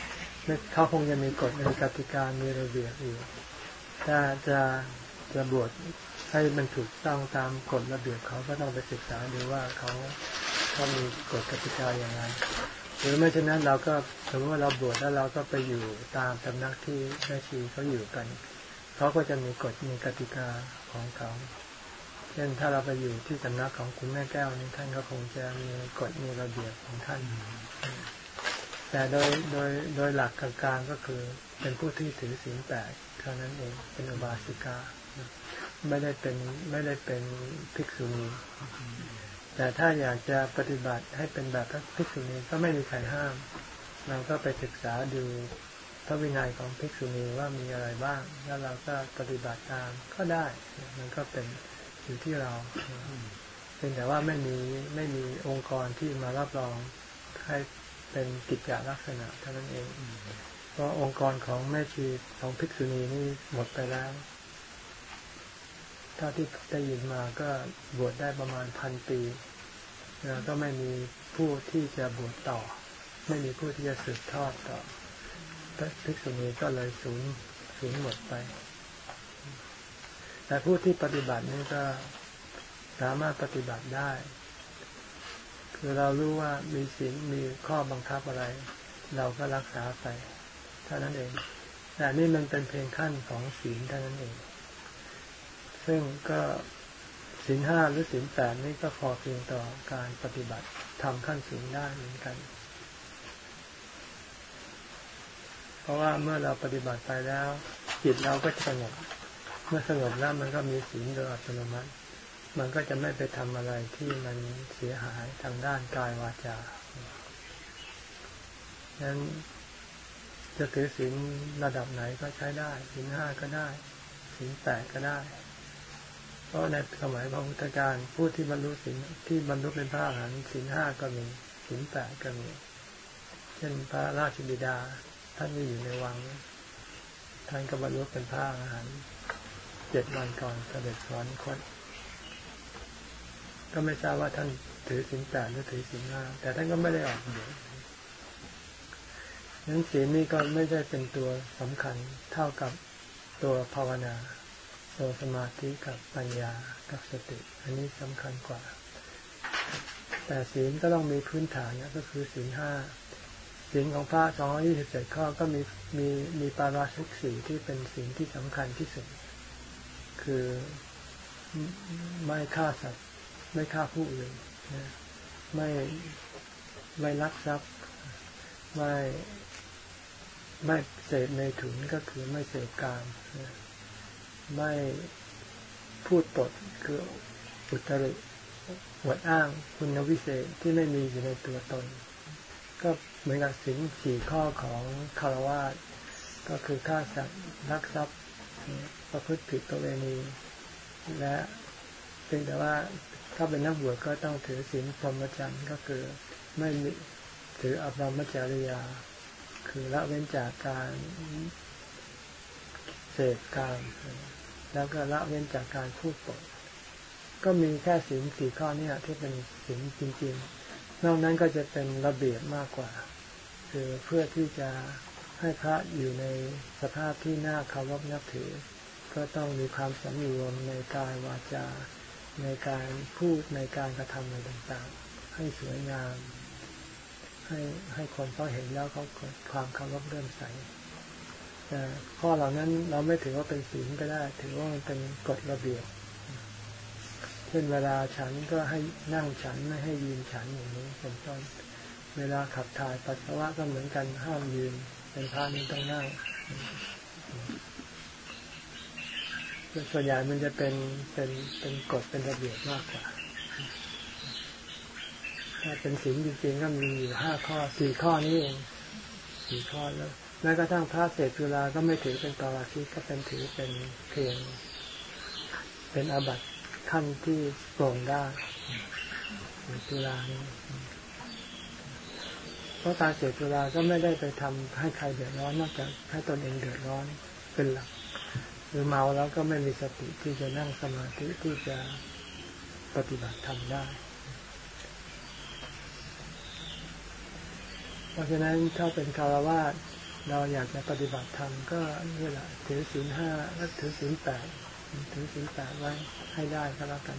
เขาคงจะมีกฎมีกติกามีระเบียบอยู่ ถ้าจะจะบวชให้มันถูกต้องตามกฎระเบียบเขาก็ต้องไปศึกษาดูว่าเขาเขามีกฎกติกาอย่างไรหรือไม่เช่นนั้นเราก็สมมติว่าเราบวชแล้วเราก็ไปอยู่ตามตำนักที่แม่ชีเขาอยู่กัน เขาก็จะมีกฎมีกติกา ของเขา เช่นถ้าเราไปอยู่ที่สำนักของคุณแม่แก้วนี่ท่านก็คงจะมีกฎมีระเบียบของท่าน แต่โดยโดยโดยหลักกลางก็คือเป็นผู้ที่ถือศีลแปดเท่านั้นเองเป็นอุบาสิกาไม่ได้เป็นไม่ได้เป็นภิกษุณีแต่ถ้าอยากจะปฏิบัติให้เป็นแบบภิกษุณีก็ไม่มีใครห้าม เราก็ไปศึกษาดู พระวินัยของภิกษุณีว่ามีอะไรบ้าง แล้วเราก็ปฏิบัติตามก็ได้ มันก็เป็นอยู่ที่เรา เป็นแต่ว่าไม่มีไม่มีองค์กรที่มารับรองให้เป็นกิจจลักษณะเท่านั้นเอง เพราะองค์กรของแม่ชีของภิกษุณีนี่หมดไปแล้วถ้าที่ได้ยินมาก็บวชได้ประมาณพันปี แล้วก็ไม่มีผู้ที่จะบวชต่อ ไม่มีผู้ที่จะสืบทอดต่อ ภิกษุณีก็เลยสูญสูญหมดไป แต่ผู้ที่ปฏิบัตินี้ก็สามารถปฏิบัติได้ คือเรารู้ว่ามีศีลมีข้อบังคับอะไร เราก็รักษาไปเท่านั้นเอง แต่นี่มันเป็นเพียงขั้นของศีลเท่านั้นเอง ซึ่งก็สินห้าหรือสินแปดนี่ก็พอเพียงต่อการปฏิบัติทำขั้นสูงได้เหมือนกัน เพราะว่าเมื่อเราปฏิบัติไปแล้วจิตเราก็สงบเมื่อสงบแล้วมันก็มีศีลโดยอัตโนมัติ มันก็จะไม่ไปทำอะไรที่มันเสียหายทางด้านกายวาจาดังนั้นจะถือศีลระดับไหนก็ใช้ได้ศีลห้าก็ได้ศีลแปดก็ได้ เพราะในสมัยพระพุทธการผู้ที่บรรลุศีลที่บรรลุเป็นพระอรหันต์ศีลห้าก็มีศีลแปดก็มี เช่นพระราชบิดา ท่านที่อยู่ในวัง ท่านก็บรรลุเป็นพระอรหันต์เจ็ดวันก่อนเสด็จสอนคนก็ไม่ทราบว่าท่านถือศีลแปดหรือถือศีลห้าแต่ท่านก็ไม่ได้ออกเดียวนั้นศีลนี้ก็ไม่ได้เป็นตัวสำคัญเท่ากับตัวภาวนา ตัวสมาธิกับปัญญากับสติ อันนี้สำคัญกว่า แต่ศีลก็ต้องมีพื้นฐานนะก็คือศีลห้า ศีลของพระสองยี่สิบเจ็ดข้อก็มีมีมีปาราชุกสีที่เป็นศีลที่สำคัญที่สุด คือไม่ฆ่าสัตว์ ไม่ฆ่าผู้อื่นนะไม่ไม่ลักทรัพย์ ไม่ไม่เสพในถุนก็คือไม่เสพกามนะไม่พูดปดคืออุตริหวดอ้างคุณวิเศษที่ไม่มีอยู่ในตัวตน ก็เหมือนกับสิ่งสี่ข้อของคารวะก็คือฆ่าสัตว์รักทรัพย์ประพฤติผิดตัวเวณี และเพียงแต่ว่าถ้าเป็นนักบวชก็ต้องถือศีลพรหมจรรย์ก็คือไม่ถืออบรมจริยา คือละเว้นจากการเสพการแล้วก็ละเว้นจากการพูดปดก็มีแค่สิ่งสี่ข้อนี้ที่เป็นสิ่งจริง ๆ นอกนั้นก็จะเป็นระเบียบมากกว่า คือเพื่อที่จะให้พระอยู่ในสภาพที่น่าเคารพนับถือ ก็ต้องมีความสำรวมในกายวาจา ในการพูดในการกระทำอะไรต่างๆ ให้สวยงาม ให้ให้คนเขาเห็นแล้วเขาเกิดความเคารพเริ่มใสแต่ข้อเหล่านั้นเราไม่ถือว่าเป็นศีลก็ได้ ถือว่ามันเป็นกฎระเบียบ ช่นเวลาฉันก็ให้นั่งฉันไม่ให้ยืนฉันอย่างนี้เป็นต้น เวลาขับถ่ายปัสสาวะก็เหมือนกันห้ามยืน เป็นพระนี้ต้องนั่งส่วนใหญ่มันจะเป็นเป็นเป็นกฎเป็นระเบียบมากกว่า ถ้าเป็นศีลจริงๆก็มีอยู่ห้าข้อสี่ข้อนี้เองสี่ข้อแล้วแม้กระทั่งพระเศษจุฬาก็ไม่ถือเป็นตราชิกก็เป็นถือเป็นเพียงเป็นอาบัติ ขั้นที่โปร่งได้จุฬานี่เพราะการเสพจุฬาก็ไม่ได้ไปทำให้ใครเดือดร้อนนอกจากให้ตนเองเดือดร้อนเป็นหลักหรือเมาแล้วก็ไม่มีสติที่จะนั่งสมาธิที่จะปฏิบัติทำได้ เพราะฉะนั้นถ้าเป็นคารวะเราอยากจะปฏิบัติธรรมก็นี่แหละถือศีลห้าและถือศีลแปด ถือศีลแปดไว้ให้ได้ก็แล้วกัน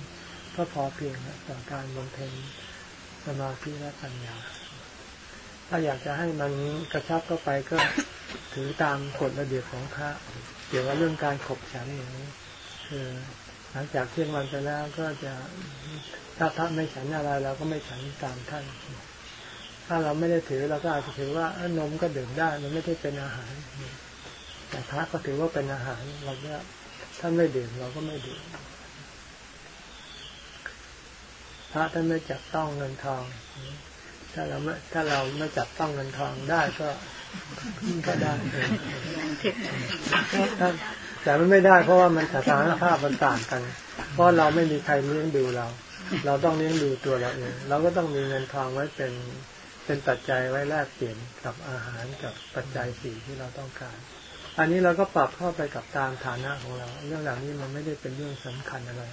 ก็พอเพียงต่อการบำเพ็ญสมาธิและปัญญา ถ้าอยากจะให้มันกระชับเข้าไปก็ถือตามกฎระเบียบของพระเกี่ยวกับเรื่องการขบฉันอย่างนี้คือหลังจากเที่ยงวันไปแล้วก็จะถ้าพระไม่ฉันอะไรเราก็ไม่ฉันตามท่าน ถ้าเราไม่ได้ถือเราก็อาจจะถือว่านมก็ดื่มได้ มันไม่ได้เป็นอาหาร แต่พระก็ถือว่าเป็นอาหารเราก็ ท่านไม่ดื่มเราก็ไม่ดื่มพระท่านไม่จับต้องเงินทอง ถ้าเราไม่ถ้าเราไม่จับต้องเงินทองได้ก็ก็ได้แต่มันไม่ได้เพราะว่ามันสถานภาพมันต่างกัน เพราะเราไม่มีใครเลี้ยงดูเรา เราต้องเลี้ยงดูตัวเราเองเราก็ต้องมีเงินทองไว้เป็นเป็นปัจจัยไว้แลกเปลี่ยนกับอาหารกับปัจจัยสี่ที่เราต้องการ อันนี้เราก็ปรับเข้าไปกับตามฐานะของเรา เรื่องเหล่านี้มันไม่ได้เป็นเรื่องสำคัญอะไร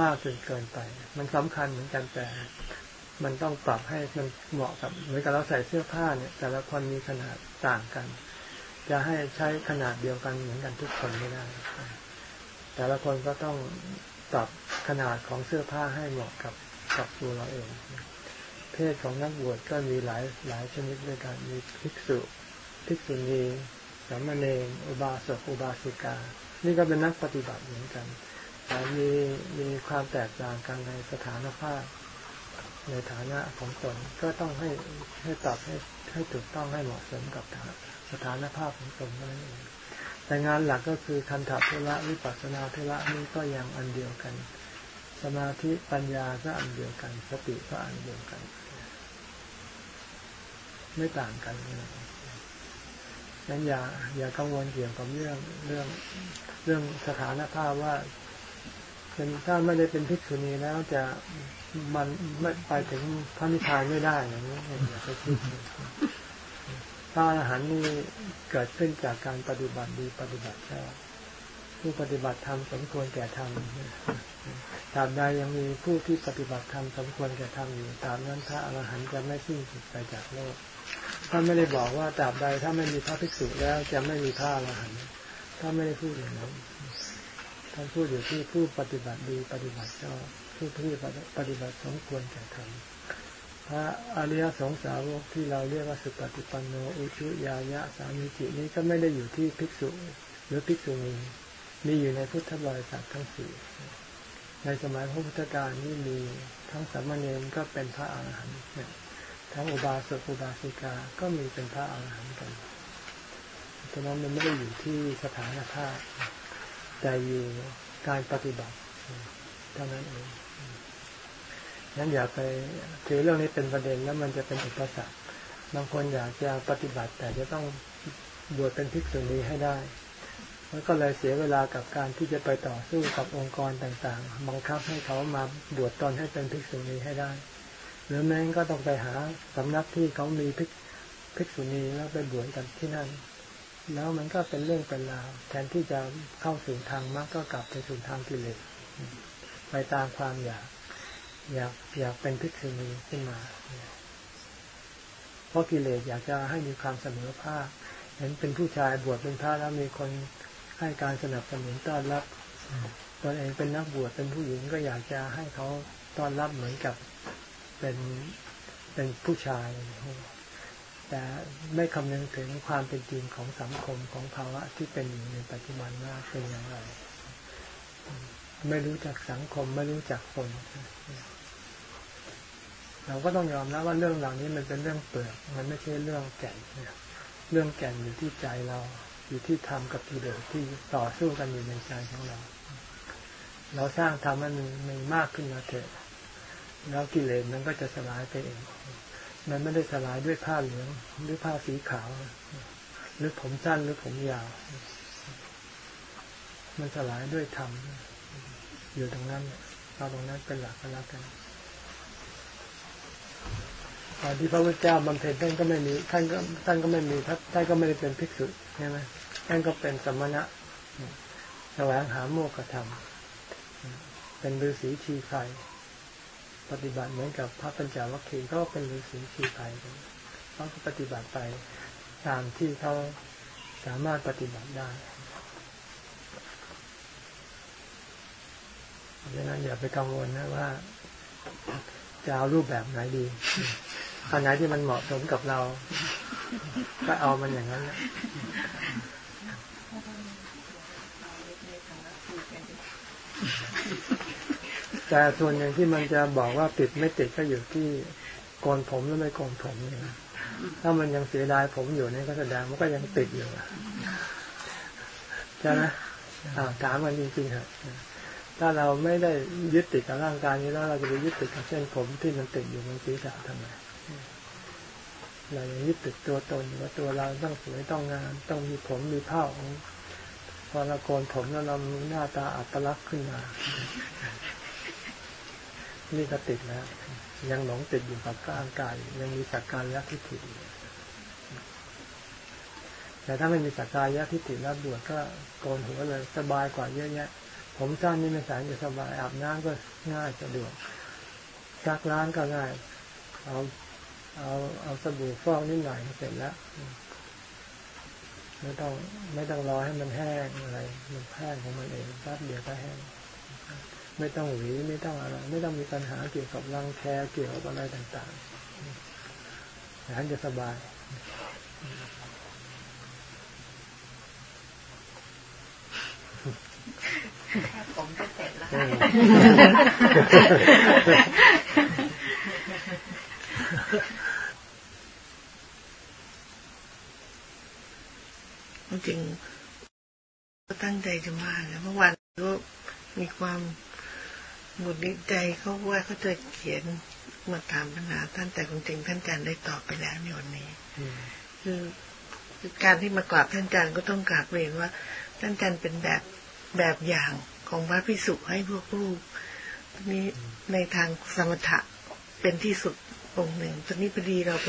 มากจนเกินไป มันสำคัญเหมือนกันแต่ มันต้องปรับให้มันเหมาะกับเหมือนกับเราใส่เสื้อผ้าเนี่ย แต่ละคนมีขนาดต่างกัน จะให้ใช้ขนาดเดียวกันเหมือนกันทุกคนไม่ได้ แต่ละคนก็ต้องปรับขนาดของเสื้อผ้าให้เหมาะกับกับตัวเราเอง เพศของนักบวชก็มีหลายหลายชนิดด้วยกันมีภิกษุภิกษุณี สามเณรอุบาสกอุบาสิกา นี่ก็เป็นนักปฏิบัติเหมือนกันแต่มีมีความแตกต่างกันในสถานภาพ ในฐานะของตนก็ต้องให้ให้ตอบให้ให้ถูกต้องให้เหมาะสมกับสถานภาพของตนนั่นเองแต่งานหลักก็คือคันถเทระวิปัสสนาเทระนี่ก็ยังอันเดียวกัน สมาธิปัญญาก็อันเดียวกัน สติก็อันเดียวกัน ไม่ต่างกันเล นั้นอย่าอย่ากังวลเกี่ยวกับเรื่องเรื่องเรื่องสถานภาพว่าเป็นถ้าไม่ได้เป็นภิกษุณีแล้วจะมันไม่ไปถึงพระนิพพานไม่ได้อย่างนี้อย่าไปคิดพระอรหันต์นี่เกิดขึ้นจากการปฏิบัติดีปฏิบัติชอบผู้ปฏิบัติธรรมสมควรแก่ธรรมตาบใดยังมีผู้ที่ปฏิบัติธรรมสมควรแก่ธรรมอยู่ตามนั้นพระอรหันต์จะไม่สิ้นสุดไปจากโลก ท่านไม่ได้บอกว่าตราบใดถ้าไม่มีพระภิกษุแล้วจะไม่มีพระอรหันต์ถ้านไม่ได้พูดอย่างนั้นท่านพูดอยู่ที่ผู้ปฏิบัติดีปฏิบัติชอบผู้ที่ปฏิบัติสมควรแก่ธรรมพระอริยสงสาวกที่เราเรียกว่าสุปฏิปันโนอุชุยายะสามีจินี้ก็ไม่ได้อยู่ที่ภิกษุหรือภิกษุณีมีอยู่ในพุทธบริษัททั้งสี่ในสมัยพระพุทธกาลนี่มีทั้งสามเณรก็เป็นพระอาหารหันต์ ทั้งอุบาสกอุบาสิกาก็มีเป็นพระอาหารหันต์กันฉะนั้นมันไม่ได้อยู่ที่สถานภาพ แต่อยู่การปฏิบัติเท่านั้นเองนั้นอย่าไปถือเรื่องนี้เป็นประเด็นแล้วมันจะเป็นอุปสรรคบางคนอยากจะปฏิบัติ แต่จะต้องบวชเป็นภิกษุณีให้ได้มันก็เลยเสียเวลากับการที่จะไปต่อสู้กับองค์กรต่างๆ บังคับให้เขามาบวชตอนให้เป็นภิกษุณีให้ได้ หรือแม้ก็ต้องไปหาสำนักที่เขามีภิกภิกษุณีแล้วไปบวชกันที่นั่น แล้วมันก็เป็นเรื่องเป็นราวแทนที่จะเข้าสู่ทางมรรคก็กลับไปสู่ทางกิเลสไปตามความอยากอยากอยากเป็นภิกษุณีขึ้นมา เพราะกิเลสอยากจะให้มีความเสมอภาคเห็นเป็นผู้ชายบวชเป็นพระแล้วมีคนให้การสนับสนุนต้อนรับตนเองเป็นนักบวชเป็นผู้หญิงก็อยากจะให้เขาต้อนรับเหมือนกับ เป็นเป็นผู้ชาย แต่ไม่คำนึงถึงความเป็นจริงของสังคมของภาวะที่เป็นอยู่ในปัจจุบันว่าเป็นอย่างไร ไม่รู้จักสังคมไม่รู้จักคนเราก็ต้องยอมรับว่าเรื่องเหล่านี้มันเป็นเรื่องเปลือก มันไม่ใช่เรื่องแก่นเรื่องแก่นอยู่ที่ใจเรา อยู่ที่ธรรมกับกิเลสที่ต่อสู้กันอยู่ในใจของเรา เราสร้างธรรมมันมีมากขึ้นมาเถอะ แล้วกิเลสมันก็จะสลายไปเอง มันไม่ได้สลายด้วยผ้าเหลืองหรือผ้าสีขาว หรือผมสั้นหรือผมยาว มันสลายด้วยธรรมอยู่ตรงนั้นเราตรงนั้นเป็นหลักก็แล้วกันตอนที่พระพุทธเจ้าบำเพ็ญท่านก็ไม่มีท่านก็ท่านก็ไม่มีท่านก็ไม่ได้เป็นภิกษุใช่ไหมท่านก็เป็นสมณะแสวงหาโมกขธรรม เป็นฤาษีชีไฟ ปฏิบัติเหมือนกับพระปัญจวัคคีย์ก็เป็นฤาษีชีไฟเขาปฏิบัติไปตามที่เขาสามารถปฏิบัติได้ดังนั้นอย่าไปกังวลนะว่าจะเอารูปแบบไหนดีอันไหนที่มันเหมาะสมกับเรา ก็เอามันอย่างนั้นแหละ แต่ส่วนหนึ่งที่มันจะบอกว่าติดไม่ติดก็อยู่ที่โกนผมหรือไม่โกนผมนี่ถ้ามันยังเสียดายผมอยู่นี่ก็แสดงมันก็ยังติดอยู่ใช่ไหมถามมันจริงๆเหรอถ้าเราไม่ได้ยึดติดกับร่างกายนี้แล้วเราจะไปยึดติดกับเส้นผมที่มันติดอยู่บนศีรษะทำไมเรายังยึดติดตัวตนว่าตัวเราต้องสวยต้องงามต้องมีผมมีเผ้าพอเราโกนผมแล้วเรามีหน้าตาอัตลักษณ์ขึ้นมา นี่ก็ติดแล้ว ยังหลงติดอยู่กับร่างกาย ยังมีสักการยทิฏฐิแต่ถ้าไม่มีสักการยทิฏฐิแล้วบวชก็โกนหัวเลย สบายกว่าเยอะแยะ ผมสั้นนี่ไม่สายจะสบายอาบน้ำก็ง่ายสะดวกซักล้างก็ง่าย เอาเอาเอาสบู่ฟอกนิดหน่อยเสร็จแล้วไม่ต้องไม่ต้องรอให้มันแห้งอะไร มันแห้งของมันเองแป๊บเดียวก็แห้ง ไม่ต้องหวีไม่ต้องอะไร ไม่ต้องมีปัญหาเกี่ยวกับรังแคเกี่ยวกับอะไรต่างๆอย่างนั้นจะสบายแค่ผมก็เสร็จแล้วจริงก็ตั้งใจจะมาแล้วเมื่อวานก็มีความ หมุดนิดใจเขาว่าเขาจะเขียนมาถามปัญหาท่านแต่จริงท่านอาจารย์ได้ตอบไปแล้วในวันนี้คือการที่มากราบท่านอาจารย์ก็ต้องกราบเรียนว่า ท่านอาจารย์เป็นแบบแบบอย่างของพระพิสุให้พวกลูกนี้ในทางสมถะเป็นที่สุดองค์หนึ่งตอนนี้พอดีเราไป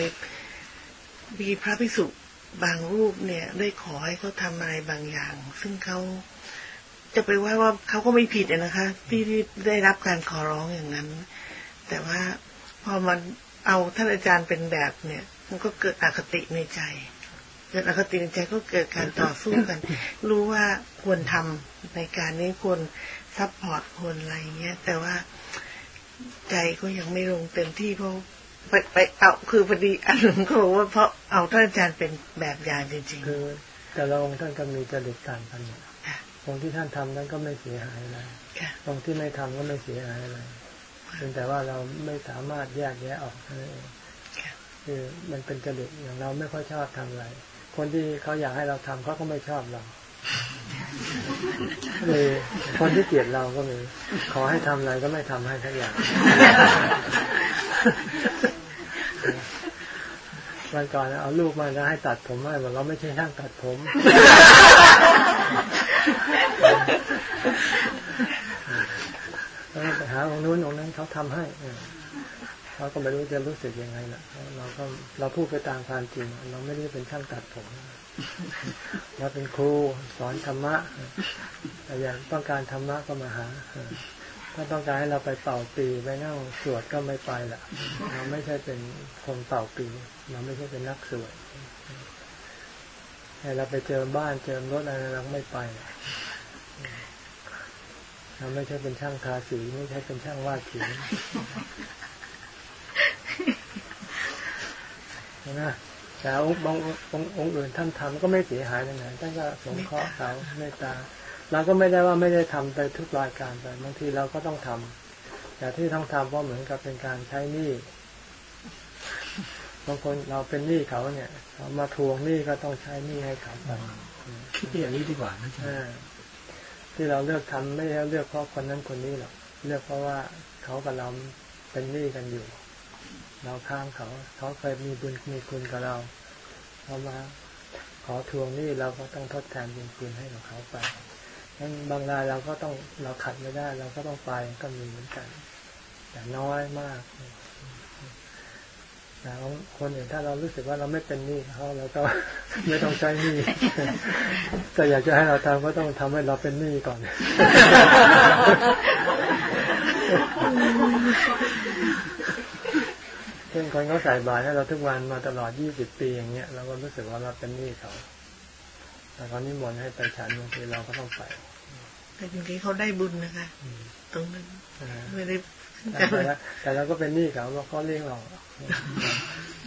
มีพระพิสุบางรูปเนี่ย ได้ขอให้เขาทำอะไรบางอย่าง ซึ่งเขา จะไปว่าว่าเขาก็ไม่ผิดนะคะ ที่ได้รับการขอร้องอย่างนั้น แต่ว่าพอมันเอาท่านอาจารย์เป็นแบบเนี่ย มันก็เกิดอคติในใจ เกิดอคติในใจก็เกิดการต่อสู้กัน รู้ว่าควรทำในการนี้ควร support ควรอะไรเงี้ย แต่ว่าใจก็ยังไม่ลงเต็มที่เพราะไปไปเอาคือพอดีอันหนึ่งก็บอกว่าเพราะเอาท่านอาจารย์เป็นแบบอย่างจริงๆคือแต่ละองค์ท่านก็มีจริตต่างกัน องค์ที่ท่านทำนั้นก็ไม่เสียหายอะไรองค์ที่ไม่ทำก็ไม่เสียหายอะไรเพียงแต่ว่าเราไม่สามารถแยกแยะออกนั่นเองคือมันเป็นจริตอย่างเราไม่ค่อยชอบทำอะไร คนที่เขาอยากให้เราทำเขาก็ไม่ชอบเราเลยคนที่เกลียดเราก็มี ขอให้ทำอะไรก็ไม่ทำให้ทักอย่างวันก่อนเอาลูกมาแล้วให้ตัดผมให้บอกเราไม่ใช่ช่างตัดผม ไปหาองนู้นองนั้นเขาทำให้เขาก็ไม่รู้จะรู้สึกยังไงนะเราก็เราพูดไปตามความจริง เราไม่ได้เป็นช่างตัดผมเราเป็นครูสอนธรรมะแต่อย่างต้องการธรรมะก็มาหาถ้าต้องการให้เราไปเป่าปีไปนั่งสวดก็ไม่ไปละเราไม่ใช่เป็นคนเป่าปี เราไม่ใช่เป็นนักสวด เราไปเจอบ้านเจอรถอะไรเราไม่ไปเราไม่ใช่เป็นช่างทาสีไม่ใช่เป็นช่างวาดขีนะแต่องค์บางองค์อื่นท่านทำก็ไม่เสียหายนะท่านก็สงเคราะห์เขาเมตตาเราก็ไม่ได้ว่าไม่ได้ทำไปทุกรายการไปบางทีเราก็ต้องทำแต่ที่ต้องทำเพราะเหมือนกับเป็นการใช้หนี้ บางคนเราเป็นหนี้เขาเนี่ยเขามาทวงหนี้ก็ต้องใช้หนี้ให้เขาไปคิดอย่างนี้ดีกว่านะที่เราเลือกทำไม่ได้เลือกเพราะคนนั้นคนนี้หรอกเลือกเพราะว่าเขากับเราเป็นหนี้กันอยู่ เราข้างเขาเขาเคยมีบุญมีคุณกับเราเขามาขอทวงหนี้เราก็ต้องทดแทนบุญคุณให้กับเขาไปนั้นบางรายเราก็ต้องเราขัดไม่ได้ เราก็ต้องไปก็มีเหมือนกัน แต่น้อยมาก แต่คนอื่นถ้าเรารู้สึกว่าเราไม่เป็นหนี้เขาเราก็ไม่ต้องใช้หนี้แต่อยากจะให้เราทำก็ต้องทำให้เราเป็นหนี้ก่อนช่นคนเขาใส่บาตรให้เราทุกวันมาตลอดยี่สิบปีอย่างเงี้ยเราก็รู้สึกว่าเราเป็นหนี้เขาแต่เขานิมนต์ให้ไปฉันบางทีเราก็ต้องไปแต่จริงๆเขาได้บุญนะคะ ตรงนั้นอ่าไม่ได้แต่เราแต่เราก็เป็นหนี้เขาเพราะเขาเลี้ยงเรา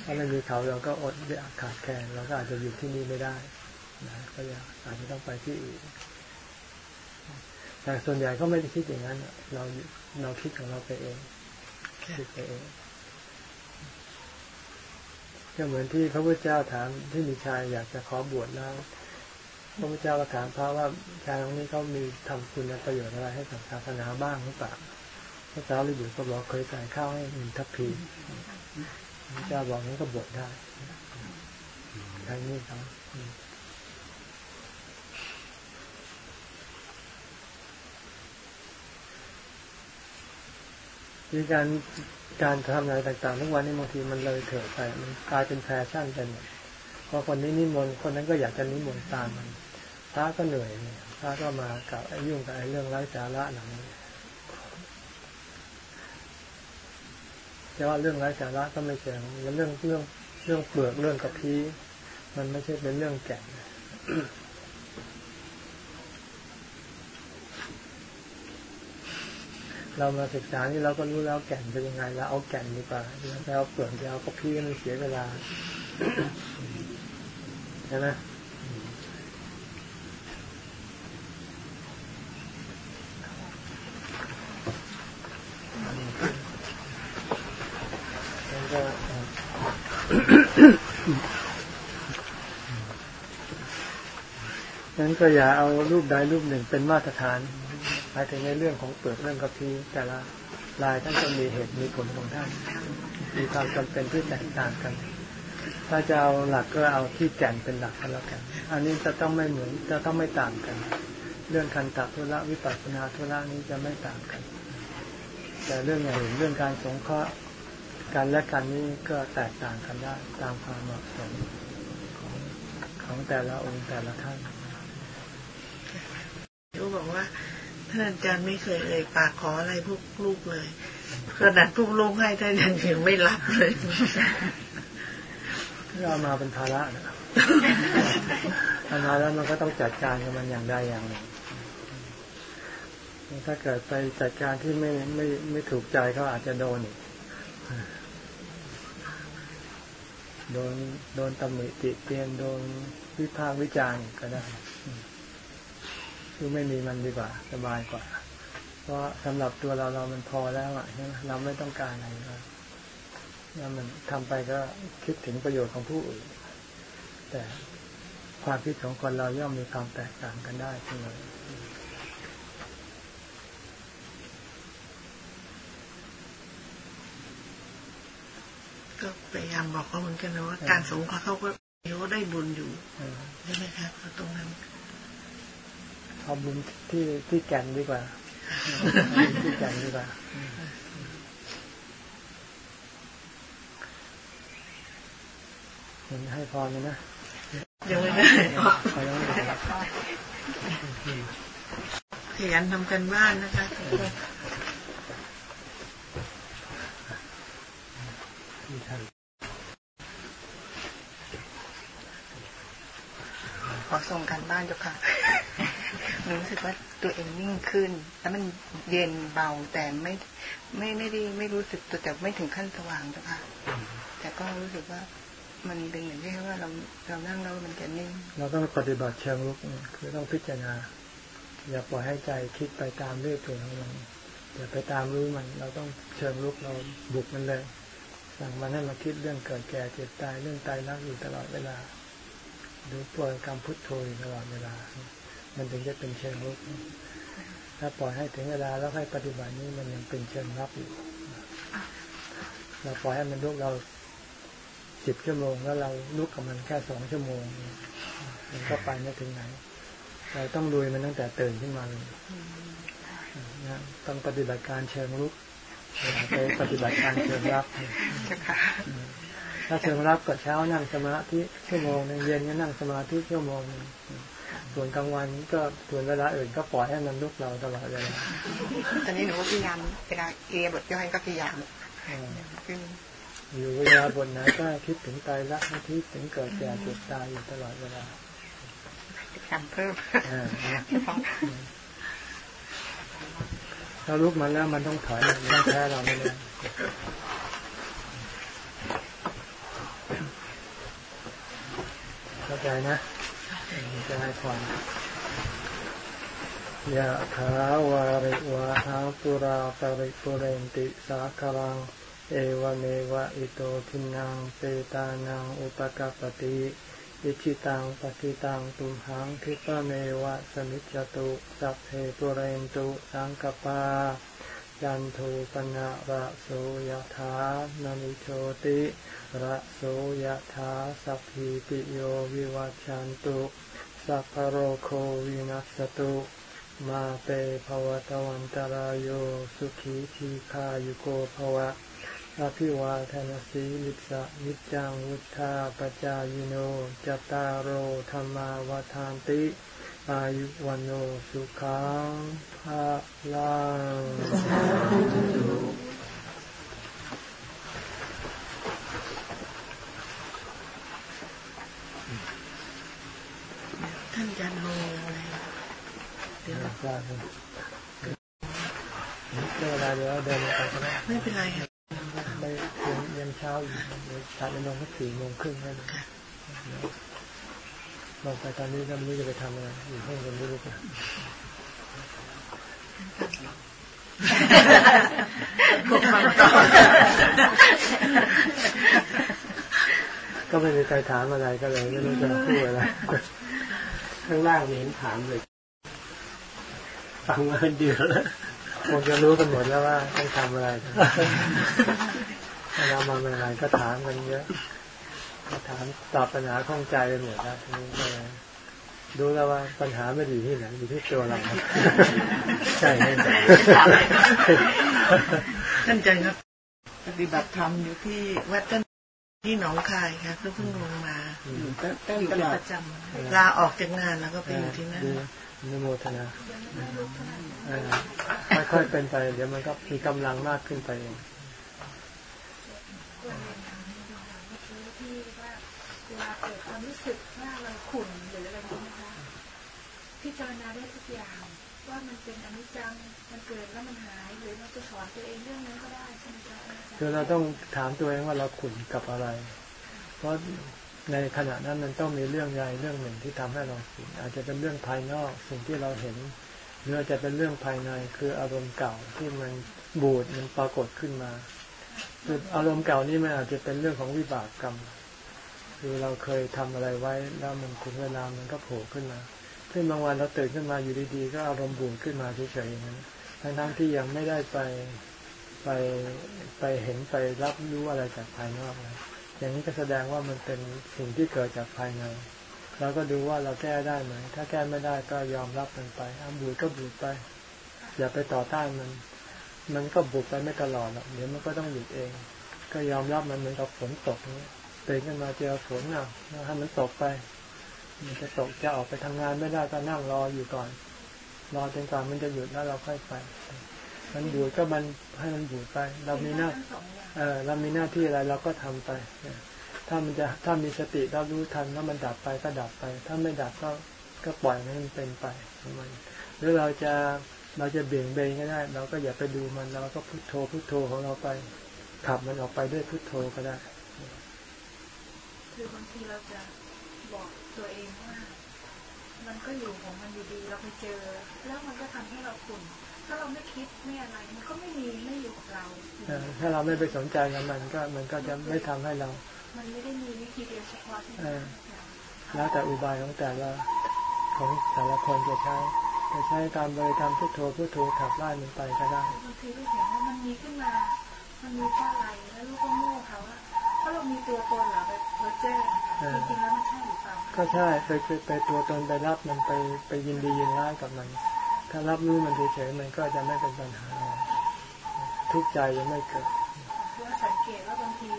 ถ้าไม่มีเขาเราก็อดอยากขาดแคลนเราก็อาจจะอยู่ที่นี่ไม่ได้นะก็อยากอาจจะต้องไปที่อื่นแต่ส่วนใหญ่ก็ไม่ได้คิดอย่างนั้น เราเราคิดของเราไปเองคิดไปเองก็เหมือนที่พระพุทธเจ้าถามที่มีชายอยากจะขอบวชแล้วพระพุทธเจ้าก็ถามพระว่าชายคนนี้เขามีทำคุณประโยชน์อะไรให้กับศาสนาบ้างหรือเปล่าพระเจ้าเลยอยู่ก็บอกเคยจ่ข้าวให้หนึ่งทัพพี พระเจ้าบอกงั้นก็บวชได้ใช่นี่เขามีการการทำอะไรต่างๆทุกวันนี้บางทีมันเลยเถิดไปมันกลายเป็นแฟชั่นไปหมดพอคนนี้นิมนต์คนนั้นก็อยากจะนิมนต์ตามมันพระก็เหนื่อยเนี่ยพระก็มากับไอ้ยุ่งกับไอ้เรื่องไร้สาระหนังนี้ แต่ว่าเรื่องไร้สาระก็ไม่เชิงมันเรื่องเรื่องเรื่องเปลือกเรื่องกระพี้มันไม่ใช่เป็นเรื่องแก่นเรามาศึกษานี่เราก็รู้แล้วแก่นเป็นยังไงแล้วเอาแก่นดีกว่าแล้วเปลือกจะเอากระพี้มันเสียเวลาใช่ไหมแล้วก็ นั้นก็อย่าเอารูปใดรูปหนึ่งเป็นมาตรฐานหมายถึงในเรื่องของเปลือกเรื่องกระพี้แต่ละลายท่านก็มีเหตุมีผลของท่าน มีความจำเป็นที่แตกต่างกัน ถ้าจะเอาหลักก็เอาที่แก่นเป็นหลักกันแล้วกัน อันนี้จะต้องไม่เหมือนจะต้องไม่ต่างกัน เรื่องคันตัทุระวิปัสสนาทุระนี้จะไม่ต่างกัน แต่เรื่องอย่างอื่นเรื่องการสงเคราะห์ กันและกันนี้ก็แตกต่างกันได้ตามความเหมาะสมของของแต่ละองค์แต่ละท่านรู้บอกว่าท่านอาจารย์ไม่เคยเอ่ยปากขออะไรพวกลูกเลยขนาดพวกลูกให้ท่านยังยังไม่รับเลยก็เอามาเป็นภาระนะทำมาแล้วมันก็ต้องจัดการกับมันอย่างใดอย่างหนึ่งถ้าเกิดไปจัดการที่ไม่ไม่ไม่ถูกใจเขาอาจจะโดนอีก โดนโดนตำหนิติเตียนโดนวิพากษ์วิจารณ์ก็ได้คือไม่มีมันดีกว่า สบายกว่า เพราะสำหรับตัวเราเรามันพอแล้วอะใช่ไหมเราไม่ต้องการอะไรแล้วแล้วมันทำไปก็คิดถึงประโยชน์ของผู้อื่น แต่ความคิดของคนเราย่อมมีความแตกต่างกันได้เสมอ ก็พยายามบอกเขาเหมือนกันนะว่าการสงเคราะห์เขาก็เขาได้บุญอยู่เออใช่ไหมครับตรงนั้นเอาบุญที่ที่แก่นดีกว่าที่แก่นดีกว่ามันให้พรเลยนะยังไม่ได้พอแล้วไม่ได้ขยันทำกันบ้านนะคะ ที่ท่าน ขอส่งกันบ้านเจ้าค่ะหนูรู้สึกว่าตัวเองนิ่งขึ้น แล้วมันเย็นเบาแต่ไม่ไม่ไม่ได้ไม่รู้สึกตัวแต่ไม่ถึงขั้นสว่างเจ้าค่ะแต่ก็รู้สึกว่ามันเป็นเหมือนที่ว่าเราเรานั่งแล้วมันจะนิ่ง เราต้องปฏิบัติเชิงลุกคือต้องพิจารณา อย่าปล่อยให้ใจคิดไปตามเรื่อยเปื่อยของมันอย่าไปตามรู้มัน เราต้องเชิงลุกเราบุกมันเลย สั่งมันให้มาคิดเรื่องเกิดแก่เจ็บตายเรื่องตายรักอยู่ตลอดเวลา ดูปล่อยกรรมพุทโธอยู่ตลอดเวลา มันถึงจะเป็นเชิงลุกถ้าปล่อยให้ถึงเวลาแล้วให้ปฏิบัตินี้มันยังเป็นเชิงรับอยู่เราปล่อยให้มันลุกเราสิบชั่วโมง แล้วเราลุกกับมันแค่สองชั่วโมง มันก็ไปไม่ถึงไหนเราต้องลุยมันตั้งแต่ตื่นขึ้นมาเลยนะต้องปฏิบัติการเชิงลุก ไปปฏิบัติการเชิงรับเจ้าค่ะถ้าเชิงรับก็เช้านั่งสมาธิชั่วโมงหนึงเย็นก็นั่งสมาธิชั่วโมงหนึงส่วนกลางวันก็ส่วนเวลาอื่นก็ปล่อยให้มันลุกเราตลอดเวลาตอนนี้หนูก็พยายามเวลาเอียบทย่อยก็พยายามเออขึ้นอยู่เวลาบนไหนก็คิดถึงตายรักไม่คิดถึงเกิดแก่เจ็บตายอยู่ตลอดเวลาทำเพิ่ม อ่าถ้าลุกมาแล้วมันต้องถอยมันต้องแพ้เราไม่ได้เข้าใจนะจะให้พรยะถาวาริวะหาปุราปริปุเรนติสาคารัง เอวเมวะอิโตทินังเปตานังอุปกปปติ อิชิตังปฏิตังตุมหังคิปะเมวะสมิจจตุสัพเพปุเรนตุสังกปายันโทปนะระโสยถานมิโชติระโสยถาสัพพิติโยวิวัชชันตุสัพพโรโควินัสตุมาเตภวตวันตารโยสุขีทีขายุโกภวะ อภิวาทนสีลิสะนิจังวุธาปจายโนจตารโอธรรมาวทานติ อายุวันโนสุขังภาลังท่านจะโนอะไรเดี๋ยวทราบเลยเวลาเดี๋ยวเดินไปไม่เป็นไรค่ะ ไปถึงยันเช้าอยู่เดี๋ยวชาร์จลงก็สี่โมงครึ่งได้เลงไปตอนนี้ก็ไม่รู้จะไปทำอะไรอยู่ห้องกันไม่รู้จะก็ไม่มีใครถามอะไรก็เลยไม่รู้จะพูดอะไรข้างล่างเห็นถามเลยฟังมาเดือนแล้วคงจะรู้กันหมดแล้วว่าต้องทำอะไร เวลามาใหม่ๆก็ถามกันเยอะก็ถามตอบปัญหาข้องใจกันหมดแล้วทีนี้ก็เลยดูแล้วว่าปัญหาไม่ได้อยู่ที่ไหนอยู่ที่ตัวเราใช่ใช่ใช่ท่านอาจารย์ครับ ปฏิบัติธรรมอยู่ที่วัดต้นที่หนองคายครับก็เพิ่งลงมาอยู่ก็อยู่เป็นประจำลาออกจากงานแล้วก็ไปอยู่ที่นั่นดีนิโมทนาเออค่อยๆเป็นไป เดี๋ยวมันก็มีกำลังมากขึ้นไปเอง ที่ว่าเวลาเกิด ความรู้สึกว่าเราขุ่นหรืออะไรนี้นะคะพิจารณาได้ทุกอย่างว่ามันเป็นอนิจจังมันเกิดแล้วมันหายหรือเราจะสอนตัวเองเรื่องนั้นก็ได้ใช่ไหมคะคือเราต้องถามตัวเองว่าเราขุ่นกับอะไร เพราะในขณะนั้นมันต้องมีเรื่องใดเรื่องหนึ่งที่ทำให้เราขุ่นอาจจะเป็นเรื่องภายนอกสิ่งที่เราเห็นหรืออาจจะเป็นเรื่องภายในคืออารมณ์เก่าที่มันบูดมันปรากฏขึ้นมาคืออารมณ์เก่านี่มันอาจจะเป็นเรื่องของวิบากกรรม คือเราเคยทำอะไรไว้แล้วมันถึงเวลามันก็โผล่ขึ้นมาเช่นบางวันเราตื่นขึ้นมาอยู่ดีๆ ก็อารมณ์บูดขึ้นมาเฉยๆนั้นทั้งๆที่ยังไม่ได้ไปไปไปเห็นไปรับรู้อะไรจากภายนอกนะอย่างนี้ก็แสดงว่ามันเป็นสิ่งที่เกิดจากภายในเราก็ดูว่าเราแก้ได้ไหมถ้าแก้ไม่ได้ก็ยอมรับมันไปอาบูดก็บูดไป อย่าไปต่อต้านมัน มันก็บูดไปไม่ตลอดหรอกเดี๋ยวมันก็ต้องหยุดเอง ก็ยอมรับมันเหมือนกับฝนตกนี้ ตื่นขึ้นมาเจอฝนอะให้มันตกไป มันจะตกจะออกไปทำงานไม่ได้ก็นั่งรออยู่ก่อน รอจนกว่ามันจะหยุดแล้วเราค่อยไป มันหยุดก็มันให้มันหยุดไป เรามีหน้าทั้งสองอย่างเออเรามีหน้าที่อะไรเราก็ทำไป ถ้ามันจะถ้ามีสติเรารู้ทันแล้วมันดับไปก็ดับไป ถ้าไม่ดับก็ก็ปล่อยให้มันเป็นไปมันหรือเราจะเราจะเบี่ยงเบนก็ได้ เราก็อย่าไปดูมันเราก็พุโทโธพุโทโธของเราไปขับมันออกไปด้วยพุโทโธก็ได้ คือบางทีเราจะบอกตัวเองว่า มันก็อยู่ของมันอยู่ดีเราไปเจอ แล้วมันก็ทำให้เราขุ่นถ้าเราไม่คิดไม่อะไรมันก็ไม่มีไม่อยู่กับเราเออถ้าเราไม่ไปสนใจกับมันก็มันก็จะไม่ทำให้เรา มันไม่ได้มีวิธีเดียวเฉพาะที่เออแล้วแต่อุบายของแต่ละของแต่ละคนจะใช้จะใช้การบริกรรมพุทโธพุทโธขับไล่มันไปก็ได้บางทีลูกเห็นว่ามันมีขึ้นมา มันมีเพราะอะไรแล้วลูกก็โง่เขาว่าเพราะเรามีตัวตนเหรอไป เพอเจอร์จริงๆแล้วมันใช่หรือเปล่าก็ใช่ไปไปไปตัวตนไปรับมันไปไปยินดียินร้ายกับมัน ถ้ารับรู้มันเฉยๆมันก็จะไม่เป็นปัญหาอะไรทุกข์ใจยังไม่เกิดเพราะว่าสังเกตว่าบางที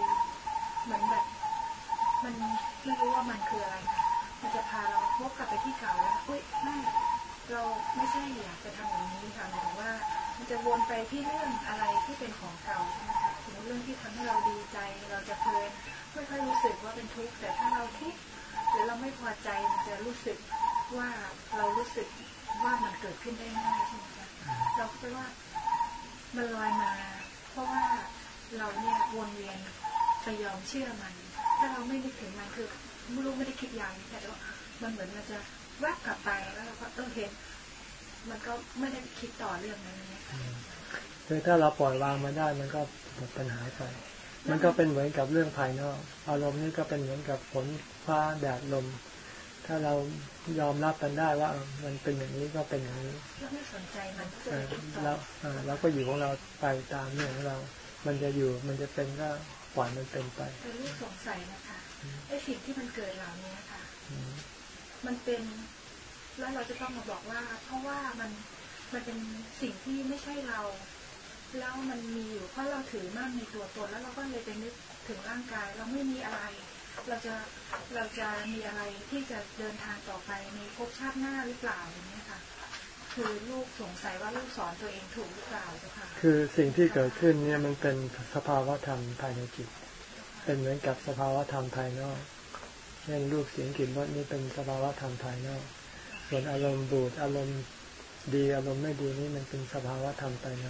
เหมือนแบบมันไม่รู้ว่ามันคืออะไรค่ะมันจะพาเราวกกลับไปที่เก่าแล้วอุ้ยไม่เราไม่ใช่อยากจะทำอย่างนี้ค่ะหมายถึงว่า มันจะวนไปที่เรื่องอะไรที่เป็นของเก่าใช่ไหมคะทีนี้เรื่องที่ทำให้เราดีใจ เราจะเพลิน ไม่ค่อยรู้สึกว่าเป็นทุกข์แต่ถ้าเราทุกข์หรือเราไม่พอใจมันจะรู้สึกว่าเรารู้สึกว่ามันเกิดขึ้นได้ง่ายใช่ไหมคะเราคิดว่ามันลอยมา เพราะว่าเราเนี่ยวนเวียนไปยอมเชื่อมัน ถ้าเราไม่นึกถึงมันคือไม่รู้ไม่ได้คิดอย่างแต่ว่ามันเหมือนมันจะแวบกลับไปแล้วเราก็เออเห็นมันก็ไม่ได้คิดต่อเรื่องนั้นเนี่ยค่ะคือถ้าเราปล่อยวางมาได้มันก็หมดปัญหาไป มันก็เป็นเหมือนกับเรื่องภายนอก อารมณ์นี่ก็เป็นเหมือนกับฝนฟ้าแดดลม ถ้าเรายอมรับกันได้ว่าเออมันเป็นอย่างนี้ก็เป็นอย่างนี้แล้วไม่สนใจมันก็จะเอไปอคิดต่อแล้วเออเราก็อยู่ของเราไปตามเรื่องของเรา มันจะอยู่มันจะเป็นก็ปล่อยมันเป็นไปแต่ลูกสงสัยนะคะไอ้สิ่งที่มันเกิดเหล่านี้ค่ะอืมมันเป็นแล้วเราจะต้องมาบอกว่า เพราะว่ามันมันเป็นสิ่งที่ไม่ใช่เรา แล้วมันมีอยู่เพราะเราถือมั่นในตัวตนแล้วเราก็เลยไปนึกถึงร่างกาย เราไม่มีอะไร เราจะเราจะมีอะไรที่จะเดินทางต่อไปในภพชาติหน้าหรือเปล่าอย่างนี้ค่ะคือลูกสงสัยว่าลูกสอนตัวเองถูกหรือเปล่าเจ้าค่ะคือสิ่งที่เกิดขึ้นเนี่ยมันเป็นสภาวะธรรมภายในจิต เป็นเหมือนกับสภาวะธรรมภายนอกเช่นรูปเสียงกลิ่นรสนี่เป็นสภาวะธรรมภายนอก ส่วนอารมณ์บูดอารมณ์ดีอารมณ์ไม่ดีนี่มันเป็นสภาวะธรรมภายใน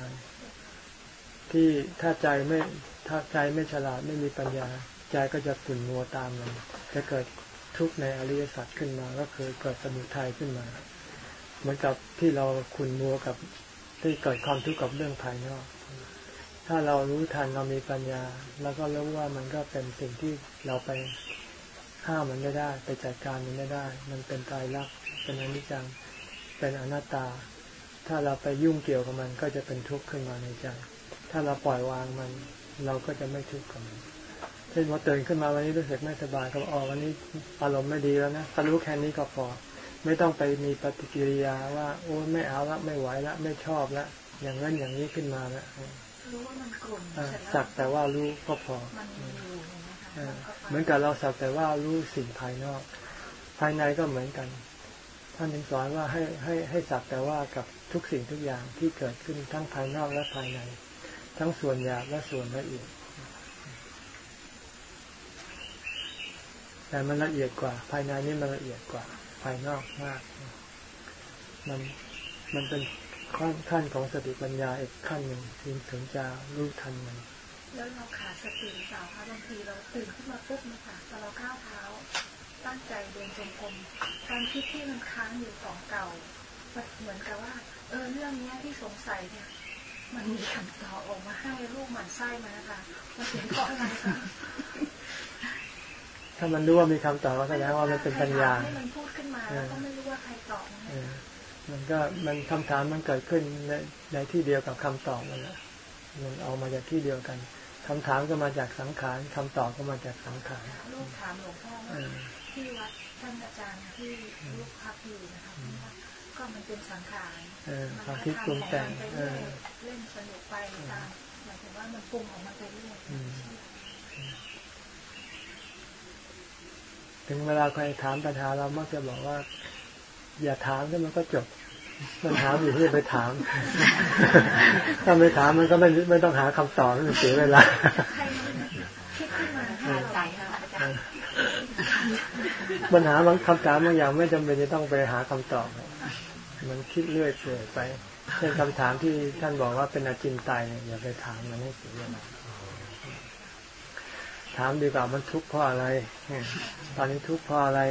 ที่ถ้าใจไม่ถ้าใจไม่ฉลาดไม่มีปัญญา ใจก็จะขุ่นมัวตามมันจะเกิดทุกข์ในอริยสัจขึ้นมา ก็คือเกิดสมุทัยขึ้นมา เหมือนกับที่เราขุ่นมัวกับที่เกิดความทุกข์กับเรื่องภายนอก ถ้าเรารู้ทันเรามีปัญญา แล้วก็รู้ว่ามันก็เป็นสิ่งที่เราไปห้ามมันไม่ได้ ไปจัดการมันไม่ได้ มันเป็นตายรักเป็นอนิจจังเป็นอนัตตา ถ้าเราไปยุ่งเกี่ยวกับมันก็จะเป็นทุกข์ขึ้นมาในใจ ถ้าเราปล่อยวางมัน เราก็จะไม่ทุกข์กับมันเช่นว่าตื่นขึ้นมาวันนี้รู้สึกไม่สบายก็บอกอ๋อวันนี้อารมณ์ไม่ดีแล้วนะถ้ารู้แค่นี้ก็พอ ไม่ต้องไปมีปฏิกิริยาว่า โอ้ไม่เอาละไม่ไหวละไม่ชอบละอย่างนั้นอย่างนี้ขึ้นมาละรู้ว่ามันกลุ่นอ่าเสร็จแล้วสักแต่ว่ารู้ก็พอมันมีอยู่อย่างนี้ยค่ะอ่าก็ไปเหมือนกับเราสักแต่ว่ารู้สิ่งภายนอก ภายในก็เหมือนกัน ท่านถึงสอนว่าให้ให้ให้สักแต่ว่ากับทุกสิ่งทุกอย่างที่เกิดขึ้นทั้งภายนอกและภายใน ทั้งส่วนหยาบและส่วนละเอียด แต่มันละเอียดกว่า ภายในนี่มันละเอียดกว่า ภายนอกมาก มันมันเป็นขั้นขั้นของสติปัญญาอีกขั้นหนึ่งที่ถึงจะรู้ทันมันแล้วเราขาดสติหรือเปล่าคะบางทีเราตื่นขึ้นมาปุ๊บเนะคะพอเราก้าวเท้า ตั้งใจเดินจงกรมความคิดที่มันค้างอยู่ของเก่ามันเหมือนกับว่า เออเรื่องเนี้ยที่สงสัยเนี่ย มันมีคำตอบออกมาให้ลูกหมันไส้มานะคะมันเป็นเพราะอะไรคะถ้ามันรู้ว่ามีคำตอบก็แสดงว่ามันเป็นปัญญาใครถมให้มันพูดขึ้นมาแล้วก็ไม่รู้ว่าใครตอบนะเออมันก็มันคำถามมันเกิดขึ้นในในที่เดียวกับคำตอบมันแหละมันเอามาจากที่เดียวกันคำถามก็มาจากสังขารคำตอบก็มาจากสังขารลูกถามหลวงพ่อเอว่าอที่วัดท่านอาจารย์ที่ลูกพักอยู่นะคะว่าก็มันเป็นสังขารเออ ความคิดปรุงแต่งมันก็ทำของมันปเอออยเล่นสนุกไปตามหมายถึงว่ามันปรุงของมันไปเรื่อยถึงเวลาใครถามปัญหาเรามักจะบอกว่า อย่าถามก็มันก็จบมันถามอยู่ที่ไปถาม ถ้าไม่ถามมันก็ไม่ไม่ต้องหาคำตอบมันเสียเวลาปัญหาบางคำถามบางอย่างไม่จำเป็นจะต้องไปหาคำตอบ มันคิดเรื่อยเปื่อยไปเช่นคำถามที่ท่านบอกว่าเป็นอาจินไตเนี่ยอย่าไปถามมันให้เสียเวลาถามดีกว่ามันทุกข์เพราะอะไรตอนนี้ทุกข์เพราะอะไร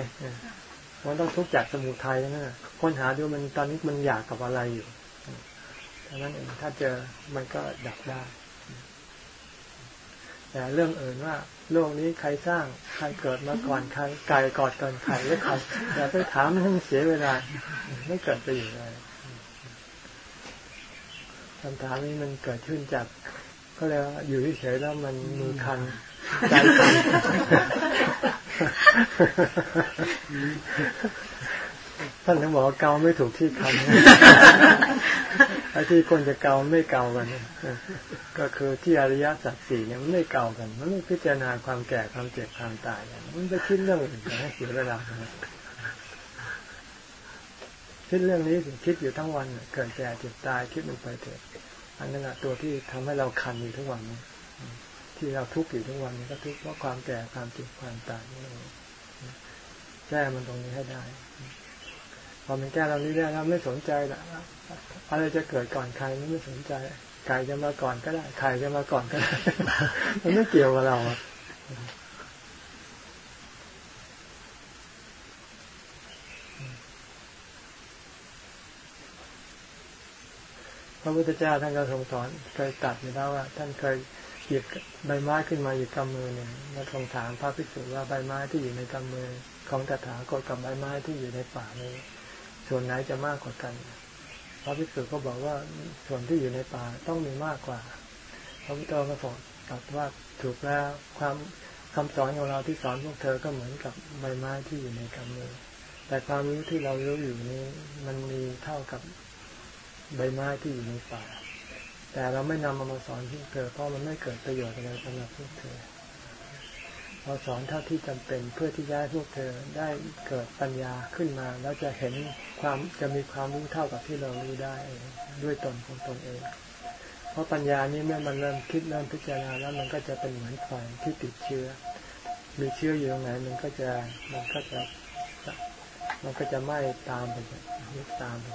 มันต้องทุกข์จากสมุทัยนะค้นหาดูมันตอนนี้มันอยากกับอะไรอยู่ดังนั้นเองถ้าเจอมันก็ดับได้แต่เรื่องอื่นว่า โลกนี้ใครสร้างใครเกิดมาก่อนใครไก่กอดก่อนไข่หรือใครอย่าไปถามให้มันเสียเวลา ไม่เกิดประโยชน์อะไรคำถามนี้มันเกิดขึ้นจากก็แล้วอยู่เฉยๆแล้วมันมือคันใจคัน ท่านถึงบอกว่าเกาไม่ถูกที่คันไอ้ที่คนจะเกาไม่เกากันเนี่ยก็คือที่อริยสัจสี่เนี่ยมันไม่เกากัน มันไม่พิจารณาความแก่ความเจ็บความตายกันมันไปคิดเรื่องอื่นกันให้เสียเวลาคิดเรื่องนี้สิคิดอยู่ทั้งวันน่ะเกิดแก่เจ็บตายคิดมันไปเถอะอันนั้นแหละตัวที่ทำให้เราคันอยู่ทุกวันนี้ที่เราทุกข์อยู่ทุกวันนี้ก็ทุกข์เพราะความแก่ความเจ็บความตายนี่แก้มันตรงนี้ให้ได้ พอมันแก้เรานี้ได้แล้วไม่สนใจละอะไรจะเกิดก่อนใครไม่สนใจไก่จะมาก่อนก็ได้ไข่จะมาก่อนก็ได้มันไม่เกี่ยวกับเราพระพุทธเจ้าท่านก็ทรงสอนเคยตัดอยู่แล้วว่า ท่านเคยหยิบใบไม้ขึ้นมาอยู่กำมือหนึ่งแล้วทรงถามพระภิกษุว่าใบไม้ที่อยู่ในกำมือของตถาคตกับใบไม้ที่อยู่ในป่านี้ ส่วนไหนจะมากกว่ากัน พระภิกษุก็บอกว่าส่วนที่อยู่ในป่าต้องมีมากกว่า พระพุทธเจ้าสอนตรัสว่าถูกแล้วความคำสอนของเราที่สอนพวกเธอก็เหมือนกับใบไม้ที่อยู่ในกำมือ แต่ความรู้ที่เรารู้อยู่นี้ มันมีเท่ากับใบไม้ที่อยู่ในป่า แต่เราไม่นำมามาสอนพวกเธอเพราะมันไม่เกิดประโยชน์อะไรสำหรับพวกเธอ เราสอนเท่าที่จำเป็นเพื่อที่จะให้พวกเธอได้เกิดปัญญาขึ้นมา แล้วจะเห็นความจะมีความรู้เท่ากับที่เรารู้ได้ด้วยตนของตนเอง เพราะปัญญานี้เมื่อมันเริ่มคิดเริ่มพิจารณาแล้วมันก็จะเป็นเหมือนไฟที่ติดเชื้อ มีเชื้ออยู่ตรงไหนมันก็จะมันก็จะมันก็จะไหม้ตามไปลุกตามไป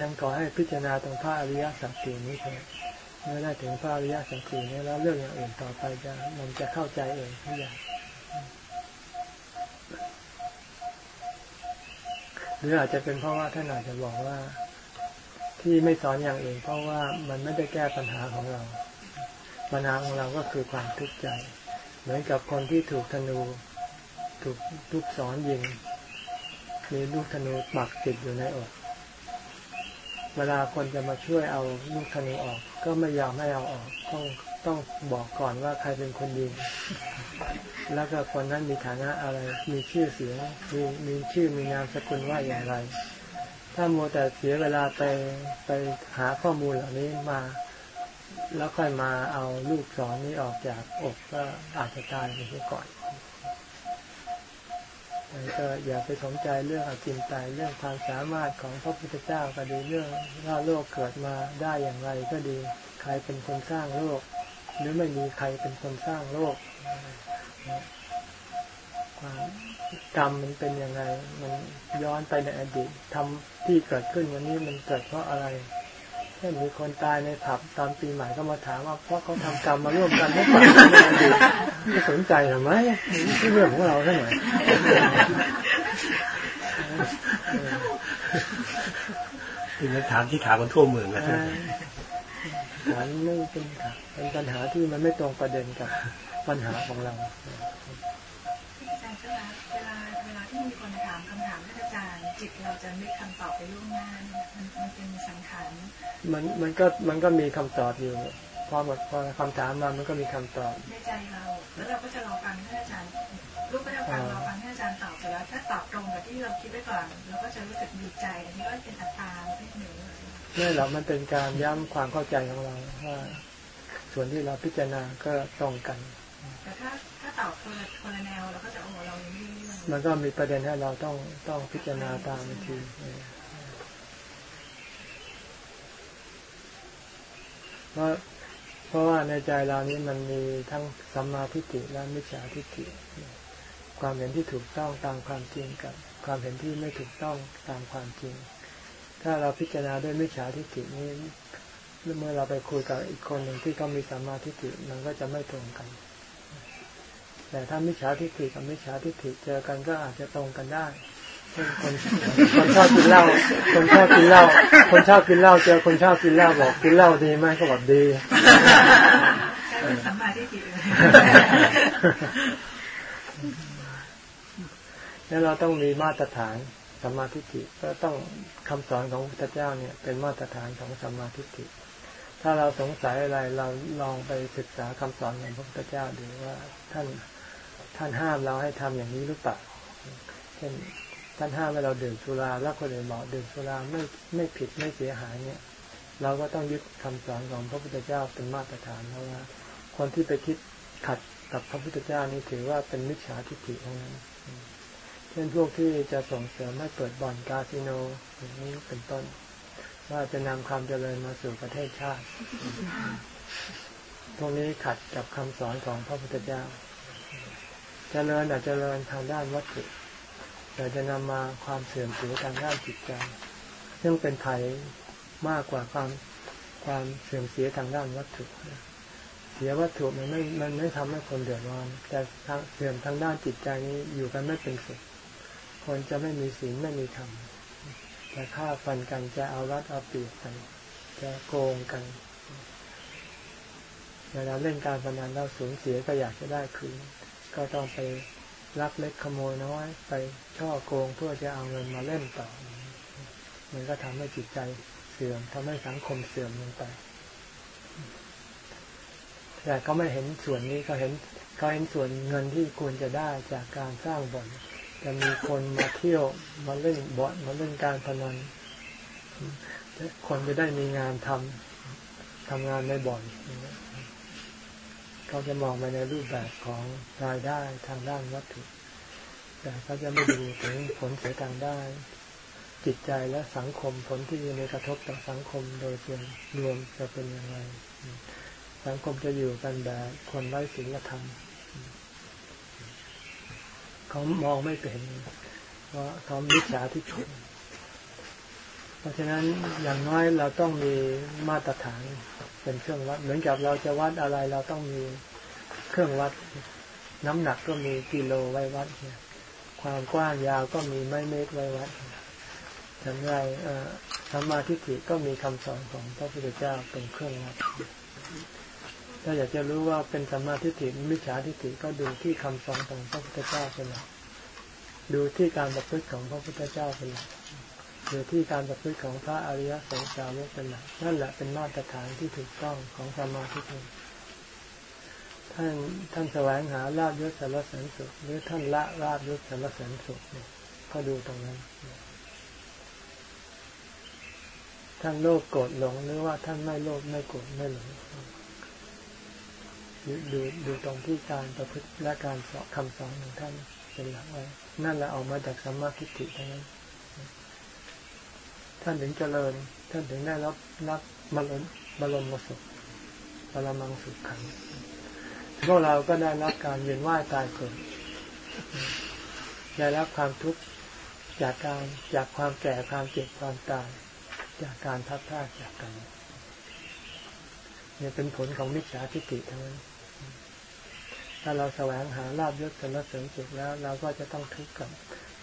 ยังขอให้พิจารณาตรงพระอริยสัจสี่นี้เถอะ เมื่อได้ถึงพระอริยสัจสี่นี้แล้วเรื่องอย่างอื่นต่อไปจะมันจะเข้าใจเองทุกอย่างหรืออาจจะเป็นเพราะว่าท่านอาจจะบอกว่าที่ไม่สอนอย่างอื่นเพราะว่ามันไม่ได้แก้ปัญหาของเรา ปัญหาของเราก็คือความทุกข์ใจ เหมือนกับคนที่ถูกธนูถูกลูกศรยิงมีลูกธนูปักติดอยู่ในอก เวลาคนจะมาช่วยเอาลูกธนูออก ก็ไม่ยอมให้เอาออก ต้องต้องบอกก่อนว่าใครเป็นคนยิง แล้วก็คนนั้นมีฐานะอะไร มีชื่อเสียง มีมีชื่อมีนามสกุลว่าอย่างไร ถ้าโมแต่เสียเวลาไปไปหาข้อมูลเหล่านี้มา แล้วค่อยมาเอาลูกศรนี้ออกจากอกก็อาจจะตายไปก่อน ก็อย่าไปสนใจเรื่องอจินไตยเรื่องความสามารถของพระพุทธเจ้าก็ดีเรื่องว่าโลกเกิดมาได้อย่างไรก็ดีใครเป็นคนสร้างโลก หรือไม่มีใครเป็นคนสร้างโลกความกรรมมันเป็นยังไง มันย้อนไปในอดีตทำที่เกิดขึ้นวันนี้มันเกิดเพราะอะไร ช่นมีคนตายในผับตอนปีใหม่ก็มาถามว่าเพราะเขาทำกรรมมาร่วมกันหรือเปล่าไม่สนใจหรือไม่ที่เรื่องของเราเท่าไหร่เป็นคำถามที่ถามกันทั่วเมืองนะถามไม่เป็นเป็นปัญหาที่มันไม่ตรงประเด็นกับปัญหาของเราอาจารย์คะเวลาเวลาที่มีคนถามคำถามท่านอาจารย์ จิตเราจะไม่คำตอบไปล่วงหน้าเนี่ยมันมันเป็นสังขาร มันมันก็มันก็มีคำตอบอยู่ พอหมดพอคำถามมามันก็มีคำตอบในใจเราแล้วเราก็จะรอฟังท่านอาจารย์รูปก็จะฟังรอฟังท่านอาจารย์ตอบเสร็จแล้วถ้าตอบตรงกับที่เราคิดไว้ก่อนเราก็จะรู้สึกดีใจอันนี้ก็เป็นอัตตาไม่เหนือไม่หรอกมันเป็นการย้ำความเข้าใจของเราว่าส่วนที่เราพิจารณาก็ตรงกันแต่ถ้าถ้าตอบคนละคนละแนวเราก็จะโอ้เราไม่มันก็มีประเด็นให้เราต้องต้องพิจารณาตามที เพราะเพราะว่าในใจเรานี้มันมีทั้งสัมมาทิฏฐิและมิจฉาทิฏฐิความเห็นที่ถูกต้องตามความจริงกับ ความเห็นที่ไม่ถูกต้องตามความจริง ถ้าเราพิจารณาด้วยมิจฉาทิฏฐินี้เมื่อเราไปคุยกับอีกคนหนึ่งที่เขามีสัมมาทิฏฐิมันก็จะไม่ตรงกัน แต่ถ้ามิจฉาทิฏฐิกับมิจฉาทิฏฐิเจอกันก็อาจจะตรงกันได้ คนคนชอบกินเหล้า คนชอบกินเหล้า คนชอบกินเหล้าเจอคนชอบกินเหล้าบอกกินเหล้าดีไหมก็บอกดีสัมมาทิฏฐิแล้วเราต้องมีมาตรฐานสัมมาทิฏฐิก็ต้องคำสอนของพระพุทธเจ้าเนี่ย เป็นมาตรฐานของสัมมาทิฏฐิ ถ้าเราสงสัยอะไรเราลองไปศึกษาคำสอนของพระพุทธเจ้าดูว่าท่านท่านห้ามเราให้ทำอย่างนี้หรือเปล่าเช่น ท่านห้ามให้เราดื่มสุราแล้วคนอื่นบอกดื่มสุราไม่ไม่ผิดไม่เสียหายเนี่ย เราก็ต้องยึดคำสอนของพระพุทธเจ้าเป็นมาตรฐานเพราะว่าคนที่ไปคิดขัดกับพระพุทธเจ้านี่ถือว่าเป็นมิจฉาทิฏฐิทั้งนั้นเช่นพวกที่จะส่งเสริมให้เปิดบ่อนคาสิโนอย่างนี้เป็นต้น ว่าจะนำความเจริญมาสู่ประเทศชาติพวกนี้ขัดกับคำสอนของพระพุทธเจ้าเจริญอาจจะเจริญทางด้านวัตถุ แต่จะนำมาความเสื่อมเสียทางด้านจิตใจ ซึ่งเป็นภัยมากกว่าความความเสื่อมเสียทางด้านวัตถุ เสียวัตถุมันไม่ มันไม่ทำให้คนเดือดร้อน แต่ทางเสื่อมทางด้านจิตใจนี้อยู่กันไม่เป็นสุข คนจะไม่มีศีลไม่มีธรรม จะฆ่าฟันกัน จะเอารัดเอาเปรียบกัน จะโกงกัน เวลาเล่นการพนันแล้วสูญเสียก็อยากจะได้คืน ก็ต้องไป รักเล็กขโมยน้อย ไปช่อโกงเพื่อจะเอาเงินมาเล่นต่อ มันก็ทำให้จิตใจเสื่อมทำให้สังคมเสื่อมลงไป แต่เขาไม่เห็นส่วนนี้เขาเห็นเขาเห็นส่วนเงินที่ควรจะได้จากการสร้างบ่อนจะมีคนมาเที่ยวมาเล่นบ่อนมาเล่นการพนันคนจะได้มีงานทำทำงานในบ่อน เขาจะมองไปในรูปแบบของรายได้ทางด้านวัตถุ แต่เขาจะไม่ดูถึงผลเสียทางด้านจิตใจและสังคมผลที่มีกระทบต่อสังคมโดยส่วนรวมจะเป็นยังไงสังคมจะอยู่กันแบบคนไร้ศีลธรรมเขามองไม่เป็นเพราะเขามิจฉาทิฏฐิ เพราะฉะนั้นอย่างน้อยเราต้องมีมาตรฐานเป็นเครื่องวัด เหมือนกับเราจะวัดอะไรเราต้องมีเครื่องวัด น้ำหนักก็มีกิโลไว้วัดความกว้างยาวก็มีไม้เมตรไว้วัดฉันไรธรรมาทิฏฐิก็มีคำสอนของพระพุทธเจ้าเป็นเครื่องวัดถ้าอยากจะรู้ว่าเป็นสัมมาทิฏฐิมิจฉาทิฏฐิก็ดูที่คำสอนของพระพุทธเจ้าเป็นหลักดูที่การประพฤติของพระพุทธเจ้าเป็นหลัก ดูที่การประพฤติของพระอริยสงสาวกเป็นหลักนั่นแหละเป็นมาตรฐานที่ถูกต้องของสัมมาทิฏฐิท่านท่านแสวงหาลาบยศสารเสริญสุข หรือท่านละลาบยศสารเสริญสุขเนี่ยก็ดูตรงนั้นท่านโลภโกรธหลงหรือว่าท่านไม่โลภไม่โกรธไม่หลงดูดูตรงที่การประพฤติและการสอนคำสอนของท่านเป็นหลักไว้นั่นแหละออกมาจากสัมมาทิฏฐิทั้งนั้น ท่านถึงเจริญ ท่านถึงได้รับรับบรมบรมสุขบรมังสุขขังพวกเราก็ได้รับการเวียนว่ายตายเกิดได้รับความทุกข์จากการจากความแก่ความเจ็บความตายจากการทัดทาจากกันเนี่ยเป็นผลของมิจฉาทิฏฐิทั้งนั้นถ้าเราแสวงหาลาบยศสรรเสริญสุขแล้ว เราก็จะต้องทุกข์กับ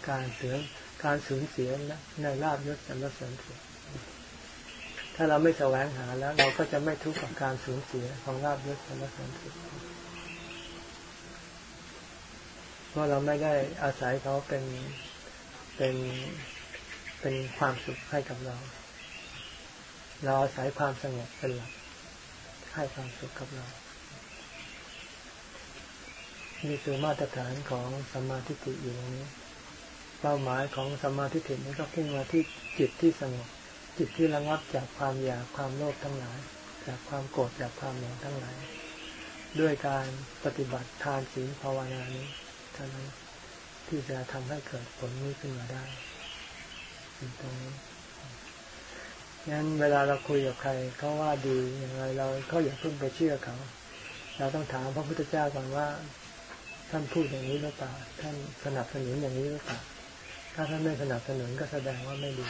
การเสือ การสูญเสียในลาบยศสรรเสริญสุขถ้าเราไม่แสวงหาแล้ว เราก็จะไม่ทุกข์กับการสูญเสียของลาบยศสรรเสริญสุขเพราะเราไม่ได้อาศัยเขาเป็นเป็นเป็นความสุขให้กับเรา เราอาศัยความสงบเป็นหลักให้ความสุขกับเรา นี่คือมาตรฐานของสมาธิิอยู่ตรงนี้ เป้าหมายของสมาธิถินี้ก็พุ่งมาที่จิตที่สงบจิตที่ระงับจากความอยากความโลภทั้งหลาย จากความโกรธจากความหลงทั้งหลาย ด้วยการปฏิบัติทานศีลภาวนานี้เท่านั้นที่จะทำให้เกิดผลนี้ขึ้นมาได้ตรงนี้งั้นเวลาเราคุยกับใครเขาว่าดีอย่างไรเราเขาอย่าเพิ่งไปเชื่อเขา เราต้องถามพระพุทธเจ้าก่อนว่า ท่านพูดอย่างนี้หรือเปล่าท่านสนับสนุนอย่างนี้หรือเปล่า ถ้าท่านไม่สนับสนุนก็แสดงว่าไม่ดี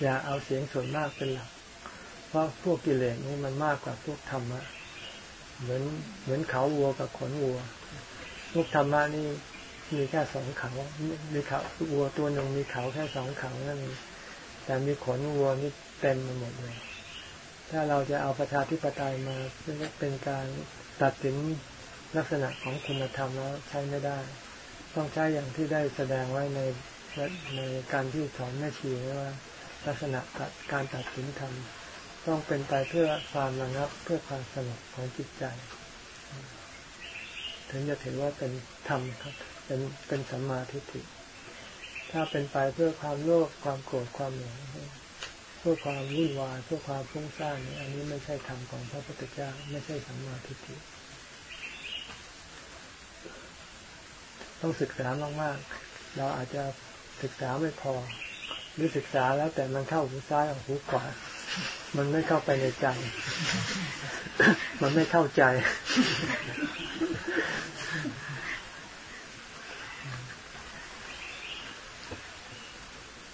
อย่าเอาเสียงส่วนมากเป็นหลัก เพราะพวกกิเลสนี่มันมากกว่าพวกธรรมะ เหมือนเหมือนเขาวัวกับขนวัว พวกธรรมะนี่มีแค่สองเขา มีเขาวัวตัวหนึ่งมีเขาแค่สองเขานั่นแต่มีขนวัวนี่เต็มไปหมดเลย ถ้าเราจะเอาประชาธิปไตยมาเป็นการ ตัดสินลักษณะของคุณธรรมแล้วใช้ไม่ได้ ต้องใช้อย่างที่ได้แสดงไว้ในในการที่สอนแม่ชีว่า ลักษณะการตัดสินธรรมต้องเป็นไปเพื่อความระงับเพื่อความสงบของจิตใจ ถึงจะถือว่าเป็นธรรมครับเป็นเป็นสัมมาทิฏฐิถ้าเป็นไปเพื่อความโลภความโกรธความหลง พื่อความวุ่นวายเพื่อความฟุ้งซ่านนี่อันนี้ไม่ใช่ธรรมของพระพุทธเจ้าไม่ใช่สัมมาทิฏฐิต้องศึกษามากๆ เราอาจจะศึกษาไม่พอ หรือศึกษาแล้วแต่มันเข้าหูซ้ายออกหูขวามันไม่เข้าไปในใจ มันไม่เข้าใจ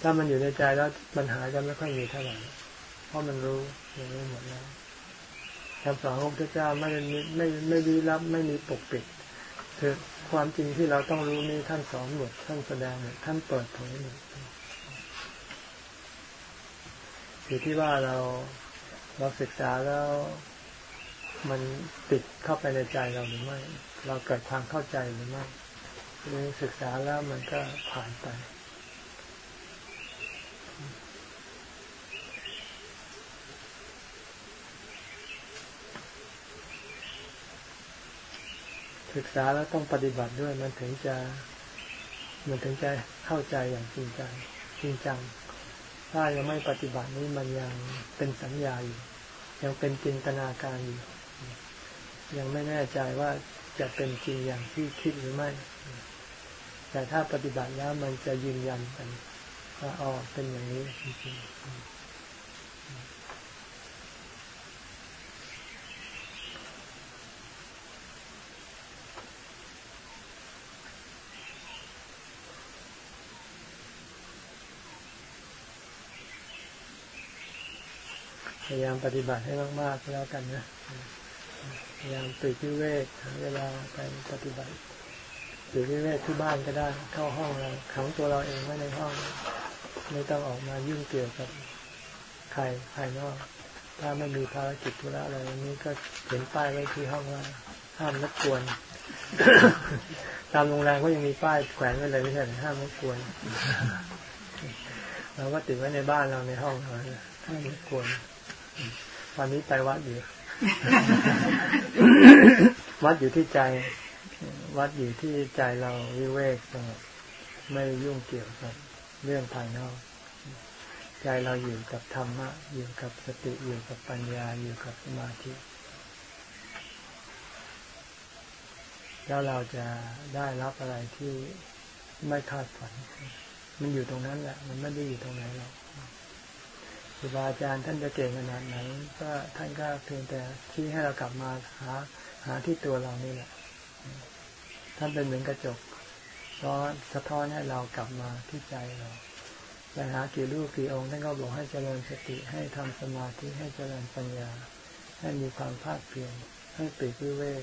ถ้ามันอยู่ในใจแล้วปัญหาจะไม่ค่อยมีเท่าไหร่เพราะมันรู้อย่างนี้หมดแล้วคำสอนของพระเจ้าไม่มีไม่ไม่ดีรับไม่มีปกปิดคือความจริงที่เราต้องรู้นี่ท่านสอนหมดท่านแสดงหมดท่านเปิดเผยหมดอยู่ที่ว่าเราเราศึกษาแล้วมันติดเข้าไปในใจเราหรือไม่ เราเกิดความเข้าใจหรือไม่หรือศึกษาแล้วมันก็ผ่านไป ศึกษาแล้วต้องปฏิบัติด้วยมันถึงจะมันถึงจะเข้าใจอย่างจริงจังจริงจัง ถ้ายังไม่ปฏิบัตินี้มันยังเป็นสัญญาอยู่ ยังเป็นจินตนาการอยู่ ยังไม่แน่ใจว่าจะเป็นจริงอย่างที่คิดหรือไม่ แต่ถ้าปฏิบัติแล้วมันจะยืนยันกันว่าอ๋อเป็นอย่างนี้จริง พยายามปฏิบัติให้มากๆแล้วกันนะพยายามตื่นที่เวกหาเวลาไปปฏิบัติตื่นที่เวกที่บ้านก็ได้ เข้าห้องเราขังตัวเราเองไว้ในห้อง ไม่ต้องออกมายุ่งเกี่ยวกับใครภายนอก ถ้าไม่มีภารกิจธุระอะไรนี้ก็เขียนป้ายไว้ที่ห้องว่าห้ามรบกวนตามโรงแรมก็ยังมีป้ายแขวนไว้เลยไม่ใช่ห้ามรบกวนเราก็ติดไว้ในบ้านเราในห้องเราห้ามรบกวน ตอนนี้ไปวัดอยู่ วัดอยู่ที่ใจ วัดอยู่ที่ใจเราวิเวกสงบไม่ยุ่งเกี่ยวกับเรื่องภายนอกใจเราอยู่กับธรรมะ อยู่กับสติอยู่กับปัญญาอยู่กับสมาธิ แล้วเราจะได้รับอะไรที่ไม่คาดฝัน มันอยู่ตรงนั้นแหละ มันไม่ได้อยู่ตรงไหนหรอก ครูบาอาจารย์ท่านจะเก่งขนาดไหน ก็ท่านก็เพียงแต่ชี้ให้เรากลับมาหาหาที่ตัวเรานี่แหละท่านเป็นเหมือนกระจกร้อนสะท้อนให้เรากลับมาที่ใจเราไปหากี่รูปกี่องค์ท่านก็บอกให้เจริญสติให้ทำสมาธิให้เจริญปัญญา ให้มีความภาคเพียรให้ปีกวิเวก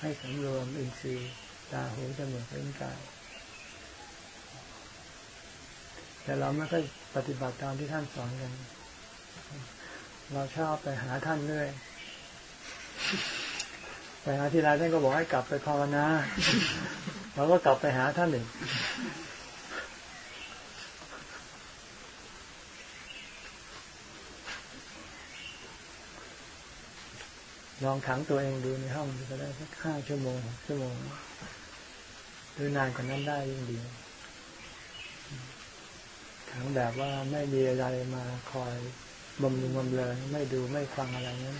ให้สำรวมอินทรีย์ตาหูจมูกลิ้นกายแต่เราไม่ค่อยปฏิบัติตามที่ท่านสอนกัน เราชอบไปหาท่านเรื่อยไปหาทีไรท่านก็บอกให้กลับไปภาวนาเราก็กลับไปหาท่านหนึ่งลองขังตัวเองดูในห้องก็ได้สักห้าชั่วโมงชั่วโมงหรือนานกว่านั้นได้ยิ่งดีขังแบบว่าไม่มีอะไรมาคอย บำรุงบำเรอไม่ดูไม่ฟังอะไรนั้น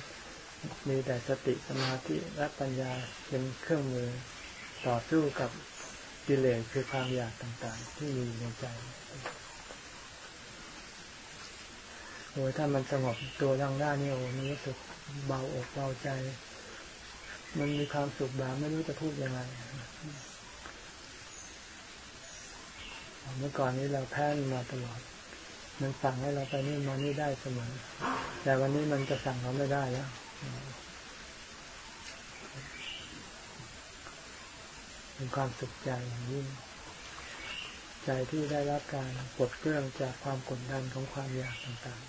มีแต่สติสมาธิและปัญญาเป็นเครื่องมือต่อสู้กับกิเลสคือความอยากต่างๆ ที่มีในใจโอ้ยถ้ามันสงบตัวร่างได้นี่โอ้มันรู้สึกเบาอกเบาใจ มันมีความสุขแบบไม่รู้จะพูดยังไงเมื่อก่อนนี้เราแพ้มาตลอด มันสั่งให้เราไปนี่มานี่ได้เสมอ แต่วันนี้มันจะสั่งเราไม่ได้แล้วเป็นความสุขใจอย่างยิ่งใจที่ได้รับการปลดเครื่องจากความกดดันของความอยากต่าง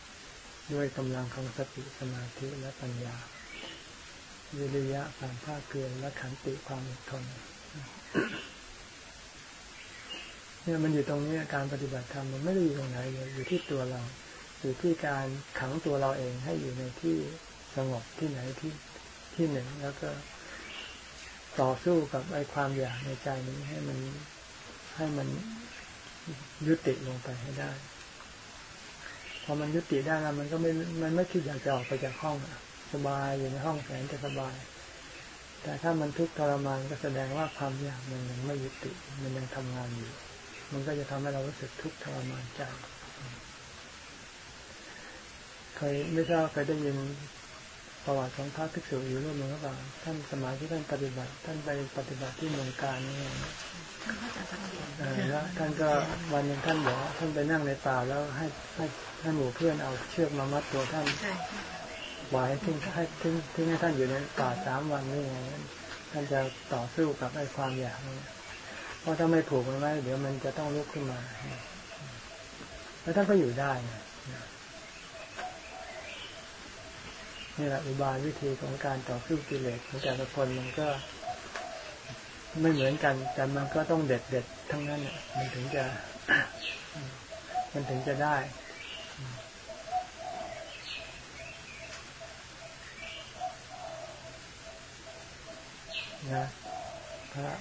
ๆ ด้วยกำลังของสติสมาธิและปัญญาวิริยะความภาคเพียรและขันติความอดทน เนี่ยมันอยู่ตรงนี้การปฏิบัติธรรมมันไม่ได้อยู่ตรงไหนเลยอยู่ที่ตัวเรา อยู่ที่การขังตัวเราเองให้อยู่ในที่สงบที่ไหนที่ที่หนึ่งแล้วก็ต่อสู้กับไอ้ความอยากในใจนี้ให้มันให้มันยุติลงไปให้ได้ พอมันยุติได้แล้วมันก็ไม่ มันไม่คิดอยากจะออกไปจากห้องสบายอยู่ในห้องแสนจะสบาย แต่ถ้ามันทุกข์ทรมานก็แสดงว่าความอยากมันยังไม่ยุติ มันยังทำงานอยู่ มันก็จะทำให้เรารู้สึกทุกข์ทรมานใจเคยไม่ทราบเคยได้ยินประวัติของพระภิกษุอยู่ร่วมมือหรือเปล่าท่านสมัยที่ท่านปฏิบัติ ท่านไปปฏิบัติที่เมืองการนี่แล้วท่านก็วันหนึ่งท่านบอกท่านไปนั่งในป่าแล้วให้ให้ให้หมู่เพื่อนเอาเชือกมามัดตัวท่านไว้ทิ้งให้ทิ้งทิ้งให้ท่านอยู่ในป่าสามวันนี่ไงท่านจะต่อสู้กับไอ้ความอยากนี่ เพราะถ้าไม่ผูกมันไว้ เดี๋ยวมันจะต้องลุกขึ้นมา แล้วท่านก็อยู่ได้นี่แหละอุบายวิธีของการต่อสู้กิเลสของแต่ละคนมันก็ไม่เหมือนกัน แต่มันก็ต้องเด็ดเด็ดทั้งนั้นเนี่ยมันถึงจะ มันถึงจะได้ นะพระ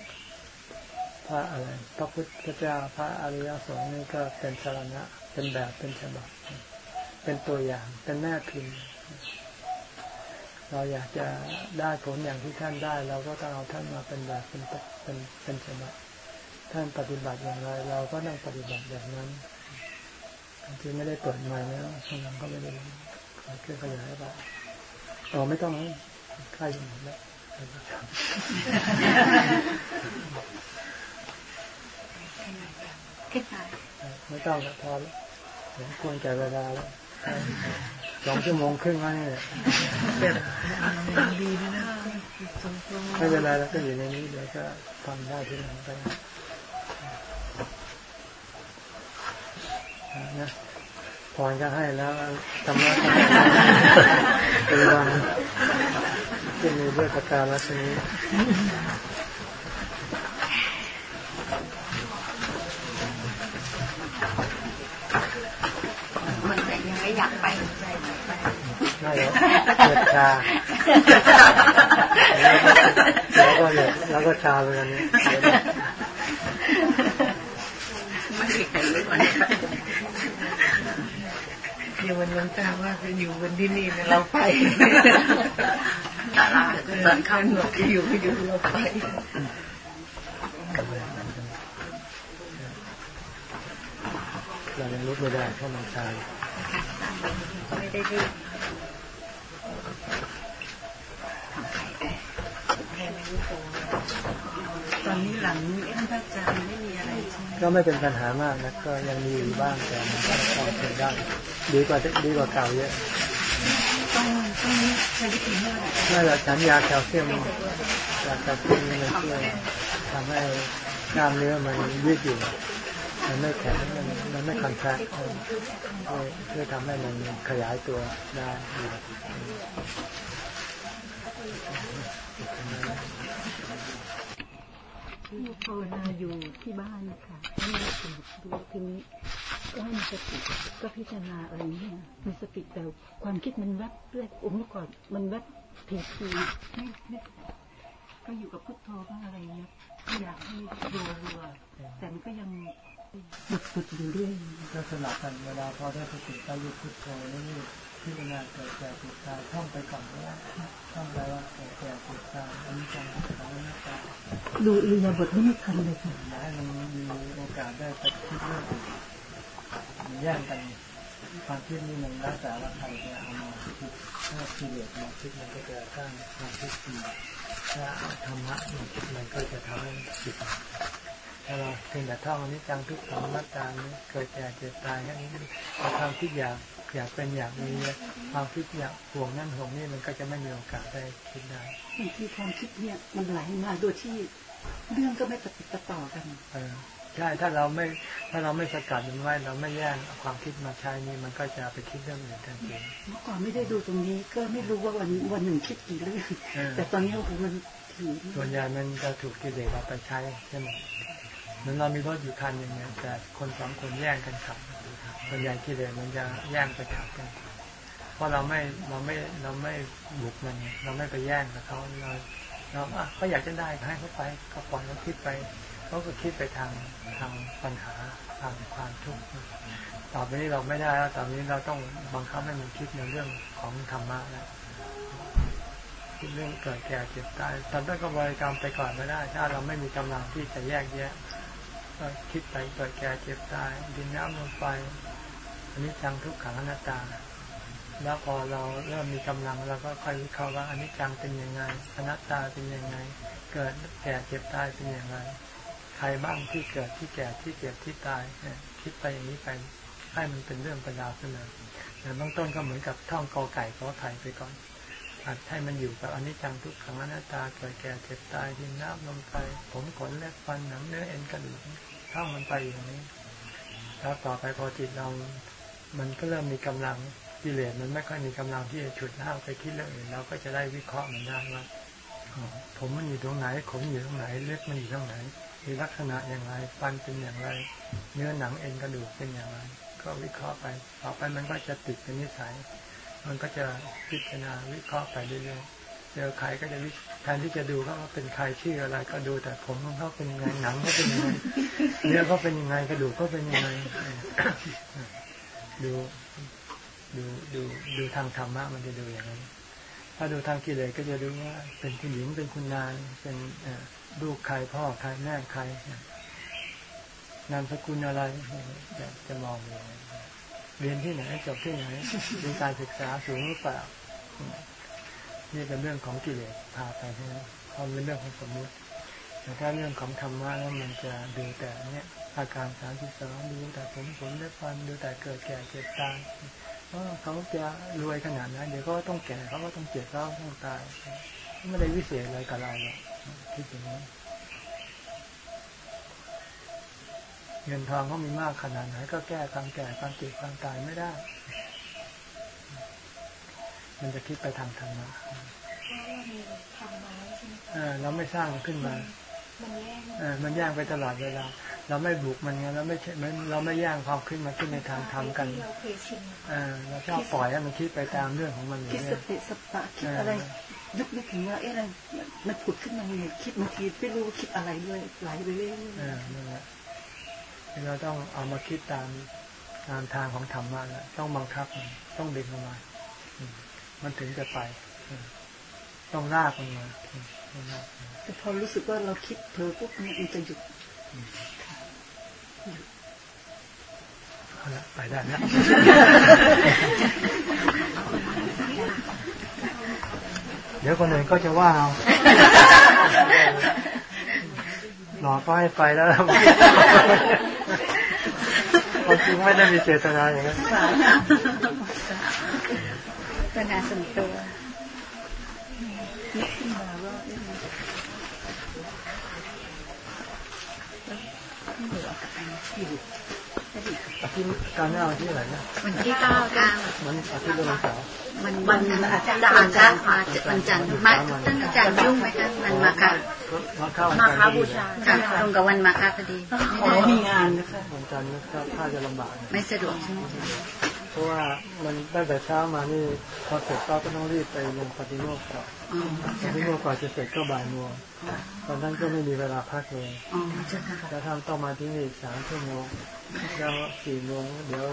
พระอะไร พระพุทธเจ้าพระอริยสงฆ์นี่ก็เป็นสารณะ เป็นแบบเป็นฉบับ เป็นตัวอย่างเป็นแม่พิมพ์ เราอยากจะได้ผลอย่างที่ท่านได้ เราก็ต้องเอาท่านมาเป็นแบบเป็นเป็นเป็นฉบับ ท่านปฏิบัติอย่างไร เราก็ต้องปฏิบัติแบบนั้นที่ไม่ได้เปิดใหม่แล้วคนนั้นก็ไม่ได้ขอเครื่องขยายไปอ๋อไม่ต้องใกล้หมดแล้ว ไม่ต้องพอแล้วสมควรแก่เวลาแล้วสองชั่วโมงครึ่งแล้วเนี่ยดีนะไม่เป็นไรแล้วก็อยู่ในนี้เดี๋ยวก็ทำได้ที่ไหนไปนะพรก็ให้แล้วทำแล้วเป็นวันที่มีด้วยประการลักษณะมันแต่ยังไม่อยากไป ไม่หรอกเกิดชาแล้วก็เนี่ยแล้วก็ชาไปกันนี้ไม่เห็นเลยวันเดี๋ยววันนั้นตาว่าจะอยู่วันที่นี่เราไปตาลาตอนเข้าหนวกอยู่ไม่อยู่เราไปเรายังลุกไม่ได้เพราะมันชาไม่ได้รีบ ตอนนี้หลังท่านพระอาจารย์ไม่มีอะไรใช่ไหมก็ไม่เป็นปัญหามากนะก็ยังมีอยู่บ้างแต่มันก็พอทนได้ดีกว่าดีกว่าเก่าเยอะต้องต้องใช้วิธีเมื่อไม่หรอกฉันยาแคลเซียมยาแคลเซียมมันช่วยทำให้กล้ามเนื้อมันยืดหยุ่นมันไม่แข็งมันมันไม่คอนแทคเพื่อทำให้มันขยายตัวได้ ที่ภาวนาอยู่ที่บ้านนะคะไม่ได้สนุกด้วยทีนี้ก็ให้มีสติก็พิจารณาอะไรเนี่ยมีสติแต่ความคิดมันแวบเรื่อยอุ้มก่อนมันแวบทีทีไม่ไม่ก็อยู่กับพุทโธบ้างอะไรเงี้ยอยากให้รัวรัวแต่มันก็ยังฝึกฝึกอยู่เรื่อยก็สลับกันเวลาพอได้สติก็ยุพุทโธนี่ พิจารณาเกิดแก่เกิดตายท่องไปก่อนว่าท่องไปว่าเกิดแก่เกิดตายอันนี้จังของนักตาดูอิยาบทไม่ทันเลยค่ะให้มันมีโอกาสได้ไปคิดเรื่องแย่งกันความคิดนี่มันแล้วแต่ว่าใครจะเอามาคิดถ้าคิดเดือดมาคิดมันก็จะสร้างความคิดดีถ้าธรรมะมันก็จะทำให้จิตถ้าเราเพียงแต่ท่องนี้จังทุกขังนัตตานี้เกิดแก่เจ็บตายแค่นี้ความคิดอยาก อยากเป็นอยากมีความคิดอยากห่วงนั่นห่วงนี่มันก็จะไม่มีโอกาสได้คิดได้บางทีความคิดเนี่ยมันไหลมาโดยที่เรื่องก็ไม่ปฏิปต่อกันใช่ถ้าเราไม่ถ้าเราไม่สกัดมันไว้เราไม่แย่งความคิดมาใช้นี่มันก็จะไปคิดเรื่องอื่นทันทีเมื่อก่อนไม่ได้ดูตรงนี้ก็ไม่รู้ว่าวันวันหนึ่งคิดกี่เรื่องแต่ตอนนี้โอ้โหมันถือส่วนใหญ่มันจะถูกกิเลสเราไปใช้ใช่ไหมเหมือนเรามีรถอยู่คันอย่างเงี้ยแต่คนสองคนแย่งกันขับ ส่วนใหญ่กิเลสมันจะแย่งไปขับกัน เพราะเราไม่เราไม่เราไม่บุกมันเราไม่ไปแย่งกับเขาเราเราอะเขาอยากจะได้ให้เขาไปก็ปล่อยเขาคิดไปเขาก็คิดไปทางทางปัญหาทางความทุกข์ต่อไปนี้เราไม่ได้แล้วตอไปนี้เราต้องบังคับให้มันคิดในเรื่องของธรรมะแล้วคิดเรื่องเกิดแก่เจ็บตายตอนนั้นก็บริกรรมไปก่อนไม่ได้ ถ้าเราไม่มีกำลังที่จะแยกแยะก็คิดไปเกิดแก่เจ็บตายดินน้ำลมไฟ อันนี้จังทุกขังอนัตตา แล้วพอเราเริ่มมีกำลังเราก็ค่อยวิเคราะห์ว่าอันนี้จังเป็นยังไงอนัตตาเป็นยังไง เกิดแก่เจ็บตายเป็นยังไงใครบ้างที่เกิดที่แก่ที่เจ็บที่ตายคิดไปอย่างนี้ไปให้มันเป็นเรื่องป็นราวขึ้นมาแต่เบื้องต้นก็เหมือนกับท่องกอไก่ขอไข่ไปก่อนอัดให้มันอยู่กับอนิจจังทุกขังอนัตตาเกิดแก่เจ็บตายดินน้ำลมไฟผมขนเล็บฟันหนังเนื้อเอ็นกระดูกท่องมันไปอย่างนี้ แล้วต่อไปพอจิตเรา มันก็เริ่มมีกำลังกิเลสมันไม่ค่อยมีกำลังที่จะฉุดห้าวไปคิดเรื่องอื่นเราก็จะได้วิเคราะห์มันได้ว่าผมมันอยู่ตรงไหนขนอยู่ตรงไหนเล็บมันอยู่ตรงไหนมีลักษณะอย่างไรฟันเป็นอย่างไร เนื้อหนังเอ็นกระดูกเป็นอย่างไร ก็วิเคราะห์ไปต่อไปมันก็จะติดเป็นนิสัย มันก็จะพิจารณาวิเคราะห์ไปเรื่อยๆเจอใครก็จะวิแทนที่จะดูเขาว่าเป็นใครชื่ออะไร ก็ดูแต่ผมของเขาเป็นยังไงหนังเขาเป็นยังไงเนื้อเขาเป็นยังไงกระดูกเขาเป็นยังไง ดู ดูดูดูทางธรรมะมันจะดูอย่างนั้น ถ้าดูทางกิเลสก็จะดูว่า เป็นคุณหญิงเป็นคุณนายเป็นลูกใครพ่อใครแม่ใครนามสกุลอะไรจะจะมองดูเรียนที่ไหนจบที่ไหนมีการศึกษาสูงหรือเปล่านี่เป็นเรื่องของกิเลสพาไปใช่ไหมเพราะเป็นเรื่องของสมมุติแต่ถ้าเรื่องของธรรมะแล้วมันจะดูแต่เนี้ย อาการสามสิบสองดูแต่ผมขนเล็บฟันดูแต่เกิดแก่เจ็บตายว่าเขาจะรวยขนาดนั้นเดี๋ยวก็ต้องแก่เขาก็ต้องเจ็บเขาต้องตายไม่ได้วิเศษอะไรกับเราหรอกคิดอย่างนี้เงินทองเขามีมากขนาดไหนก็แก้ความแก่ความเจ็บความตายไม่ได้ มันจะคิดไปทางธรรมะเราไม่สร้างขึ้นมามันแย่งไปตลอดเวลา เราไม่บุกมันไงเราไม่ใช่เราไม่ย่างความขึ้นมาขึ้นในทางธรรมกันเราชอบปล่อยให้มันคิดไปตามเรื่องของมันคิดสติสปะคิดอะไรนึกนึกถึงว่าเอ๊ะอะไรมันผุดขึ้นมาเนี่ยคิดบางทีไม่รู้คิดอะไรด้วยไหลไปเรื่อยๆเราต้องเอามาคิดตามตามทางของธรรมะแล้วต้องบังคับต้องดึงออกมามันถึงจะไปต้องลากมันมาแต่พอรู้สึกว่าเราคิดเพลอปุ๊บมันจะหยุด ไปได้นะเดี๋ยวคนอื่นก็จะว่าเอาหลอกก็ให้ไปแล้วความจริงไม่ได้มีเจตนาอย่างนั้นปัญหาส่วนตัวนึกขึ้นมาว่า อาทิตย์การงานวันที่อะไรนะวันที่เก้าเก้าวันอาทิตย์เดือนเสาร์มันวันอาจารย์อาจารย์มาวันจันทร์มาท่านอาจารย์ยุ่งไหมคะมันมาค่ะมาเข้ามาค้าบูชาค่ะตรงกับวันมาค้าพอดีขอมีงานนะคะวันจันทร์ก็ถ้าจะลำบากไม่สะดวกใช่ไหม เพราะว่ามันตั้งแต่เช้ามานี่พอเสร็จก็ต้องรีบไปลงปฏิโมกข์ก่อนปฏิโมกข์ก่อนจะเสร็จก็บ่ายโมงตอนนั้นก็ไม่มีเวลาพักเลยจะทำต้องมาที่นี่สามชั่วโมงแล้วสี่โมงเดี๋ยว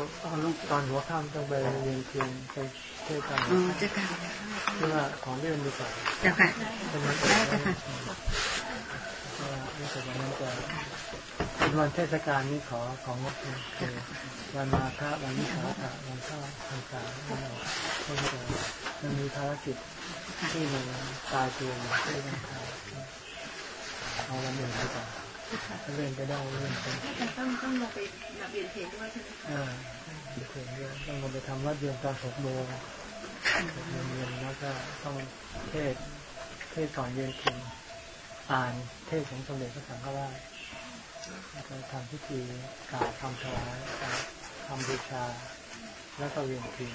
ตอนหัวค่ำต้องไปเรียนเพียงไปเทศกันเพื่อของเรื่องดีกว่าเจ้าค่ะได้เจ้าค่ะรู้สึกว่านั้นจะเป็นวันเทศกาลนี้ขอของงดคือ วันมาฆะวันวิสาขะวันเข้าพรรษาเนเพื่อจะมันมีภารกิจที่มันตายตัวที่ต้องทำเอาละหนึ่งไปก่อนเรียนไปได้เรียนไปต้องต้องลงไปเรียนเพลงด้วยใช่ไหมอ่าเรียนเพลงด้วยต้องลงไปทำวัดเรียนตอนหกโมงเรียนแล้วก็ต้องเทศเทศก่อนเรียนเพลงอ่านเทศของสมเด็จพระสังฆราชแล้วก็ทำพิธีกราบทำถวาย ทำบูชา แล้วก็เวียนที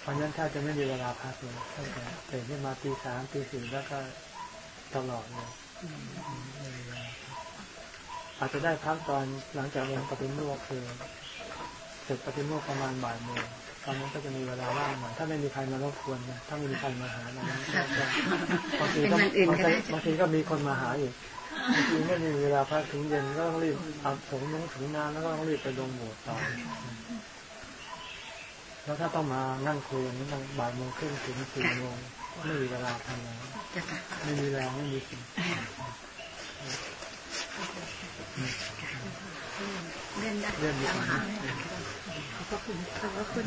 เพราะนั้นถ้าจะไม่มีเวลาพักเลยตั้งแต่ตื่นขึ้นมาตีสามตีสี่แล้วก็ตลอดเลยอาจจะได้พักตอนหลังจากเรียนปฏิโมกข์คือเสร็จปฏิโมกข์ประมาณบ่ายโมงตอนนั้นก็จะมีเวลาว่างหน่อยถ้าไม่มีใครมารบกวนนะถ้าไม่มีใครมาหาเราบางทีก็บางทีก็มีคนมาหาอีก บางไม่มีเวลาพักถึงเย็นก็ต้องรีบอาถุงน้องถุงน้ำแล้วก็ต้องรีบไปลงหมวดต่อแล้วถ้าต้องมานั่งคุยนี้ตั้งบ่ายโมงครึ่งถึงสี่โมงไม่มีเวลาทำงานไม่มีแรงไม่มีสิ่งเล่นได้เรื่องนี้ขอบคุณขอบคุณ